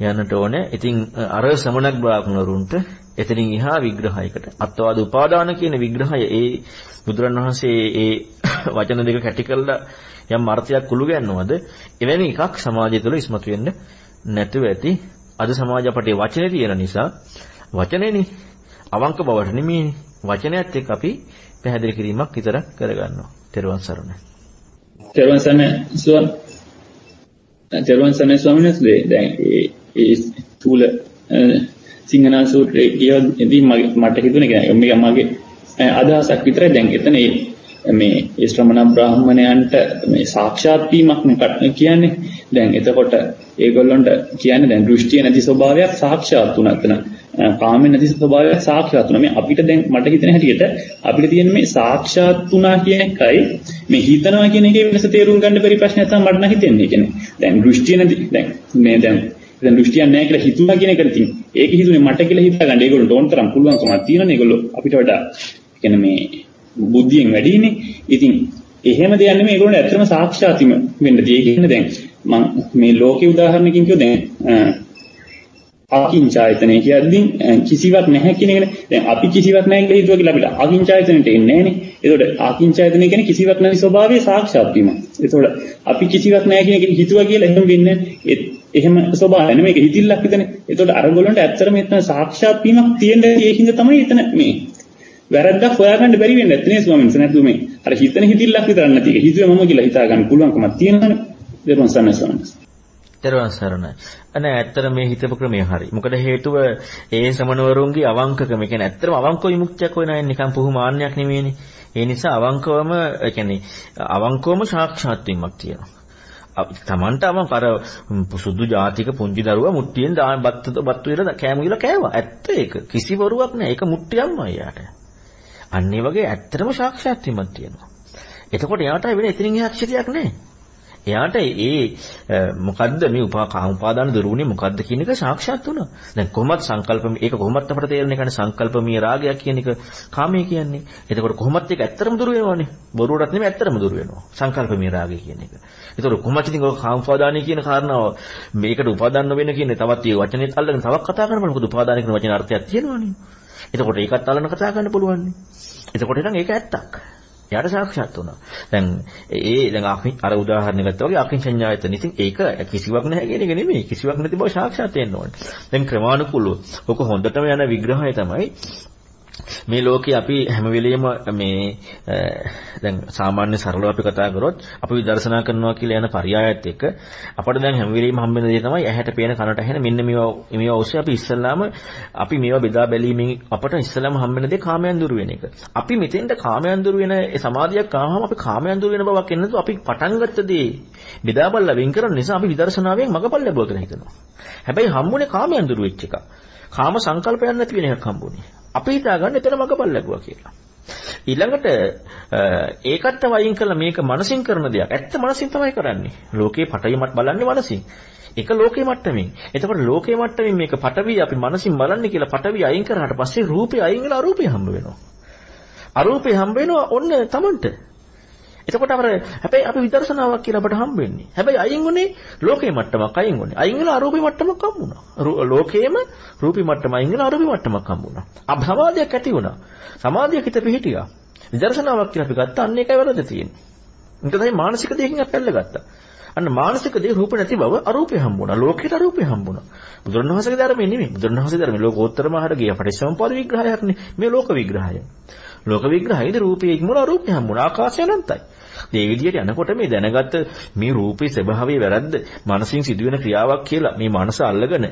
B: යන්නට ඕනේ. ඉතින් අර සමනක් බ්‍රාහ්මණරුන්ට එතනින් එහා විග්‍රහයකට අත්වාද උපාදාන කියන විග්‍රහය ඒ බුදුරණවහන්සේ ඒ වචන දෙක කැටි කරලා යම් අර්ථයක් කුළු ගන්නවද එවැනි එකක් සමාජය තුළ ඉස්මතු වෙන්න නැතුව ඇති අද සමාජ අපටේ වචනේ තියෙන නිසා වචනේනේ අවංක බවට නෙමෙයි වචනයත් එක්ක අපි පැහැදිලි කිරීමක් විතර කරගන්නවා. තෙරුවන් සරණයි.
D: තෙරුවන් සරණයි සුවන්. තෙරුවන් සරණයි ස්වාමීන් වහන්සේ දැන් ඒ තුල සිංහනා සූත්‍රයේ කියද්දී මට හිතුනේ මේක මගේ අදහසක් විතරයි දැන් එතන මේ ඒ ශ්‍රමණ බ්‍රාහ්මණයන්ට මේ සාක්ෂාත් වීමක් නේ කියන්නේ. දැන් එතකොට ඒගොල්ලන්ට කියන්නේ දැන් දෘෂ්ටිය නැති ස්වභාවයක් සාක්ෂාත් වුණා එතන. කාමෙන් නැති ස්වභාවයක් සාක්ෂාත් වුණා. මේ අපිට දැන් මට හිතෙන හැටියට අපිට තියෙන මේ සාක්ෂාත් වුණා කියන එකයි මේ හිතනවා කියන එකේ වෙනස තේරුම් ගන්න බැරි ප්‍රශ්නයක් තමයි මට නම් හිතෙන්නේ. කියන්නේ දැන් දෘෂ්ටිය නැති දැන් මේ දැන් දැන් දෘෂ්ටියක් නැහැ කියලා හිතුවා කියන එක ඉතින් ඒක හිතුනේ මට කියලා හිතාගන්න ඒගොල්ලන්ට ඕන තරම් පුළුවන්කමක් තියෙනනේ ඒගොල්ලෝ අපිට වඩා කියන්නේ මේ බුද්ධියෙන් වැඩිනේ. ඉතින් එහෙම දෙයක් නෙමෙයි ඒගොල්ලෝ ඇත්තටම සාක්ෂාතිම වෙන්න තියෙන්නේ. ඒ කියන්නේ දැන් මම මේ ලෝකේ උදාහරණකින් කිව්ව දැන් අකින්චායතනෙ කියද්දී කිසිවක් නැහැ කියන එකනේ. දැන් අපි කිසිවක් නැහැ කියලා හිතුවා කියලා අපිට අකින්චායතනෙට එන්නේ නැහනේ. ඒතකොට අකින්චායතනෙ කියන්නේ කිසිවක් නැති ස්වභාවයේ සාක්ෂාත් වීම. ඒතකොට අපි කිසිවක් නැහැ කියන එක හිතුවා කියලා එහෙම වෙන්නේ එහෙම ස්වභාවය නෙමෙයි මේක හිතිල්ලක් විතරනේ. ඒතකොට අරගොල්ලන්ට ඇත්තටම එතන සාක්ෂාත් වීමක් තියෙන්නේ ඒකින්ද තමයි එතන මේ වැරද්දක් හොයාගන්න බැරි වෙන්නේ නැත්නේ ස්වාමීන් වහන්සේ නැත්නම් මේ අර හිතන හිතිල්ලක් විතරක් නැති එක හිතුවේ මම කියලා හිතා ගන්න පුළුවන්කමක් තියෙනවනේ. දරුවන් සරණයි ස්වාමීන් වහන්සේ.
B: දරුවන් සරණයි. අනේ ඇත්තට මේ හිතපු ක්‍රමය හරි. මොකද හේතුව ඒ සමනවරුන්ගේ අවංකකම. ඒ කියන්නේ ඇත්තටම අවංකව විමුක්තියක් හොයන නිකන් පුහු මාන්නයක් නෙමෙයිනේ. ඒ නිසා අවංකවම ඒ කියන්නේ අවංකවම සාක්ෂාත් වීමක් තියෙනවා. තමන්ටම අර සුදු ජාතික පුංචි දරුවා මුට්ටියෙන් දාන බත්ත බත්තු විල කෑම විල කෑවා. ඇත්ත ඒක. කිසි වරුවක් නැහැ. ඒක මුට්ටියම්මයි යාට. අන්න ඒ වගේ ඇත්තටම සාක්ෂාත් වීමක් තියෙනවා. එතකොට එයාට වෙන එතනින් එහා අක්ෂරයක් නැහැ. එයාට ඒ මොකද්ද මේ උපාකාම උපාදාන දරුණේ මොකද්ද කියන එක සාක්ෂාත් වුණා. දැන් කොහොමත් සංකල්ප මේක කොහොමත් අපට තේරෙන එකනේ සංකල්පමීය රාගයක් කියන එක කාමයේ කියන්නේ. එතකොට කොහොමත් ඒක ඇත්තටම දුර වෙනවනේ. බොරුවටත් නෙමෙයි ඇත්තටම දුර වෙනවා. සංකල්පමීය රාගය කියන එක. එතකොට කොහොමත් ඉතින් ඔය කාම උපාදානයි කියන කාරණාව මේකට උපාදාන නොවෙන කියන තවත් මේ වචනේත් අල්ලගෙන තවක් කතා කරනකොට මොකද උපාදාන කියන වචනේ අර්ථයක් තියෙනවනේ. එතකොට ඒකත් අල්ලන කතා කරන්න පුළුවන්. එතකොට නම් ඒක ඇත්තක්. එයාට සාක්ෂාත් වුණා. දැන් ඒ දැන් අපි අර උදාහරණ ගත්තා වගේ අකින්චඤ්ඤායතන. ඉතින් ඒක කිසිවක් නැහැ කියන එක නෙමෙයි. කිසිවක් නැති බව සාක්ෂාත් වෙන්න ඕනේ. දැන් ක්‍රමානුකූලව ඔක හොඳටම යන විග්‍රහය තමයි මේ ලෝකේ අපි හැම වෙලෙම මේ දැන් සාමාන්‍ය සරලව අපි කතා කරොත් අපි විදර්ශනා කරනවා කියලා යන පරයයත් එක්ක අපිට දැන් හැම වෙලෙම හම්බෙන දේ තමයි ඇහැට පේන කනට ඇහෙන මෙන්න මේවා මේවා ඔස්සේ අපි ඉස්සල්ලාම අපි මේවා බෙදා බැලීමෙන් අපට ඉස්සල්ලාම හම්බෙන දේ කාමයන් දුරු වෙන එක. අපි මෙතෙන්ට කාමයන් දුරු වෙන සමාධියක් ආවම අපි කාමයන් දුරු වෙන බවක් එන්නතු අපි පටන් ගත්ත දේ බෙදා බලලා වෙන් කරන නිසා අපි විදර්ශනාවෙන් මගපල් ලැබුවා කියලා හිතනවා. හැබැයි හම්බුනේ කාමයන් දුරු වෙච්ච එක. කාම සංකල්පයක් නැති වෙන එකක් හම්බුනේ. අපි හිතාගන්න එතන මගපල් ලැබුවා කියලා. ඊළඟට ඒකට වයින් කළා මේක මනසින් කරන දෙයක්. ඇත්ත මනසින් තමයි කරන්නේ. ලෝකේ පටවිමත් බලන්නේ මනසින්. ඒක ලෝකේ මට්ටමින්. එතකොට ලෝකේ මට්ටමින් මේක පටවි අපි මනසින් බලන්නේ කියලා පටවි අයින් කරාට පස්සේ රූපේ අයින් වෙලා අරූපේ හම්බ වෙනවා. අරූපේ හම්බ වෙනවා ඔන්න තමන්ට. එතකොට අපර හැබැයි අපි විදර්ශනාවක් කියලා අපට හම්බ වෙන්නේ. හැබැයි අයින් උනේ ලෝකේ මට්ටමක් අයින් උනේ. අයින් වෙලා අරූපී මට්ටමක් හම්බුණා. ලෝකේම රූපී මට්ටම අයින් වෙලා අරූපී මට්ටමක් හම්බුණා. අබ් සමාධියක් ඇති වුණා. සමාධියක් හිත පිහිටියා. විදර්ශනාවක් කියලා අපි ගත්තා අන්න ඒකයි වැරද්ද තියෙන්නේ. ඒක තමයි මානසික දෙයකින් අපි අල්ලගත්තා. අන්න මානසික දේ රූප නැති බව අරූපේ හම්බුණා. ලෝකේට අරූපේ හම්බුණා. බුදුරණවහන්සේගේ ධර්මයේ නෙමෙයි. බුදුරණවහන්සේගේ ධර්මයේ ලෝකෝත්තර මහර ගිය පටිච්චසමුප්පාද විග්‍රහයක් නේ. මේ ලෝක විග්‍රහය. ලෝක විග්‍රහයේදී රූපේ ඉක්මන අරූපේ හම්බුණා. ආකාශය අනන්තයි. ඒ විදිහට යනකොට මේ දැනගත්ත මේ රූපේ ස්වභාවය වැරද්ද මනසින් සිදුවෙන ක්‍රියාවක් කියලා මේ මනස අල්ලගෙන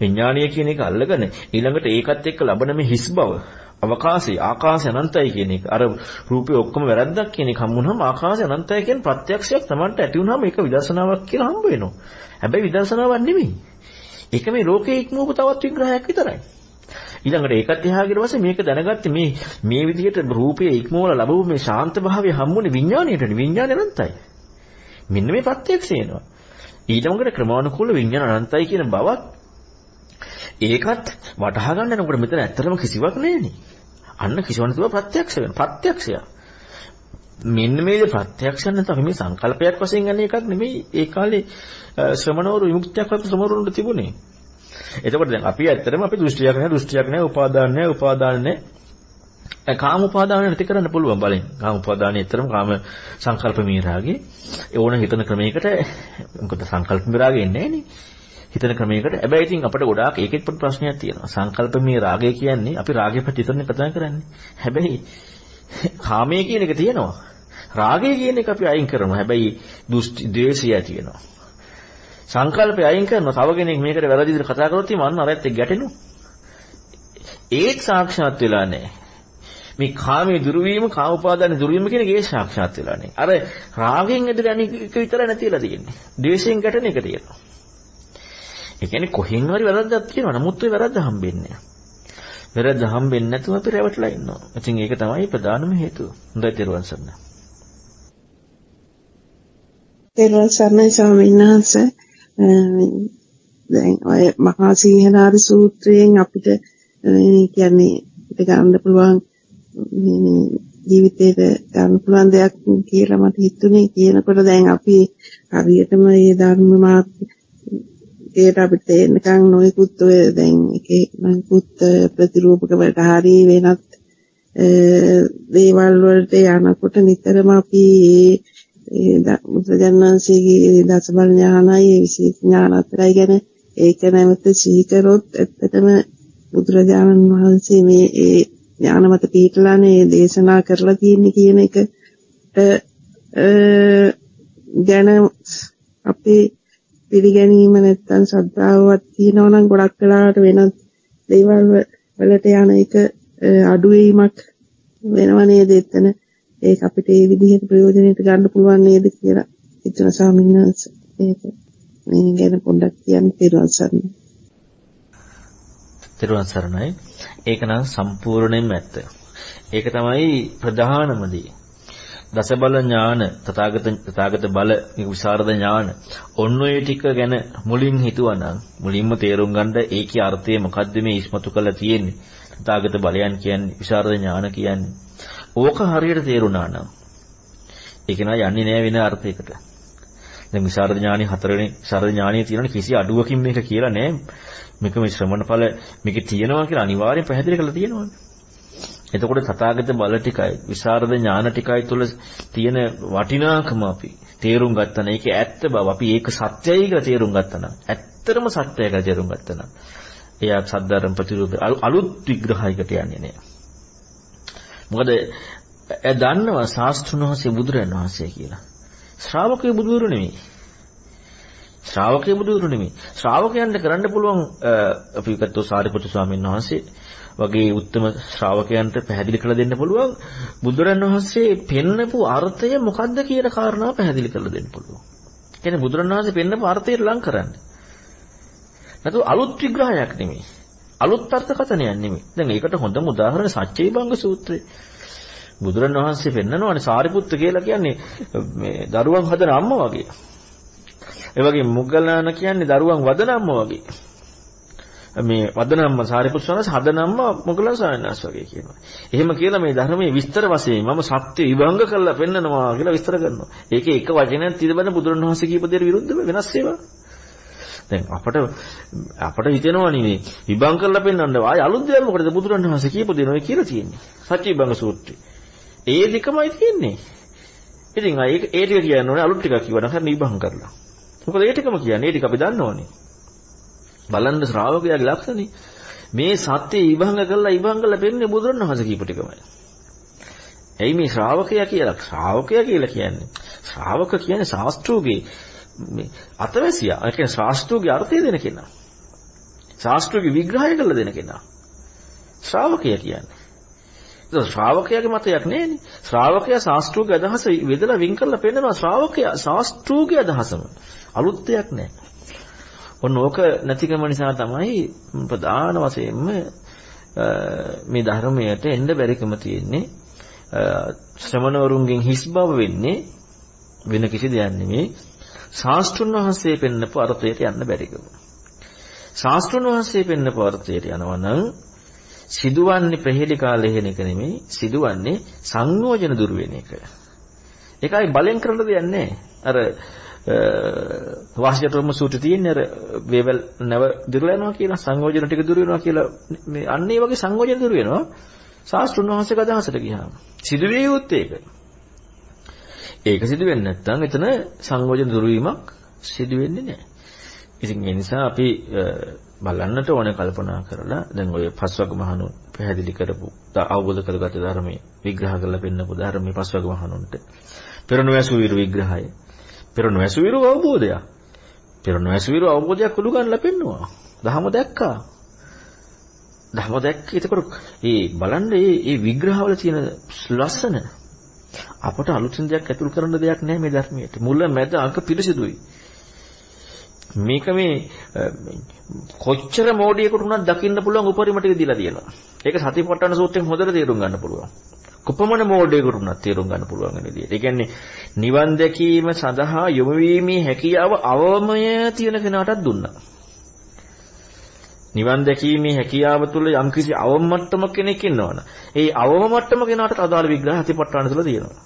B: විඥානීය කියන එක අල්ලගෙන ඊළඟට ඒකත් එක්ක ලබන මේ හිස් බව අවකාශي ආකාශය අනන්තයි කියන එක අර රූපේ ඔක්කොම වැරද්දක් කියන එක හම්බුනහම ආකාශය අනන්තයි කියන ප්‍රත්‍යක්ෂයක් Tamanට ඇති වුනහම ඒක විදර්ශනාවක් කියලා හම්බ වෙනවා. හැබැයි විදර්ශනාවක් නෙමෙයි. ඒක මේ ලෝකයේ ඉක්මවපු තවත් විග්‍රහයක් විතරයි. ඊළඟට ඒකත් එහා ගිය පස්සේ මේක දැනගත්තේ මේ මේ විදිහට රූපයේ ඉක්මවල ලැබුව මේ ශාන්ත භාවය හම්බුනේ විඥාණයටනේ විඥාණය අනන්තයි. මෙන්න මේ ප්‍රත්‍යක්ෂය එනවා. ඊළඟට ක්‍රමානුකූල විඥාන අනන්තයි කියන බවත් ඒකත් වටහා ගන්නකොට මෙතන ඇත්තටම කිසිවක් නැහෙනේ. අන්න කිසිවක් නැතුව ප්‍රත්‍යක්ෂ වෙන ප්‍රත්‍යක්ෂය. මෙන්න මේ ප්‍රත්‍යක්ෂ නැත්නම් අපි මේ සංකල්පයක් වශයෙන් ගන්න එකක් නෙමෙයි ඒ කාලේ ශ්‍රමණවරු විමුක්තියක් වගේ ශ්‍රමණවරුන්ට තිබුණේ. එතකොට දැන් අපි ඇත්තටම අපි දෘෂ්ටියක් නැහැ දෘෂ්ටියක් නැහැ උපාදාන නැහැ උපාදාන නැහැ කාම උපාදාන නැති කරන්න පුළුවන් බලෙන්. කාම උපාදානයේ ඇත්තටම කාම සංකල්ප මීරාගේ ඕන හිතන ක්‍රමයකට මොකද සංකල්ප මීරාගේ එන්නේ නැහනේ. හිතන ක්‍රමයකට. හැබැයි ඉතින් අපිට ගොඩාක් ඒකෙත් පොඩි ප්‍රශ්නයක් තියෙනවා. සංකල්ප මේ රාගය කියන්නේ අපි රාගය ප්‍රතිතරනේ කතා කරන්නේ. හැබැයි කාමයේ කියන එක තියෙනවා. රාගය කියන එක අපි අයින් කරනවා. හැබැයි දෘෂ්ටි ද්වේෂය තියෙනවා. සංකල්පය අයින් කරනවා. තව කෙනෙක් මේකට වැරදි විදිහට කතා කරොත් ඉතින් මන්න අරත් එක්ක ගැටෙනවා. ඒත් සාක්ෂාත් වෙලා නැහැ. මේ කාමයේ දුරු වීම, කාම උපාදාන දුරු වීම කියන එක සාක්ෂාත් වෙලා නැහැ. අර රාගයෙන් ඇදලා අනික විතරයි නැතිලා තියෙන්නේ. ද්වේෂයෙන් ගැටෙන එක තියෙනවා. ඒ කියන්නේ කොහෙන් හරි වැරද්දක් තියෙනවා. නමුත් ඒ වැරද්ද හම්බෙන්නේ නැහැ. වැරද්ද හම්බෙන්නේ නැතුව අපි රැවටලා ඉන්නවා. ඉතින් ඒක තමයි ප්‍රධානම හේතුව. හොඳයි තේරුවන් සරණයි.
E: තේරුවන් සරණයි ස්වාමීන් වහන්සේ. දැන් ඔය මහා සීහනාද සූත්‍රයෙන් අපිට කියන්නේ අපිට ගන්න පුළුවන් මේ ජීවිතේට ගන්න පුළුවන් දෙයක් කියලා මට හිතුනේ කියනකොට දැන් අපි හරියටම මේ ධර්ම මාර්ගයට අපිට එන්නකන් නොයෙකුත් ඔය දැන් එකේ නොයෙකුත් ප්‍රතිරූපක වලට හරි වෙනත් දේවල් වලට යනකොට නිතරම අපි බුදුජානනාංශයේ දසබල ඥානයි විශේෂ ඥාන අතරයි ගැන ඒක නැවත සීකරොත් ඇත්තටම බුදුරජාණන් වහන්සේ මේ ඒ ඥාන මත පිටලානේ දේශනා කරලා තියෙන්නේ කියන එකට ගැන අපේ පිළිගැනීම නැත්තම් ශ්‍රද්ධාවක් තියෙනවා නම් ගොඩක් වෙලාවට වෙනත් දේවල් වලට යන එක අඩුවීමක් වෙනව නේද? එතන ඒක අපිට ඒ විදිහට ප්‍රයෝජනෙට ගන්න පුළුවන් නේද කියලා හිතන ස්වාමීන් වහන්සේ ඒක මේ ගැන පොඩ්ඩක් කියන්න පිරුවන් සරණයි.
B: පිරුවන් සරණයි. ඒක නම් සම්පූර්ණයෙන්ම ඇත්ත. ඒක තමයි ප්‍රධානම දේ. දසබල ඥාන තථාගත තථාගත බල විසරද ඥාන ඔන්න ඔය ටික ගැන මුලින් හිතුවනම් මුලින්ම තේරුම් ගන්න ඒකේ අර්ථය මොකද්ද මේ ඉස්මතු කරලා තියෙන්නේ තථාගත බලයන් කියන්නේ විසරද ඥාන කියන්නේ ඕක හරියට තේරුණා නම් ඒක නා යන්නේ නෑ වෙන අර්ථයකට. දැන් විසරද ඥානෙ හතරවෙනි විසරද ඥානෙ තියෙනවනේ කිසි අඩුවකින් මේක කියලා නෑ. මේක මේ ශ්‍රමණ ඵල මේකේ තියෙනවා කියලා අනිවාර්යෙන් පැහැදිලි කරලා තියෙනවනේ එතකොට තථාගත බල ටිකයි විසරද ඥාන ටිකයි තුල තියෙන වටිනාකම අපි තේරුම් ගත්තා නම් ඒකේ ඇත්ත බව අපි ඒක සත්‍යයි කියලා තේරුම් ගත්තා නම් ඇත්තටම සත්‍යයි කියලා තේරුම් ගත්තා නම් එයා සද්ධර්ම ප්‍රතිරූප අලුත් විග්‍රහයකට යන්නේ නෑ. මොකද එයා දන්නවා ශාස්ත්‍රණ වහන්සේ බුදුරන් වහන්සේ කියලා. ශ්‍රාවකේ බුදුරු නෙමෙයි. ශ්‍රාවකේ බුදුරු නෙමෙයි. ශ්‍රාවකයන්ට කරන්න පුළුවන් අපි ගත්තොත් සාරිපුත්තු ස්වාමීන් වහන්සේ වගේ උත්තම ශ්‍රාවකයන්ට පැහැදිලි කරලා දෙන්න පුළුවන් බුදුරන් වහන්සේ පෙන්නපු අර්ථය මොකද්ද කියන කාරණාව පැහැදිලි කරලා දෙන්න පුළුවන්. කියන්නේ බුදුරන් වහන්සේ පෙන්නපු අර්ථයට ලං කරන්න. නැතු අලුත් විග්‍රහයක් නෙමෙයි. අලුත් අර්ථකථනයක් නෙමෙයි. දැන් ඒකට හොඳම උදාහරණ සත්‍යයිබංග සූත්‍රය. බුදුරන් වහන්සේ පෙන්නනවානේ සාරිපුත්ත කියලා කියන්නේ මේ දරුවන් හදන අම්මා වගේ. ඒ වගේ මුගලන කියන්නේ දරුවන් වදන අම්මා වගේ. මේ වදනම්ම සාරිපුත් ස්වාමීන් හදනම්ම මොගලන් සායනස් වගේ කියනවා. එහෙම කියලා මේ ධර්මයේ විස්තර වශයෙන් මම සත්‍ය විභංග කරලා පෙන්නනවා කියලා විස්තර කරනවා. ඒකේ එක වචනයක් තිබෙන බුදුරණවහන්සේ කියපු දෙයට විරුද්ධව වෙනස් ඒවා. දැන් අපට අපට හිතෙනවා නෙවෙයි විභංග කරලා පෙන්වන්න ආය අලුත් දෙයක් මොකටද බුදුරණවහන්සේ කියපු දේ නෝ කියලා තියෙන්නේ. සත්‍ය විභංග සූත්‍රය. ඒ දෙකමයි තියෙන්නේ. ඉතින් ආ ඒක ඒ ටික කියන්න ඕනේ අලුත් ටිකක් කිව්වනම් හරි විභංග කරලා. මොකද ඒ ටිකම කියන්නේ ඒ ටික අපි දන්නවනේ. බලන්න ශ්‍රාවකයාගේ ලක්ෂණේ මේ සත්‍ය ඉබංග කරලා ඉබංග කරලා පෙන්නේ බුදුරණවහන්සේ කියපු ටිකමයි. එයි මේ ශ්‍රාවකයා කියලා ශ්‍රාවකයා කියලා කියන්නේ ශ්‍රාවක කියන්නේ ශාස්ත්‍රෝගේ මේ අතවැසියා. ඒ කියන්නේ ශාස්ත්‍රෝගේ අර්ථය දෙන කෙනා. ශාස්ත්‍රෝගේ විග්‍රහය කරලා දෙන කෙනා. ශ්‍රාවකයා කියන්නේ. ඒක ශ්‍රාවකයාගේ මතයක් නෙවෙයි. ශ්‍රාවකයා ශාස්ත්‍රෝගේ අදහස වෙදලා වින් කරලා පෙන්නනවා ශ්‍රාවකයා ශාස්ත්‍රෝගේ අදහසම. අලුත් දෙයක් නැහැ. ඔන්න ඕක නැතිකම නිසා තමයි ප්‍රධාන වශයෙන්ම මේ ධර්මයට එන්න බැරිකම තියෙන්නේ ශ්‍රමණවරුන්ගෙන් හිස් බව වෙන්නේ වෙන කිසි දෙයක් නෙමෙයි ශාස්ත්‍රුන් වහන්සේ පෙන්නපු අර්ථයට යන්න බැරිකම ශාස්ත්‍රුන් වහන්සේ පෙන්නපු අර්ථයට යනවා නම් සිදුවන්නේ ප්‍රහේලිකා ලෙහෙන එක නෙමෙයි සිදුවන්නේ සංයෝජන දුර වෙන එක. ඒකයි බලෙන් කරන්න දෙයක් නැහැ අර වාසියතරම සූත්‍රය තියෙන්නේ අර වේවල් නැව දිරලා යනවා කියලා සංයෝජන ටික දුර වෙනවා කියලා මේ අන්න ඒ වගේ සංයෝජන දුර වෙනවා. ශාස්ත්‍රුන් වහන්සේගේ අදහසට ගියාම. සිදුවිය යුත්තේ ඒක. ඒක සිදු වෙන්නේ නැත්නම් එතන සංයෝජන දුර වීමක් සිදු වෙන්නේ නැහැ. ඉතින් ඒ නිසා අපි බලන්නට ඕනේ කල්පනා කරලා දැන් ඔය පස්වග මහණු පැහැදිලි කරපු අවබෝධ කරගත ධර්මයේ විග්‍රහ කරලා පෙන්නපු ධර්මයේ පස්වග මහණුන්ට පෙරණුවැසු විරු විග්‍රහය පෙර නොඇසුවිරු අවබෝධයක්. පෙර නොඇසුවිරු අවබෝධයක් උළු ගන්න ලැබෙනවා. දහම දැක්කා. දහම දැක්ක. එතකොට මේ බලන්න මේ මේ විග්‍රහවල තියෙන ලස්සන අපට අලුතින් දෙයක් ඇතුල් කරන්න දෙයක් නැහැ මේ ධර්මයට. මුල මැද අංක පිළිසිදුයි. මේක මේ කොච්චර මොඩියෙකුට උනත් දකින්න පුළුවන් උපරිම ටික දීලා තියෙනවා. ඒක සතිපට්ඨාන සූත්‍රයෙන් හොඳට තේරුම් ගන්න පුළුවන්. කොපමණ මෝඩයෙකුට උනත් තේරුම් ගන්න පුළුවන් වෙන විදියට. ඒ කියන්නේ නිවන් දැකීම සඳහා යොමු වීමේ හැකියාව අවමය තියෙන කෙනාටත් දුන්නා. නිවන් දැකීමේ හැකියාව තුළ යම්කිසි අවම මට්ටම කෙනෙක් ඉන්නවනේ. ඒ අවම මට්ටම කෙනාට අදාළ විග්‍රහ හතිපට්ඨාන තුළ තියෙනවා.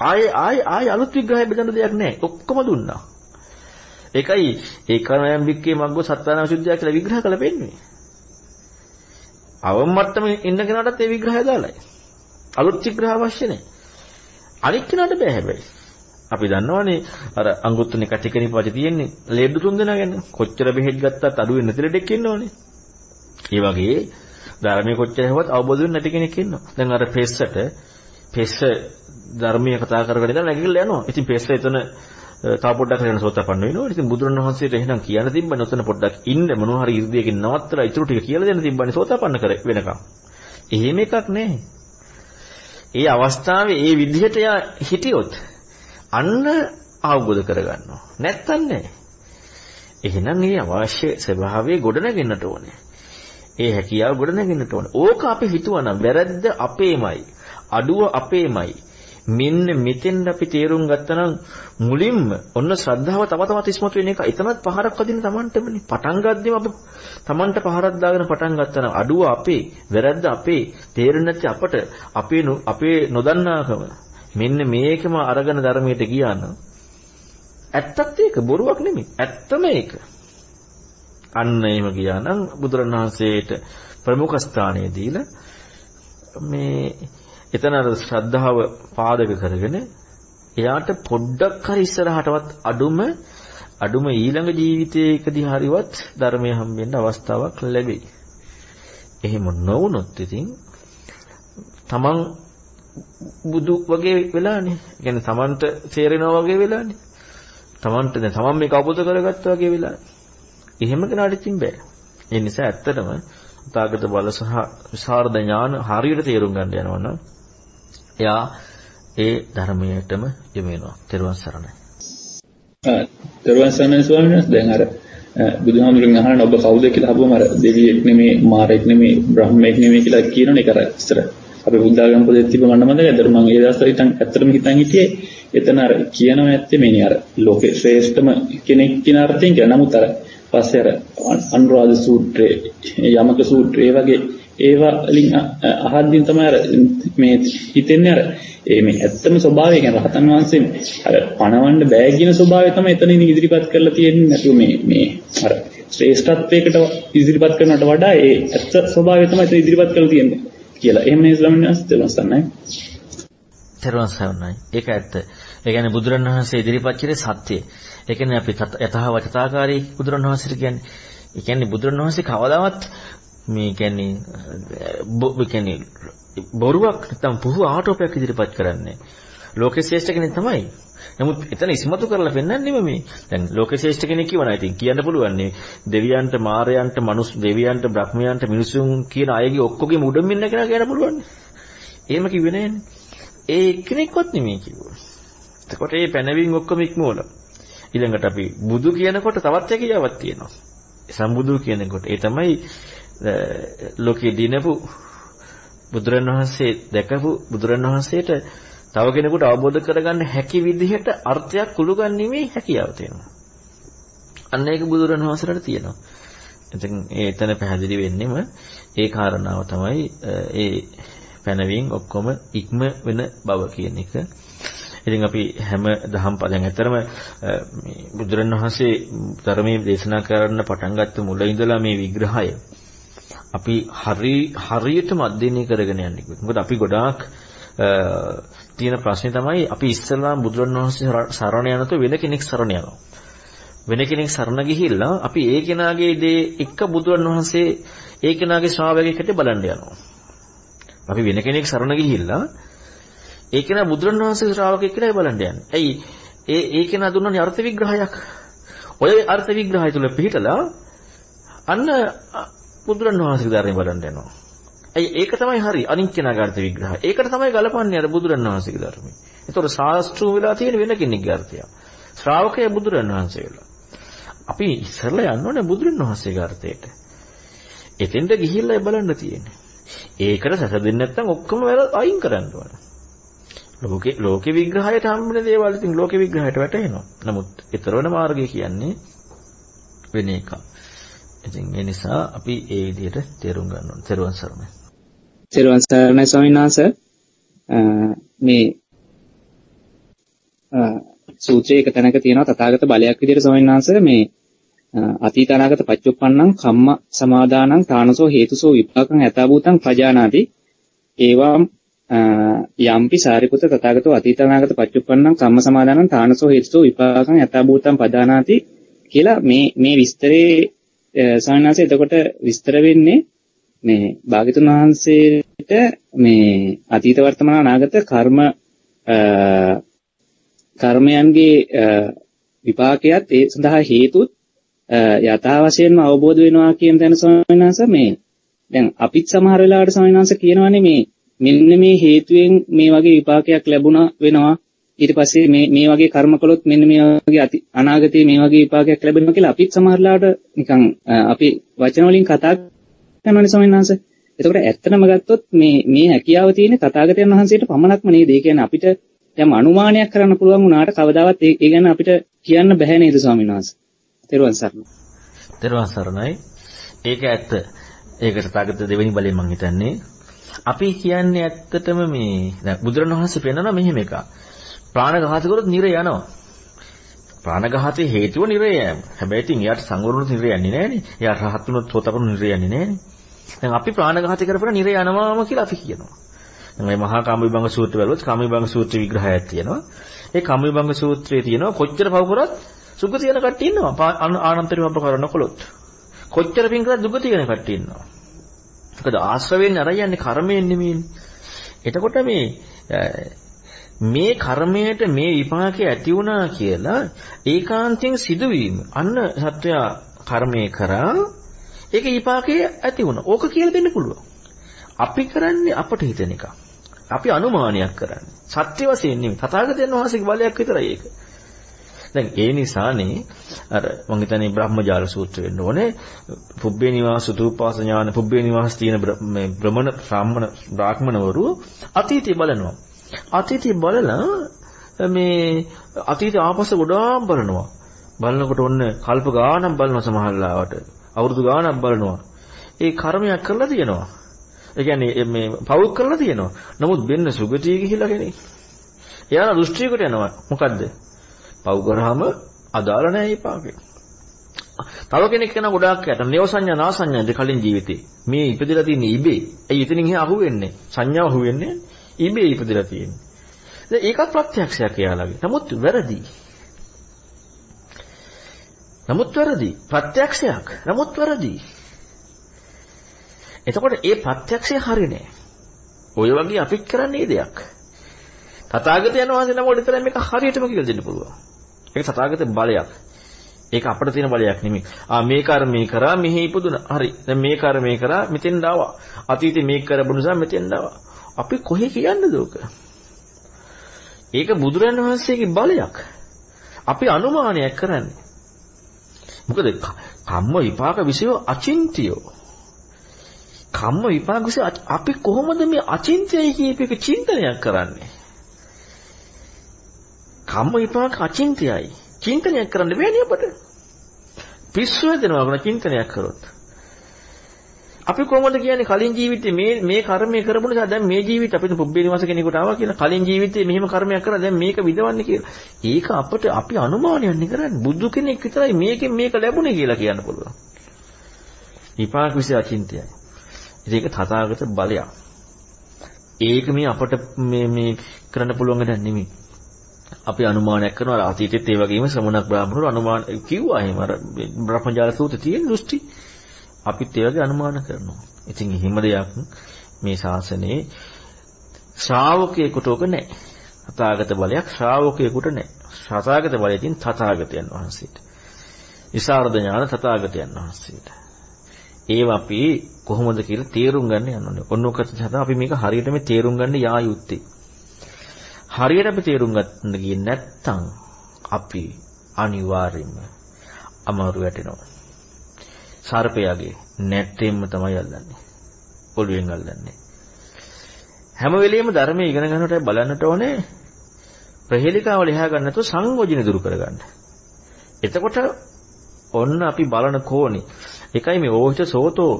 B: ආයේ ආයේ ආයේ අලුත් විග්‍රහය බෙදන්න දෙයක් නැහැ. ඔක්කොම දුන්නා. ඒකයි ඒකනයන් වික්කේ මග්ගෝ සත්‍යාන විසුද්ධිය කියලා විග්‍රහ කළ පෙන්නේ. අවම මට්ටමේ ඉන්න කෙනාටත් ඒ විග්‍රහය දාලයි. අලුත් විග්‍රහ අවශ්‍ය නැහැ. අනිත් කෙනාට බෑ හැබැයි. අපි දන්නවනේ අර අංගුත්තර නිකටිකනි පොජ තියෙන්නේ ලෙඩ තුන් දෙනා ගැන. කොච්චර බෙහෙත් ගත්තත් අඩු වෙන්නේ නැති ලෙඩෙක් ඉන්නවනේ. ඒ වගේ ධර්මයේ කොච්චර හැවත් අවබෝධ වෙන්නේ නැති කෙනෙක් ඉන්නවා. දැන් අර පෙස්සට පෙස්ස ධර්මීය කතා කරගෙන ඉඳලා නැගිටලා යනවා. ඉතින් පෙස්ස එතන තව පොඩ්ඩක් කරගෙන සෝතපන්න වෙනවා. ඉතින් බුදුරණවහන්සේට එහෙනම් කියන්න තිබ්බනේ ඔතන පොඩ්ඩක් ඉන්න මොනවා හරි 이르දියකින් නවත්තලා ඊටු ටික කියලා දෙන්න තිබ්බනේ සෝතපන්න කර වෙනකම්. එහෙම එකක් නැහැ. ඒ අවස්ථාවේ ඒ විදිහට යා හිටියොත් අන්න අවබෝධ කරගන්නවා. නැත්තම් නෑ. එහෙනම් මේ අවශ්‍ය ස්වභාවය ගොඩනගෙන්නට ඕනේ. ඒ හැකියාව ගොඩනගෙන්නට ඕනේ. ඕක අපි හිතුවනම් වැරද්ද අපේමයි. අඩුව අපේමයි. මෙන්න මෙතෙන් අපි තේරුම් ගත්තනම් මුලින්ම ඔන්න ශ්‍රද්ධාව තව තවත් ඉස්මතු වෙන එක. එතනත් පහරක් වදින Tamanටමනේ. පටන් ගද්දිම අපි Tamanට පහරක් දාගෙන පටන් ගත්තා අඩුව අපේ, වැරද්ද අපේ, තේරෙන්නේ නැති අපට අපේ අපේ නොදන්නාකම මෙන්න මේකම අරගෙන ධර්මයට ගියා නම් ඇත්තත් ඒක බොරුවක් නෙමෙයි. ඇත්තම ඒක. අන්න එහෙම ගියා නම් බුදුරණවහන්සේට ප්‍රමුඛ ස්ථානය දීලා මේ එතන අර ශ්‍රද්ධාව පාදක කරගෙන එයාට පොඩ්ඩක් හරි ඉස්සරහටවත් අඩුම අඩුම ඊළඟ ජීවිතයකදී හරිවත් ධර්මය හම්බෙන්න අවස්ථාවක් ලැබෙයි. එහෙම නොවුනොත් ඉතින් තමන් බුදු වගේ වෙලානේ. කියන්නේ තමන්ට තේරෙනවා වගේ වෙලානේ. තමන්ට දැන් තමන් මේක අවබෝධ කරගත්තා වගේ වෙලානේ. එහෙම කෙනාට ඉතින් බෑ. ඒ නිසා ඇත්තටම තාගත බල සහ විසරද ඥාන හරියට තේරුම් ගන්න යනවා නම් එයා ඒ ධර්මයටම යොමු වෙනවා. තෙරුවන් සරණයි.
D: තෙරුවන් සරණයි ස්වාමීන් වහන්සේ දැන් අර බුදුහාමුදුරන් අහන ඔබ කවුද කියලා අහපුවම අර දෙවියෙක් නෙමේ මාරෙක් නෙමේ බ්‍රහ්මෙක් නෙමේ කියලා කියනනේ ඒක අර ඉස්සර අපි බුද්ධාගම පොතේ තිබ්බ මන්න මතකයි. ඒතර මම ඒ දවස්වල හිටන් ඇත්තටම හිතන් හිටියේ එතන අර කියනවා ඇත්තේ මේ අර ලෝකේ ශ්‍රේෂ්ඨම කෙනෙක් කියන අර්ථයෙන් කියන නමුත් අර පස්සේ අර අනුරාධ සූත්‍රයේ යමක සූත්‍රයේ වගේ ඒවා වලින් අහද්දින් තමයි අර මේ හිතෙන්නේ අර ඒ මේ ඇත්තම ස්වභාවය කියන රහතන් වහන්සේ අර පණවන්න බෑ කියන ස්වභාවය තමයි එතනින් ඉදිරිපත් කරලා තියෙන්නේ. නැතුව මේ මේ අර ශ්‍රේෂ්ඨත්වයකට ඉදිරිපත් කරනවට වඩා ඒ ඇත්ත ස්වභාවය තමයි එතන ඉදිරිපත් කරලා තියෙන්නේ. කියලා. එහෙම නේ ස්වාමීන් වහන්සේ තේරුම්සන්නයි.
B: තේරුම්සන්නයි. ඒක ඇත්ත. ඒ කියන්නේ බුදුරණවහන්සේ ඉදිරිපත් කරේ සත්‍යය. ඒ කියන්නේ අපි යථාවචතාකාරී බුදුරණවහන්සේට කියන්නේ. ඒ කියන්නේ බුදුරණවහන්සේ කවදාවත් මේ කියන්නේ කියන්නේ බොරුවක් නැත්නම් පුහු ආටෝපයක් ඉදිරිපත් කරන්නේ. ලෝකේ ශ්‍රේෂ්ඨ කෙනෙක් තමයි. නමුත් එතන ඉස්මතු කරලා පෙන්වන්නේ මේ දැන් ලෝකේ ශ්‍රේෂ්ඨ කෙනෙක් කියවනා ඉතින් කියන්න පුළුවන් නේ දෙවියන්ට මාරයන්ට මනුස් දෙවියන්ට බ්‍රහ්මයන්ට මිනිසුන් කියන අයගේ ඔක්කොගේ මුඩමින් ඉන්න කෙනා කියන්න පුළුවන්. එහෙම කිව්වේ නෑනේ. ඒ එක්කෙනෙක්වත් නෙමෙයි කිව්වා. එතකොට මේ පැනවීම ඔක්කොම ඉක්මවල. ඊළඟට අපි බුදු කියනකොට තවත් හැකියාවක් තියෙනවා. සම්බුදු කියනකොට ඒ තමයි ලෝකේ දිනපු බුදුරණවහන්සේ දැකපු බුදුරණවහන්සේට තව කෙනෙකුට අවබෝධ කරගන්න හැකි විදිහට අර්ථයක් කුළුගන්නීමේ හැකියාව තියෙනවා. අන්න ඒක බුදුරණවහන්සේට තියෙනවා. ඉතින් ඒ එතන පැහැදිලි වෙන්නෙම ඒ කාරණාව තමයි ඒ පැනවීම ඔක්කොම ඉක්ම වෙන බව කියන එක. ඉතින් අපි හැම දහම් පදයන් ඇතරම මේ බුදුරණවහන්සේ ධර්මයේ දේශනා කරන්න පටන් ගත්ත මුල ඉඳලා මේ විග්‍රහය අපි හරි හරියටම අධ්‍යයනය කරගෙන යන්නේ. මොකද අපි ගොඩාක් තියෙන ප්‍රශ්නේ තමයි අපි ඉස්සෙල්ලා බුදුරණවහන්සේ සරණ යනතෝ වෙන කෙනෙක් සරණ යනවා. වෙන කෙනෙක් සරණ ගිහිල්ලා අපි ඒ කෙනාගේ දේ එක්ක බුදුරණවහන්සේ ඒ කෙනාගේ ශ්‍රාවකයෙක්ට බලන්න යනවා. අපි වෙන කෙනෙක් සරණ ගිහිල්ලා ඒ කෙනා බුදුරණවහන්සේ ශ්‍රාවකයෙක් කියලා බලන්න යන්නේ. ඇයි? ඒ ඒ කෙනා දුන්නනේ අර්ථ විග්‍රහයක්. ඔය අර්ථ විග්‍රහය තුල පිළිතලා අන්න බුදුරණවහන්සේගේ ධර්මය බලන්න යනවා. ඇයි ඒක තමයි හරි අනික් කෙනාගේ අර්ථ විග්‍රහය. ඒකට තමයි ගලපන්නේ අර බුදුරණවහන්සේගේ ධර්මය. ඒතකොට ශාස්ත්‍රූ වෙලා තියෙන වෙන කෙනෙක්ගේ අර්ථය. ශ්‍රාවකයා බුදුරණවහන්සේ වෙලා. අපි ඉස්සරලා යන්න ඕනේ බුදුරණවහන්සේගේ අර්ථයට. එතෙන්ට ගිහිල්ලා බලන්න තියෙන්නේ. ඒකට සැසඳෙන්නේ නැත්නම් ඔක්කොම වැරද්ද අයින් කරන්න ඕන. ලෝකේ ලෝකේ විග්‍රහයට හම්බෙන දේවල් ඉතින් ලෝකේ විග්‍රහයට වැටෙනවා. නමුත් ඊතරවන මාර්ගය කියන්නේ වෙන එකක්. ඉතින් ඒ නිසා අපි ඒ විදිහට තේරුම් ගන්න ඕනේ. තෙරුවන් සරණයි.
F: තෙරුවන් සරණයි ස්වාමීන් වහන්සේ. මේ සූත්‍රයේ එක තැනක තියෙනවා තථාගත බලයක් විදිහට ස්වාමීන් වහන්සේ මේ අතීත අනාගත පච්චුප්පන්නං කම්ම සමාදානං තානසෝ හේතුසෝ විපාකං යථාභූතං පජානාති ඒවම් යම්පි සාරිපුත තථාගතෝ අතීත අනාගත පච්චුප්පන්නං කම්ම සමාදානං තානසෝ හේතුසෝ විපාකං යථාභූතං පජානාති කියලා මේ මේ විස්තරේ සාමාන්‍යයෙන් එතකොට විස්තර වෙන්නේ මේ භාග්‍යතුන් වහන්සේට මේ අතීත වර්තමාන අනාගත කර්ම කර්මයන්ගේ විපාකයක් ඒ සඳහා හේතුත් යථා වශයෙන්ම අවබෝධ වෙනවා කියන තැන සාමාන්‍යස මේ. දැන් අපිත් සමහර වෙලාවට සාමාන්‍යස කියනවානේ මේ මෙන්න මේ හේතුවෙන් මේ වගේ විපාකයක් ලැබුණා වෙනවා. ඊට පස්සේ මේ මේ වගේ කර්ම කළොත් මෙන්න මේ වගේ අනාගතයේ මේ වගේ විපාකයක් ලැබෙනවා කියලා අපිත් සමහරලාට නිකන් අපි වචන වලින් කතා කරනවානේ ස්වාමීන් වහන්සේ. එතකොට ඇත්තටම ගත්තොත් මේ මේ හැකියාව තියෙන්නේ තථාගතයන් වහන්සේට පමණක්ම නේද? ඒ කියන්නේ අපිට යම් අනුමානයක් කරන්න පුළුවන් වුණාට කවදාවත් ඒ ගැන අපිට කියන්න බැහැ නේද ස්වාමීන් වහන්සේ? තෙරුවන් සරණයි.
B: තෙරුවන් සරණයි. ඒක ඇත්ත. ඒකට තථාගත දෙවෙනි බලයෙන් මම හිතන්නේ අපි කියන්නේ ඇත්තටම මේ දැන් බුදුරණවහන්සේ පෙන්නනවා මෙහෙම එකක්. ප්‍රාණඝාත කරොත් නිරය යනවා. ප්‍රාණඝාතයේ හේතුව නිරය යෑම. හැබැයි ඉතින් එයාට සංවරුණු නිරය යන්නේ නැහනේ. එයා රහත් වුණොත් සෝතපන්න නිරය යන්නේ නැහනේ. දැන් අපි ප්‍රාණඝාතය කරපුවා නිරය යනවාම කියලා අපි කියනවා. දැන් මේ මහා කාමවිභංග සූත්‍රය බලුවොත් කාමවිභංග සූත්‍ර විග්‍රහයක් තියෙනවා. ඒ කාමවිභංග සූත්‍රයේ තියෙනවා කොච්චර පව කරත් සුගතිය යන කට්ටිය ඉන්නවා. ආනන්තරිය අපකරන කළොත්. කොච්චර පින් කරත් දුගතිය යන කට්ටිය ඉන්නවා. මොකද ආශ්‍රවයෙන් අර යන්නේ කර්මයෙන් නෙමෙයිනේ. එතකොට මේ මේ කර්මයට මේ විපාකේ ඇති වුණා කියලා ඒකාන්තයෙන් සිදුවීම. අන්න සත්වයා කර්මයේ කරා ඒක විපාකේ ඇති වුණා. ඕක කියලා දෙන්න පුළුවන්. අපි කරන්නේ අපට හිතෙන එක. අපි අනුමානයක් කරන්නේ. සත්‍ය වශයෙන් නෙමෙයි. තථාගතයන් වහන්සේගේ බලයක් විතරයි ඒක. දැන් ඒ නිසානේ අර මම හිතන්නේ බ්‍රහ්මජාල සූත්‍රය වෙන්න ඕනේ. පුබ්බේ නිවාස සුතූපාස ඥාන පුබ්බේ නිවාස තියෙන මේ බ්‍රමණ බ්‍රාහ්මණ බ්‍රාහ්මණවරු අතීතය බලනවා. අතීතය බලලා මේ අතීතය ආපස්සට ගොඩාක් බලනවා. බලනකොට ඔන්න කල්ප ගාණක් බලනවා සමහරලාවට. අවුරුදු ගාණක් බලනවා. ඒ කර්මයක් කරලා තියෙනවා. ඒ කියන්නේ මේ පව් කරලා තියෙනවා. නමුත් වෙන්න සුගතිය ගිහිලා කෙනෙක්. එයාලා දෘෂ්ටියකට යනවා. මොකද්ද? පව් කරාම අදාළ නැහැ විපාකේ. තව කෙනෙක් කෙනා ගොඩාක් යට නේව සංඥා නා සංඥාද කලින් ජීවිතේ. මේ ඉපදලා තියෙන ඉබේ. ඇයි එතනින් එහා අහුවෙන්නේ? සංඥාව අහුවෙන්නේ ඉබේ ඉපදලා තියෙන්නේ. දැන් ඒකත් ප්‍රත්‍යක්ෂයක් එයාලගේ. නමුත් වැරදි. නමුත් වැරදි. ප්‍රත්‍යක්ෂයක්. නමුත් වැරදි. එතකොට ඒ ප්‍රත්‍යක්ෂය හරි නෑ. ඔය වගේ අපිත් කරන්නේ දෙයක්. තථාගතයන් වහන්සේ නමකට විතරයි මේක හරියටම කියලා දෙන්න පුළුවන්. ඒක තථාගත බලයක්. ඒක අපිට තියෙන බලයක් නෙමෙයි. ආ මේ කර්මේ කරා මෙහි ඉපදුනා. හරි. දැන් මේ කර්මේ කරා මෙතෙන් ආවා. අතීතේ මේක කරපු නිසා මෙතෙන් ආවා. අපි කොහේ කියන්නද ඕක? ඒක බුදුරන් වහන්සේගේ බලයක්. අපි අනුමානයක් කරන්නේ. මොකද කම්ම විපාක විසය අචින්තියෝ. කම්ම විපාක විසය අපි කොහොමද මේ අචින්තයයි කියප එක චින්තනයක් කරන්නේ? කම්ම විපාක අචින්තයයි. චින්තනයක් කරන්න බෑනේ අපට. පිස්සු වෙනවා වුණා චින්තනයක් කරොත්. අපි කොහොමද කියන්නේ කලින් ජීවිතේ මේ මේ කර්මය කරපු නිසා දැන් මේ ජීවිතේ අපිට පුබ්බේ නිවාස කෙනෙකුට ආවා කියලා කලින් ජීවිතේ මෙහෙම කර්මයක් කරලා දැන් මේක විදවන්නේ කියලා. ඒක අපිට අපි අනුමානයක් කරන්නේ. බුදු කෙනෙක් විතරයි මේකෙන් මේක ලැබුණේ කියලා කියන්න පුළුවන්. විපාක විශ්ය අචින්තයයි. ඒක තථාගත බලයක්. ඒක මේ අපට මේ මේ කරන්න පුළුවන් දෙයක් නෙමෙයි. අපි අනුමානයක් කරනවා අතීතෙත් ඒ වගේම ශ්‍රමණක් බ්‍රාහ්මණවරු අනුමාන කිව්වා එහෙම අර බ්‍රහ්මජාල සූත්‍රයේ තියෙන දෘෂ්ටි අපිත් ඒ වගේ අනුමාන කරනවා. ඉතින් එහෙම දෙයක් මේ ශාසනයේ ශ්‍රාවකයෙකුට ඔක නැහැ. තථාගත බලයක් ශ්‍රාවකයෙකුට නැහැ. තථාගත බලය තියෙන තථාගතයන් වහන්සේට. විසරද ඥාන තථාගතයන් වහන්සේට. ඒව අපි කොහොමද කියලා තේරුම් ගන්න යන්නේ. ඔන්නෝකට තමයි අපි මේක හරියටම තේරුම් ගන්න යා යුත්තේ. හරියට අපි තේරුම් ගන්න ගියේ නැත්නම් අපි අනිවාර්යයෙන්ම අමාරු වැටෙනවා. සර්පයාගේ නැට්ටෙන්ම තමයි අල්ලන්නේ. ඔළුවෙන් අල්ලන්නේ. හැම වෙලෙම ධර්මයේ ඉගෙන ගන්නකොට බලන්නට ඕනේ ප්‍රහේලිකාව ලියා ගන්න නැතුව සංයෝජන දුරු කරගන්න. එතකොට ඔන්න අපි බලන කෝණි. එකයි මේ ඕහිත සෝතෝ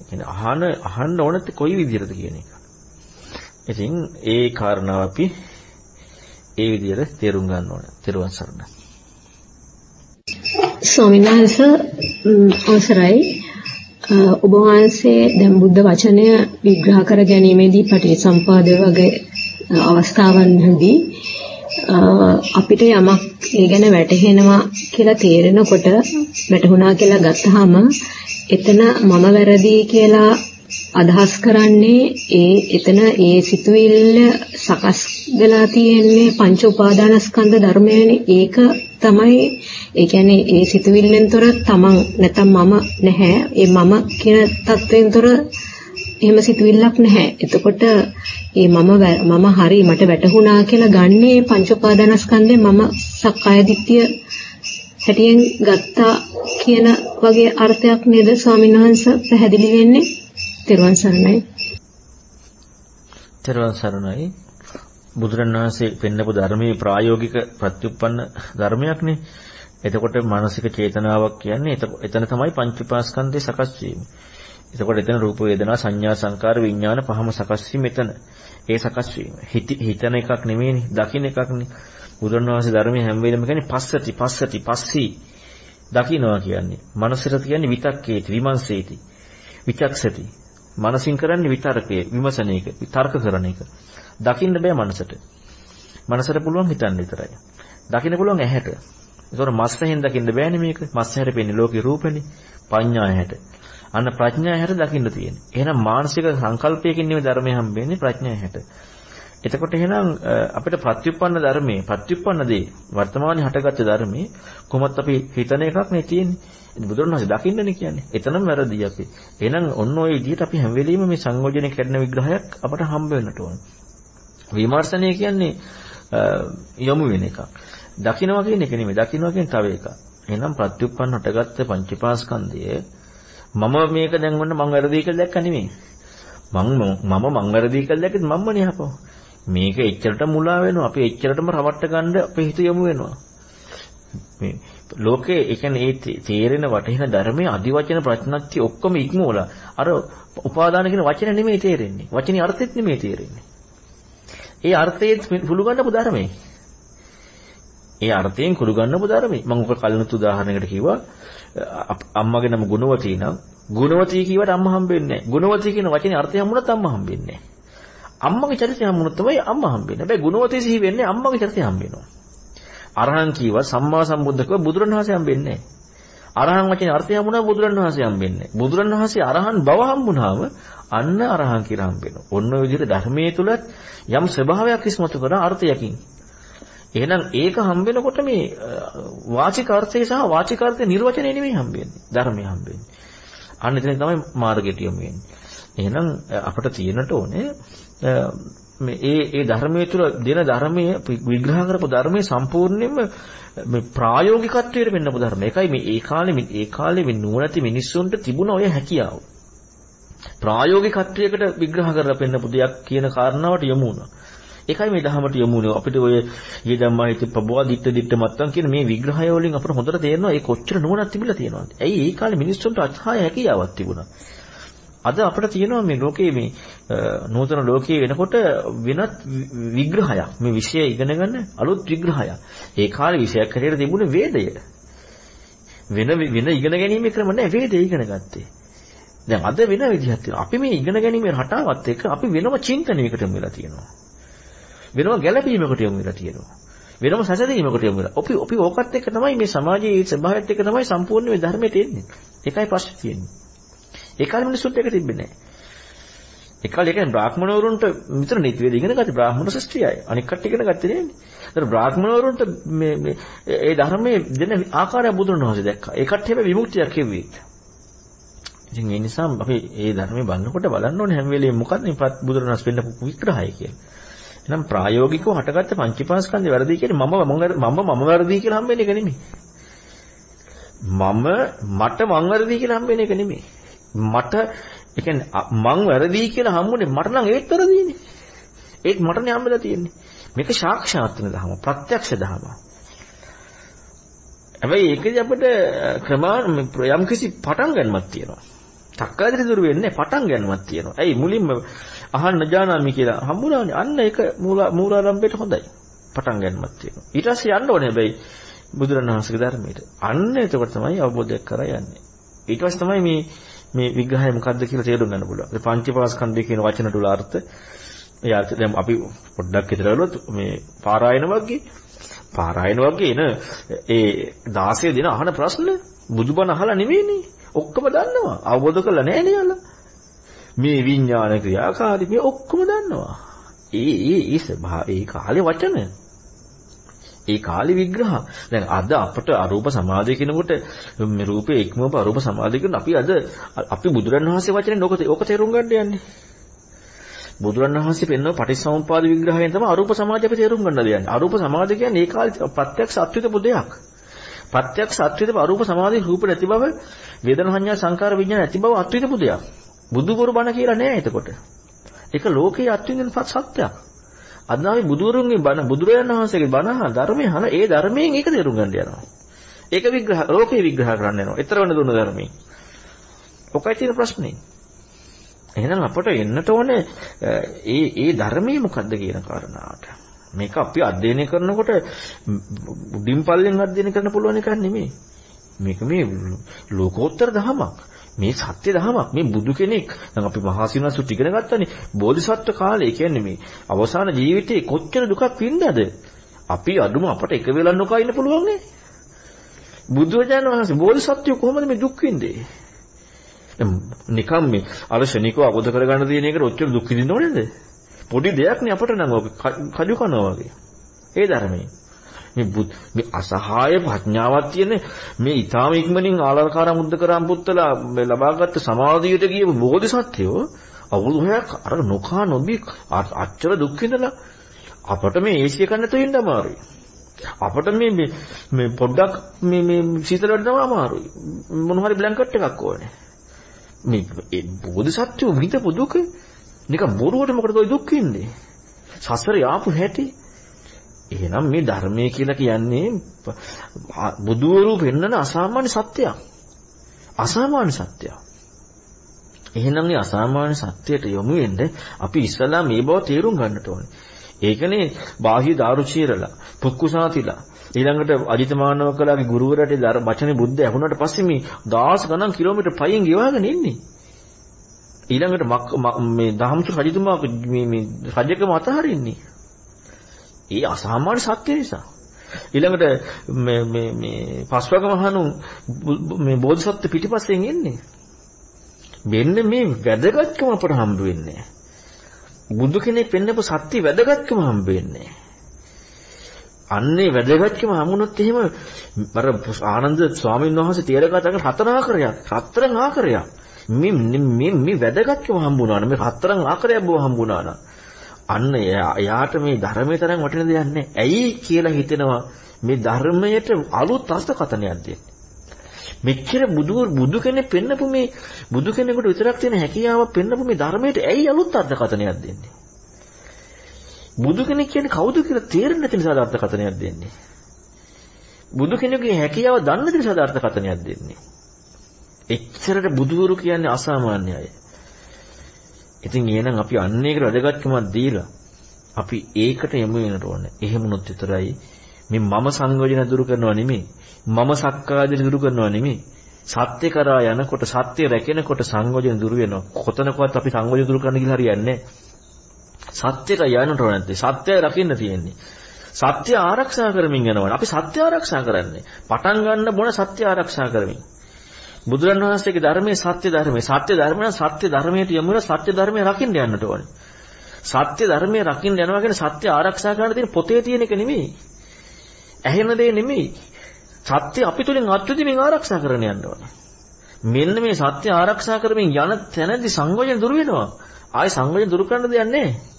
B: කියන්නේ අහන අහන්න ඕනත් කොයි විදිහටද කියන එක. ඉතින් ඒ කාරණාව අපි ඒ විදිහට තේරුම් ගන්න ඕනේ. තෙරුවන් සරණයි.
G: ස්වාමීන් වහන්සේ අවසරයි. ඔබ වහන්සේ දැන් බුද්ධ වචනය විග්‍රහ කර ගැනීමේදී පටිච්චසම්පාද වගේ අවස්ථාවන්හිදී අපිට යමක් ඒ ගැන වැටහෙනවා කියලා තේරෙනකොට වැටහුණා කියලා ගත්තාම එතන මම වැරදි කියලා අදහස් කරන්නේ ඒ එතන ඒ සිතුවිල්ල සකස් වෙලා තියෙන්නේ පංච උපාදානස්කන්ධ ධර්මයනේ. ඒක තමයි ඒ කියන්නේ ඒ සිතුවිල්ලෙන් තොර තමන් නැත්නම් මම නැහැ. ඒ මම කියන தත්වෙන් තොර එහෙම සිතුවිල්ලක් නැහැ. එතකොට ඒ මම මම හරි මට වැටහුණා කියලා ගන්නේ පංච උපාදානස්කන්ධේ මම සක්කාය දිට්ඨිය හැටියෙන් ගත්තා කියන වගේ අර්ථයක් නේද ස්වාමීන් වහන්සේ පැහැදිලි වෙන්නේ? තෙරුවන් සරණයි.
B: තෙරුවන් සරණයි. බුදුරණවහන්සේ පෙන්නපු ධර්මයේ ප්‍රායෝගික ප්‍රත්‍යুৎপন্ন ධර්මයක්නේ. එතකොට මානසික චේතනාවක් කියන්නේ එතන තමයි පංච උපාස්කන්ධේ සකස් වීම. එතකොට එතන රූප වේදනා සංඥා සංකාර විඥාන පහම සකස් වීම එතන. ඒ සකස් වීම. හිතන එකක් නෙමෙයිනේ, දකින්න එකක්නේ. බුදුරණවහන්සේ ධර්මයේ හැම වෙලෙම කියන්නේ පස්සති පස්සති පස්සී දකින්නවා කියන්නේ. මනසට කියන්නේ විතක්කේති විමර්ශේති. විචක්සති. මනසින් කරන්නේ විතරකයේ විමසන එක, විතර්ක කරන එක. දකින්න බෑ මනසට. මනසට පුළුවන් හිතන්න විතරයි. දකින්න පුළුවන් ඇහැට. ඒතොර මස්සෙන් දකින්න බෑනේ මේක. මස්ස හැට පෙන්නේ ලෝකේ රූපනේ. පඤ්ඤාය හැට. අන්න ප්‍රඥාය හැට දකින්න තියෙන්නේ. එහෙනම් මානසික සංකල්පයකින් නෙමෙයි ධර්මය හම්බෙන්නේ ප්‍රඥාය හැට. එතකොට එහෙනම් අපිට ප්‍රත්‍යুৎপন্ন ධර්මයේ ප්‍රත්‍යুৎপন্ন දේ වර්තමානයේ හටගත්තු ධර්මයේ කොහොමත් අපි හිතන එකක් නේ තියෙන්නේ. බුදුරණවහන්සේ දකින්නනේ කියන්නේ. එතනම වැරදි අපි. එහෙනම් ඔන්න ඔය විදිහට අපි හැම වෙලෙම මේ සංයෝජනය කරන විග්‍රහයක් අපට හම්බ වෙන්නට ඕන. විමර්ශනය කියන්නේ යොමු වෙන එකක්. දකින්නවා කියන එක නෙමෙයි. දකින්නවා කියන්නේ තව එකක්. එහෙනම් ප්‍රත්‍යুৎපන්න හටගත්ත පංචපාස්කන්ධය මම මේක දැන් වන්න මං වැරදි කියලා දැක්ක නෙමෙයි. මං මම මං වැරදි කියලා දැක්කත් මම්මනේ හපව. මේක එච්චරට මුලා වෙනවා. අපි එච්චරටම රවට්ට ගන්න අපේ හිත යොමු වෙනවා. මේ ලෝකේ ඒ කියන්නේ ඒ තේරෙන වටහින ධර්මයේ අදිවචන ප්‍රඥාක්තිය ඔක්කොම ඉක්මවලා අර උපාදාන කියන වචන නෙමෙයි තේරෙන්නේ. වචනේ අර්ථෙත් නෙමෙයි තේරෙන්නේ. ඒ අර්ථයේ පුළුවන් අපු ධර්මයේ. ඒ අර්ථයෙන් කුළු ගන්නපු ධර්මයේ. මම ඔක කලිනුත් උදාහරණයකට කිව්වා. අම්මගේ නම ගුණවතී නම් ගුණවතී කියවට අම්මා හම්බෙන්නේ නැහැ. ගුණවතී කියන වචනේ අර්ථය හම්බුනත් අම්මා හම්බෙන්නේ නැහැ. අම්මගේ චරිතය හම්බුනොත් තමයි අම්මා හම්බෙන්නේ. හැබැයි ගුණවතී සිහි වෙන්නේ අම්මගේ චරිතය හම්බෙනවා. අරහන් කීවා සම්මා සම්බුද්ධකව බුදුරණවහන්සේ හම්බෙන්නේ නැහැ. අරහන් වචනේ අර්ථය හම්බුණා බුදුරණවහන්සේ හම්බෙන්නේ. බුදුරණවහන්සේ අරහන් බව හම්බුණාම අන්න අරහන් කියලා හම්බෙනවා. ඔන්න ඔය විදිහට ධර්මයේ තුලත් යම් ස්වභාවයක් ඉස්මතු කරන අර්ථයකින් එහෙනම් ඒක හම්බෙනකොට මේ වාචික අර්ථය සහ වාචික අර්ථය නිර්වචනය නෙමෙයි හම්බෙන්නේ. ධර්මය හම්බෙන්නේ. අන්න එතන තමයි මාර්ගයට යොමු වෙන්නේ. එහෙනම් අපිට තියෙනට ඕනේ මේ ඒ ඒ ධර්මයේ තුල දෙන ධර්මයේ විග්‍රහ කරපු ධර්මයේ සම්පූර්ණයෙන්ම මේ ප්‍රායෝගිකත්වයට වෙන්නපු ධර්ම. ඒකයි මේ ඒ කාලේ ඒ කාලේ මේ නුවණැති මිනිස්සුන්ට තිබුණ ඔය හැකියාව. ප්‍රායෝගිකත්වයකට විග්‍රහ කරලා පෙන්නපු දෙයක් කියන කාරණාවට යමු වුණා. ඒකයි මේ දහමට යමු වෙන්නේ. අපිට ඔය ඊ ධම්මා හිත ප්‍රබෝධ දිට්ඨ දිට්ඨ මත්තන් කියන මේ විග්‍රහය වලින් අපිට හොඳට තේරෙනවා ඒ කොච්චර නුවණක් තිබිලා තියෙනවද. ඇයි ඒ කාලේ මිනිස්සුන්ට අත්හාය හැකියාවක් තිබුණා. අද අපිට තියෙනවා මේ ලෝකයේ මේ නූතන ලෝකයේ වෙනකොට වෙනත් විග්‍රහයක්. මේ විෂය ඉගෙන ගන්න අලුත් විග්‍රහයක්. ඒ කාලේ විෂයක් හැටියට තිබුණේ වේදය. වෙන වෙන ඉගෙන ගැනීමේ ක්‍රම නැහැ වේදය ඉගෙන ගත්තේ. දැන් අද වෙන විදිහක් තියෙනවා. අපි මේ ඉගෙන ගැනීමේ රටාවත් එක්ක අපි වෙනම චින්තනයකට වෙලා තියෙනවා. වෙනම ගැළපීමකට යොමු වෙලා තියෙනවා. වෙනම සැසඳීමකට යොමු වෙලා. අපි අපි ඕකත් එක්ක තමයි මේ සමාජයේ ස්වභාවයත් එක්ක තමයි සම්පූර්ණ මේ ධර්මයට එන්නේ. ඒකයි ප්‍රශ්නේ තියෙන්නේ. ඒ කාලේ මිනිස්සුන්ට ඒක තිබෙන්නේ නැහැ. ඒ කාලේ කියන්නේ බ්‍රාහ්මණවරුන්ට විතර නීති වේද ඉගෙන ගත්තේ බ්‍රාහ්මණ ශිෂ්ටයයි. අනික කට්ටිය ඉගෙන ගත්තේ නෑනේ. ඒතර බ්‍රාහ්මණවරුන්ට මේ මේ ඒ ධර්මයේ දෙන ආකාරය බුදුරණවහන්සේ දැක්කා. ඒ කට්ටිය හැබැයි විමුක්තියක් කිව්වේ. ඉතින් ඒ නිසා අපි මේ ධර්මයේ බලනකොට බලන්න ඕනේ හැම වෙලේම මොකක්ද මේ බුදුරණවහන්සේ පෙන්නපු විග්‍රහය කියලා. එහෙනම් ප්‍රායෝගිකව හටගත්ත පංචීපාස්කන්ධය වැරදි කියන්නේ මම මම මම වැරදි කියලා හම්බෙන්නේ එක නෙමෙයි. මම මට මං වැරදි කියලා හම්බෙන්නේ එක නෙමෙයි. මට ඒ කියන්නේ මං වැරදි කියලා හම්බුනේ මට නම් ඒත් වැරදිනේ. ඒත් මටනේ හම්බෙලා තියෙන්නේ. මේක සාක්ෂාත් වෙන ධර්ම, ප්‍රත්‍යක්ෂ ධර්ම. හැබැයි ඒකදී අපිට ක්‍රමාන යම් කිසි පටන් ගන්නමක් තියෙනවා. තක්කාදිරි දුර වෙන්නේ පටන් ගන්නමක් තියෙනවා. ඇයි මුලින්ම අහන්න ජානාමි කියලා හම්බුණානේ. අන්න ඒක මූලාරම්භයට හොඳයි. පටන් ගන්නමත් තියෙනවා. ඊට පස්සේ යන්න ඕනේ හැබැයි බුදුරණවහන්සේගේ ධර්මයට. අන්න එතකොට තමයි අවබෝධයක් කරා යන්නේ. ඊට පස්සේ තමයි මේ මේ විග්‍රහය මොකද්ද කියලා තේරුම් ගන්න පුළුවන්. ඒ පංචපාස්කන්ධය කියන වචන තුල අර්ථ ඒ අර්ථ දැන් අපි පොඩ්ඩක් හිතලා බලුවොත් මේ පාරායන වර්ගයේ පාරායන වර්ගයේ එන ඒ 16 දින අහන ප්‍රශ්න බුදුබණ අහලා නෙවෙයිනේ. ඔක්කොම දන්නවා. අවබෝධ කරලා නැහැ නේ මේ විඥාන ක්‍රියාකාරී මේ ඔක්කොම දන්නවා. ඒ ඒ ඒ ස්වභා ඒ කාලේ වචන. ඒ කාලේ විග්‍රහ. දැන් අද අපට අරූප සමාධිය කියනකොට මේ රූපේ ඉක්මවප අරූප සමාධිය කියන අපි අද අපි බුදුරන් වහන්සේ වචනේ ඕක ඕක තේරුම් ගන්න යන්නේ. බුදුරණවහන්සේ පෙන්වන පටිච්චසමුප්පාද විග්‍රහයෙන් තමයි අරූප සමාජය අපි තේරුම් ගන්න දෙන්නේ. අරූප සමාජය කියන්නේ ඒ කාලේ ප්‍රත්‍යක්ෂ අත්විඳපු දෙයක්. ප්‍රත්‍යක්ෂ අත්විඳපු අරූප සමාධි රූප නැති බව, වේදනා සංඥා සංකාර විඥාන නැති බව අත්විඳපු දෙයක්. බුදුගුරු බණ කියලා නෑ එතකොට. ඒක ලෝකයේ අත්විඳින සත්‍යයක්. අද නම් බුදුරුන්ගේ බණ බුදුරජාණන් වහන්සේගේ බණ ධර්මයේ හන ඒ ධර්මයෙන් ඒක තේරුම් ගන්න යනවා. ඒක විග්‍රහ ලෝකේ විග්‍රහ කරන්න යනවා. ඊතර වෙන දුන්න ධර්මයෙන්. ඔකයි තියෙන ප්‍රශ්නේ. එහෙනම් අපට එන්නට ඕනේ ඒ ඒ ධර්මයේ මොකද්ද කියන කාරණාවට. මේක අපි අධ්‍යයනය කරනකොට උඩින් පල්ලෙන් අධ්‍යයනය කරන්න පුළුවන් එකක් නෙමෙයි. මේක මේ ලෝකෝත්තර ධමයක්. මේ සත්‍ය ධමයක්. මේ බුදු කෙනෙක්. දැන් අපි මහා සිනසුත් ඉගෙන ගත්තනේ. බෝධිසත්ව කාලේ කියන්නේ මේ අවසාන ජීවිතේ කොච්චර දුකක් වින්දාද? අපි අදුම අපට එක වෙලක් නොකා ඉන්න පුළුවන් නේ. බුදුරජාණන් වහන්සේ බෝධිසත්වය කොහොමද මේ දුක් විඳේ? නිකම් මේ අර ශනිකව අවබෝධ කරගන්න තියෙන එකට ඔච්චර දුක් විඳින්න ඕනේද? පොඩි දෙයක් නේ අපට නම් ඔක කජු කනවා වගේ. ඒ ධර්මයේ. මේ මේ අසහාය ප්‍රඥාවක් තියෙන මේ ඊටාම ඉක්මනින් ආලකාර මුද්දකරම් පුත්තලා ලබාගත් සමාධියට ගිය බෝධිසත්වයෝ අවුරුදු 6ක් අර නොකා නොබී අච්චර දුක් විඳලා අපට මේ ඒසිය කන්න තෙන්න අමාරුයි. අපට මේ මේ පොඩ්ඩක් මේ මේ සීතල වෙන්නම අමාරුයි. මොන හරි බ්ලැන්කට් එකක් ඕනේ. මේ ඒ බෝධිසත්වෝ විඳපු දුක නිකන් බොරුවට මොකටද ඔය දුක් විඳින්නේ? සසරේ ආපු හැටි. එහෙනම් මේ ධර්මයේ කියලා කියන්නේ බුදුවරු පෙන්වන අසාමාන්‍ය සත්‍යයක්. අසාමාන්‍ය සත්‍යයක්. එහෙනම් මේ අසාමාන්‍ය සත්‍යයට යොමු වෙන්න අපි ඉස්සලා මේ බව තේරුම් ගන්නට ඕනේ. ඒකනේ බාහ්‍ය දාරුචීරලා, පුක්කුසාතිලා, ඊළඟට අජිතමානවකලාගේ ගුරුවරයාට දර වචනේ බුද්ධ ඇහුණාට පස්සේ මේ දහස් ගණන් කිලෝමීටර් පයින් ගෙවාගෙන ඉන්නේ. ඊළඟට මේ දහම්සු රජතුමා මේ මේ රජකම අතහරින්නේ. ඒ අසාමාන්‍ය සත්‍ය නිසා. ඊළඟට මේ මේ මේ පස්වග මහණු මේ බෝධිසත්ව පිටිපස්සෙන් එන්නේ. මෙන්න මේ වැදගත්කම අපට හම්බ වෙන්නේ. බුදු කෙනෙක් පෙන්නපු සත්‍ය වැදගත්කම හම්බ වෙන්නේ. අන්නේ වැදගත්කම හමුනොත් එහෙම අර ආනන්ද ස්වාමීන් වහන්සේ තේරගතක හතර ආකාරයක් හතරන් ආකාරයක් මේ මේ මේ වැදගත්කම හම්බුණා නම් මේ හතරන් ආකාරයක් බව හම්බුණා නම් අන්න එයාට මේ ධර්මයේ තරම් වටින දෙයක් නැහැ. ඇයි කියලා හිතෙනවා මේ ධර්මයට අලුත් අර්ථකථනයක් දෙන්නේ. මෙච්චර බුදු බුදු කෙනෙක් පෙන්නපු මේ බුදු කෙනෙකුට විතරක් තියෙන හැකියාවක් පෙන්නපු මේ ධර්මයට ඇයි අලුත් අර්ථකථනයක් දෙන්නේ? බුදු කෙනෙක් කියන්නේ කවුද කියලා තේරෙන්නේ නැති නිසා අර්ථකථනයක් දෙන්නේ. බුදු කෙනෙකුගේ හැකියාව දන්න නැති නිසා අර්ථකථනයක් දෙන්නේ. එච්චරට බුදුවරු කියන්නේ අසාමාන්‍ය අය. ඉතින් එහෙනම් අපි අන්නේකට වැදගත්කමක් දීලා අපි ඒකට යමු වෙනට ඕනේ. එහෙමුණොත් විතරයි මේ මම සංයෝජන දුරු කරනවා නෙමෙයි. මම සක්කායදින දුරු කරනවා නෙමෙයි. සත්‍ය කරා යනකොට සත්‍ය රැකෙනකොට සංයෝජන දුරු වෙනවා. කොතනකවත් අපි සංයෝජන දුරු කරන්න කියලා හරියන්නේ නැහැ. සත්‍යයට යන්නට ඕන නැත්තේ. සත්‍යය රකින්න තියෙන්නේ. සත්‍ය ආරක්ෂා කරමින් යනවා. අපි සත්‍ය ආරක්ෂා කරන්නේ. පටන් ගන්න බොන සත්‍ය ආරක්ෂා කරමින්. බුදුරණවහන්සේගේ ධර්මයේ සත්‍ය ධර්මයේ සත්‍ය ධර්ම නම් සත්‍ය ධර්මයට යමු වෙන සත්‍ය ධර්මයේ රකින්න යන්නට ඕනේ. සත්‍ය ධර්මයේ රකින්න යනවා කියන්නේ සත්‍ය ආරක්ෂා කරන්න තියෙන පොතේ තියෙන එක නෙමෙයි. ඇහෙන දේ නෙමෙයි. සත්‍ය අපි තුලින් අත්විඳින්මින් ආරක්ෂා කරගෙන යන්න ඕනේ. මෙන්න මේ සත්‍ය ආරක්ෂා කරමින් යන තැනදී සංගෝචන දුර වෙනවා. ආයි සංගෝචන දුරු කරන්න දෙයක් නැහැ.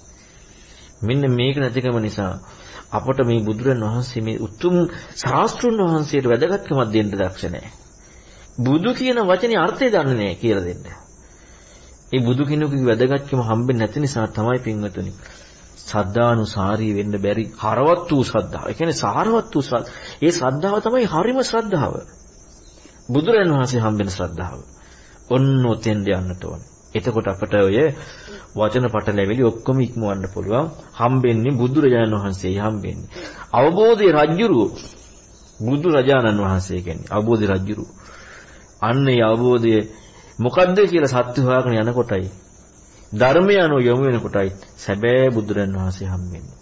B: මෙන්න මේක නැතිකම නිසා අපට මේ බුදුරන් වහන්සේ මේ උතුම් ශාස්ත්‍රුන් වහන්සේට වැදගත්කමක් දෙන්න දක්ෂ නැහැ. බුදු කියන වචනේ අර්ථය දන්නේ නැහැ කියලා දෙන්න. ඒ බුදු කෙනෙකුගේ වැදගත්කම හම්බෙන්නේ නැති නිසා තමයි පින්වතුනි. සද්ධානුසාරී වෙන්න බැරි හරවත් වූ ශ්‍රද්ධාව. ඒ කියන්නේ සාරවත් වූ ශ්‍රද්ධාව. ඒ ශ්‍රද්ධාව තමයි හරිම ශ්‍රද්ධාව. බුදුරන් වහන්සේ හම්බෙන ශ්‍රද්ධාව. ඔන්න ඔතෙන් යන්නට ඕනේ. එතකොට අපට ඔය වචන පටලැවිලි ඔක්කොම ඉක්මවන්න පුළුවන්. හම්බෙන්නේ බුදුරජාණන් වහන්සේ හම්බෙන්නේ. අවබෝධයේ රජ්ජුරුව බුදු රජාණන් වහන්සේ කියන්නේ අවබෝධයේ රජ්ජුරුව. අන්න ඒ අවබෝධය මොකද්ද කියලා සත්‍ය හොයාගෙන යනකොටයි ධර්මය අනුව යොමු වෙනකොටයි සැබෑ බුදුරන් වහන්සේ හම්බෙන්නේ.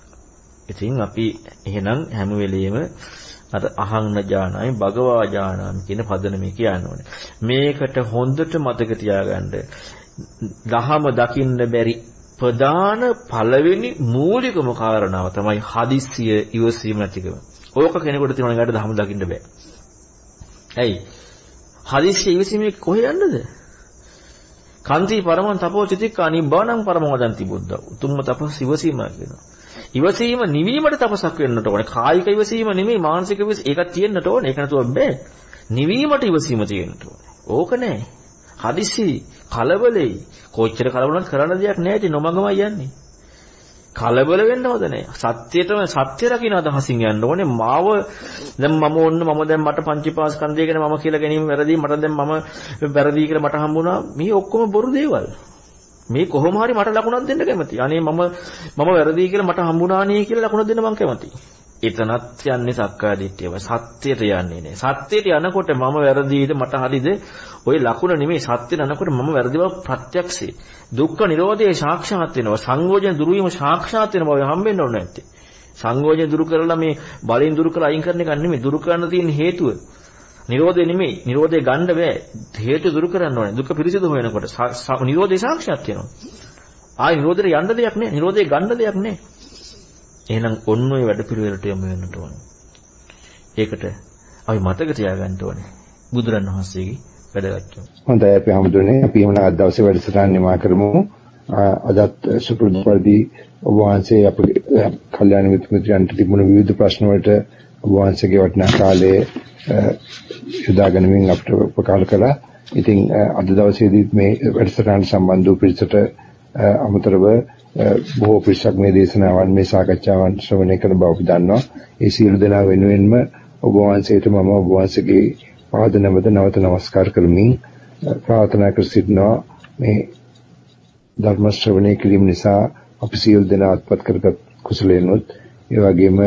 B: ඉතින් අපි එහෙනම් හැම වෙලෙම අර අහං නජානායි භගවා ජානාමි කියන පදනම කියන්න ඕනේ. මේකට හොඳට මතක තියාගන්න. දහම දකින්න බැරි ප්‍රධාන පළවෙනි මූලිකම කාරණාව තමයි හදිස්සිය ඉවසීම නැතිකම. ඕක කෙනෙකුට තියෙන එකට දහම දකින්න බෑ. ඇයි? හදිස්සිය ඉවසීමේ කොහෙ යන්නද? කන්ති පරමං තපෝ චිතික්කා නිබ්බාණං පරමං වදන්ති බුද්ධ. උතුම්ම තපස් ඉවසීම කියනවා. ඉවසීම නිවීමට තපසක් වෙන්නට ඕනේ. කායික ඉවසීම නෙමෙයි මානසික ඉවසීම. ඒකක් තියෙන්නට ඕනේ. ඒක නැතුව බෑ. නිවීමට ඉවසීම තියෙන්නට ඕනේ. ඕක නෑ. හදිසි කලබලෙයි. කොච්චර කලබලවත් කරන්න දෙයක් නෑ ඉතින් නොමගමයි යන්නේ. කලබල වෙන්න හොඳ නෑ. සත්‍යයටම සත්‍ය රකින්න අදහසින් යන්න ඕනේ. මාව දැන් මම ඕන්න මම දැන් මට පංචීපාස්කන්ධය ගැන මම කියලා ගැනීම වැරදි. මට දැන් මම වැරදි කියලා මට හම්බුණා. මේ ඔක්කොම බොරු දේවල්. මේ කොහොම හරි මට ලකුණක් දෙන්න කැමතියි. අනේ මම මම වැරදි කියලා මට හම්බුණානේ කියලා ලකුණක් දෙන්න මම කැමතියි. එතනත් යන්නේ සක්කාය දිට්ඨියම. සත්‍යයට යන්නේ නෑ. සත්‍යයට යනකොට මම වැරදිද මට හරිද ওই ලකුණ නෙමෙයි සත්‍යයට යනකොට මම වැරදි බව ප්‍රත්‍යක්ෂේ. දුක්ඛ නිරෝධයේ සාක්ෂාත් වෙනවා. සංයෝජන දුරු වීම සාක්ෂාත් වෙන බව හම්බෙන්න ඕනේ නැත්තේ. සංයෝජන දුරු කරලා මේ බලෙන් දුරු කරලා අයින් කරන එක නෙමෙයි. දුරු කරන්න තියෙන හේතුව. නිරෝධය නෙමෙයි. නිරෝධය ගන්න බෑ. හේතු දුරු කරන්න ඕනේ. දුක පිරිසිදු වෙනකොට නිරෝධය සාක්ෂාත් වෙනවා. ආයි නිරෝධයට යන්න දෙයක් නෑ. නිරෝධය ගන්න දෙයක් නෑ. එහෙනම් ඔන්න ඔය වැඩපිළිවෙලට යමු වෙන්නට ඕනේ. ඒකට අපි මතක තියාගන්න ඕනේ. බුදුරන් වහන්සේගේ වැඩගත්කම.
A: හොඳයි අපි හැමදෙන්නේ අපි එහෙනම් අද දවසේ වැඩසටහන නිමා කරමු. අදත් සුපුරුදු පරිදි ඔබ වහන්සේ අපේ කල්යාණ මිත්‍ර මිත්‍රයන්ට තිබුණු විවිධ ප්‍රශ්න වලට ඔබ වහන්සේගේ වටිනා කාලයේ යොදා ගැනීමෙන් අපිට උපකාර කළා. ඉතින් අද දවසේදී මේ වැඩසටහන සම්බන්ධ වූ පිළිසට අමතරව බොහෝ පිරිසක් මේ දේශනාවන් මේ සාකච්ඡාවන් ශ්‍රවණය කරන බව අපි දන්නවා. ඒ සියලු දෙනා වෙනුවෙන්ම ඔබ වහන්සේට මම ඔබ වහන්සේගේ පාද නැමද නැවත নমස්කාර කරමින් ප්‍රාර්ථනා කර සිටිනවා මේ ධර්ම ශ්‍රවණය කිරීම නිසා අපි සියලු දෙනා අත්පත් කරගත් කුසලයෙන්ොත් ඒ වගේම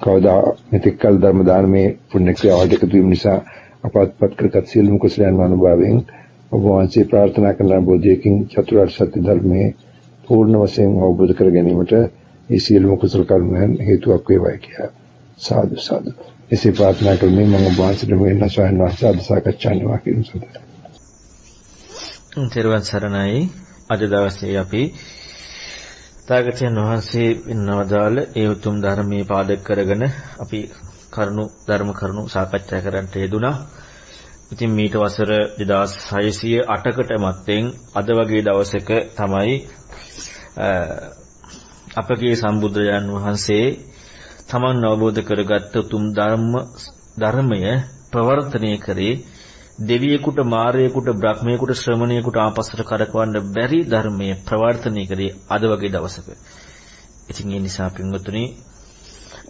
A: කවදා මෙතෙක්කල් ධර්ම දානමේ පුණ්‍ය ක්‍රියාවට එකතු වීම නිසා අප අත්පත් කරගත් සියලුම කුසලයන් අනුභවයෙන් ඔබ වහන්සේ ප්‍රාර්ථනා කරන බෝධියකින් චතුරාර්ය සත්‍ය ධර්මයේ පූර්ණ වශයෙන් අවබෝධ කර ගැනීමට ඒ සියලුම කුසල කර්මයන් හේතුවක් වේවායි කියලා සාදු සාදු. එසේ ප්‍රාර්ථනා කරමින් මම ඔබ වහන්සේට මෙන්න සයන් වාසය අද සාකච්ඡා කරනවා කියන සුදුද.
B: තෙරුවන් සරණයි අද දවසේ අපි තාගතයන් වහන්සේ වෙනවදාල ඒ උතුම් ධර්මයේ පාදක කරගෙන අපි කරුණු ධර්ම කරුණු සාකච්ඡා කරන්නට යෙදුනා. ඉතින් මීට වසර 2608කට මත්තෙන් අද වගේ දවසක තමයි අපගේ සම්බුදුරජාන් වහන්සේ තමන් අවබෝධ කරගත්ත උතුම් ධර්ම ධර්මය ප්‍රවර්තනය කරේ දෙවියෙකුට මාරයෙකුට බ්‍රහ්මයෙකුට ශ්‍රමණයෙකුට ආපස්සට කරකවන්න බැරි ධර්මයේ ප්‍රවර්තනය කරේ අද වගේ දවසක. ඉතින් ඒ නිසා පින්වතුනි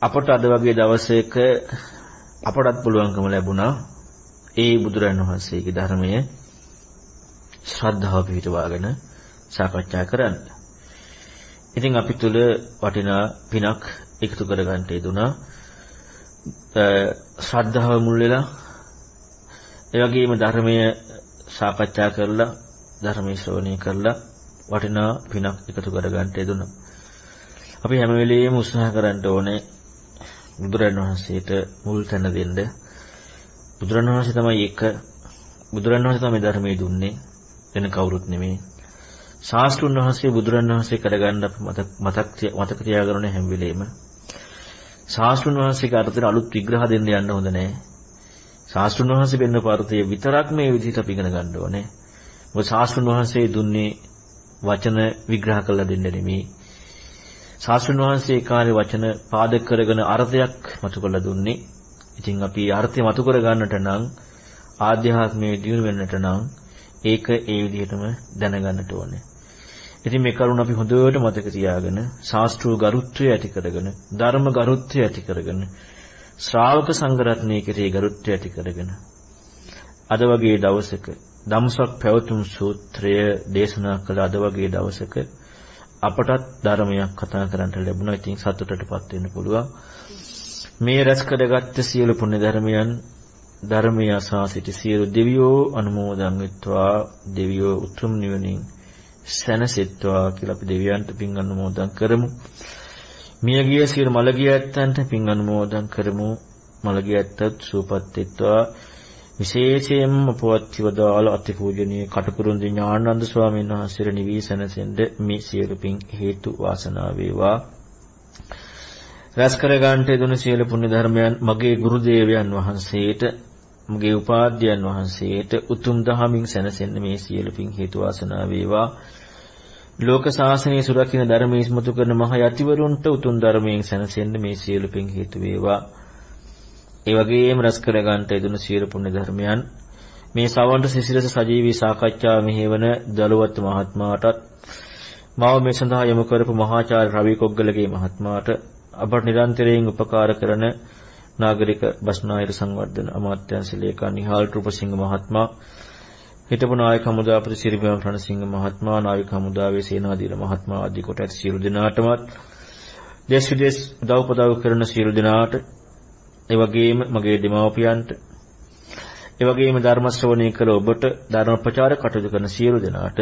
B: අපට අද වගේ දවසක අපටත් පුළුවන්කම ලැබුණා ඒ බුදුරන් වහන්සේගේ ධර්මය ශ්‍රද්ධාව පිහිටවාගෙන සාකච්ඡා කරන්න. ඉතින් අපි තුල වටිනා පිනක් එකතු කරගන්න යෙදුනා. ශ්‍රද්ධාව මුල් වෙලා ඒ වගේම ධර්මය සාකච්ඡා කරලා ධර්මයේ ශ්‍රවණය කරලා වටිනා පිනක් එකතු කරගන්න යෙදුනා. අපි හැම වෙලෙම උත්සාහ කරන්න ඕනේ බුදුරන් වහන්සේට මුල් තැන දෙන්න. බුදුරන් වහන්සේ තමයි එක බුදුරන් වහන්සේ තමයි ධර්මයේ දුන්නේ වෙන කවුරුත් නෙමෙයි. ශාස්ත්‍රුන් වහන්සේ බුදුරන් වහන්සේ කරගන්න මතක මතක මතක තියාගන්න හැම වෙලෙම ශාස්ත්‍රුන් වහන්සේගේ අර්ථයෙන් අලුත් විග්‍රහ දෙන්න යන්න හොඳ නැහැ. ශාස්ත්‍රුන් වහන්සේ වෙන්න පාර්ථය විතරක් මේ විදිහට අපි ඉගෙන ගන්න ඕනේ. මොකද ශාස්ත්‍රුන් වහන්සේ දුන්නේ වචන විග්‍රහ කරලා දෙන්න නෙමෙයි. ශාස්ත්‍රුන් වහන්සේ කාලේ වචන පාදක කරගෙන අර්ථයක් මතු කරලා දුන්නේ. ඉතින් අපි අර්ථය මතු කර ගන්නට නම් ආධ්‍යාත්මයේ දියුණු වෙන්නට නම් ඒක ඒ විදිහටම දැනගන්නට ඕනේ. ඉතින් මේ කරුණ අපි හොඳට මතක තියාගෙන ශාස්ත්‍රීය ගරුත්වය ඇති කරගෙන ධර්ම ගරුත්වය ඇති කරගෙන ශ්‍රාවක සංඝරත්නයේ කෙරේ ගරුත්වය ඇති කරගෙන අද වගේ දවසක ධම්සක් පැවතුම් සූත්‍රය දේශනා කළ අද වගේ දවසක අපටත් ධර්මයක් කතා කරන්න ලැබුණා. ඉතින් සතුටටපත් වෙන්න පුළුවන්. මේ රැස් කරගත්ත සියලු පුණ්‍ය ධර්මයන් ධර්මය අසා සිටි සියලු දෙවියෝ අනුමෝදන් වෙත්වා දෙවියෝ උතුම් නිවනින් සැනසෙත්වා කියලා අපි දෙවියන්ට පින් අනුමෝදන් කරමු. මියගිය සියලු මළගිය ඇත්තන්ට පින් අනුමෝදන් කරමු. මළගිය ඇත්තත් සුවපත් වෙත්වා. විශේෂයෙන්ම පවත්වදාල අතිපූජනීය කටුකුරුන්දි ඥානানন্দ ස්වාමීන් වහන්සේට නිවී සැනසෙන්න මේ සියලු පින් හේතු වාසනා වේවා. රැස් කර ගන්නට දුන සියලු පුණ්‍ය ධර්මයන් මගේ ගුරු දේවයන් වහන්සේට මගේ උපාධ්‍යයන් වහන්සේට උතුම් දහමින් සැනසෙන්න මේ සියලු පින් හේතු වාසනා වේවා. ලෝක ශාසනය සුරකින්න ධර්මයේ ඉස්මතු කරන මහ යතිවරුන්ට උතුම් ධර්මයෙන් සැනසෙන්න මේ සියලු පින් හේතු වේවා. ඒ වගේම රස කර ගන්නට යෙදුණු සියලු පුණ්‍ය ධර්මයන් මේ සවන්ත සිසිලස සජීවී සාකච්ඡාව මෙහෙවන දලුවත් මහත්මයාටත් මාව මේ සඳහා යොමු කරපු මහාචාර්ය රවි කොග්ගලගේ මහත්මයාට අපට නිරන්තරයෙන් උපකාර කරන නාගරික බස්නාහිර සංවර්ධන අමාත්‍යාංශ ලේකම් නිහාල් රූපසිංහ මහත්මයා හිටපු නායක හමුදාපති සිරිබම් රණසිංහ මහත්මයා නාවික හමුදාවේ සේනාධීර මහත්මයා ආදී කොට ඇති සියලු දෙනාටමත් දේශ විදේශ උදව් උපදව් කරන සියලු දෙනාට ඒ වගේම මගේ දෙමව්පියන්ට ඒ වගේම ධර්ම ශ්‍රවණය කළ ඔබට ධර්ම ප්‍රචාර කටයුතු කරන සියලු දෙනාට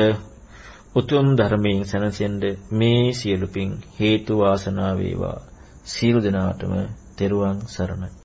B: උතුම් ධර්මයෙන් සැනසෙන්න මේ සියලු පින් හේතු වාසනා වේවා. සියලු දෙනාටම තෙරුවන් සරණයි.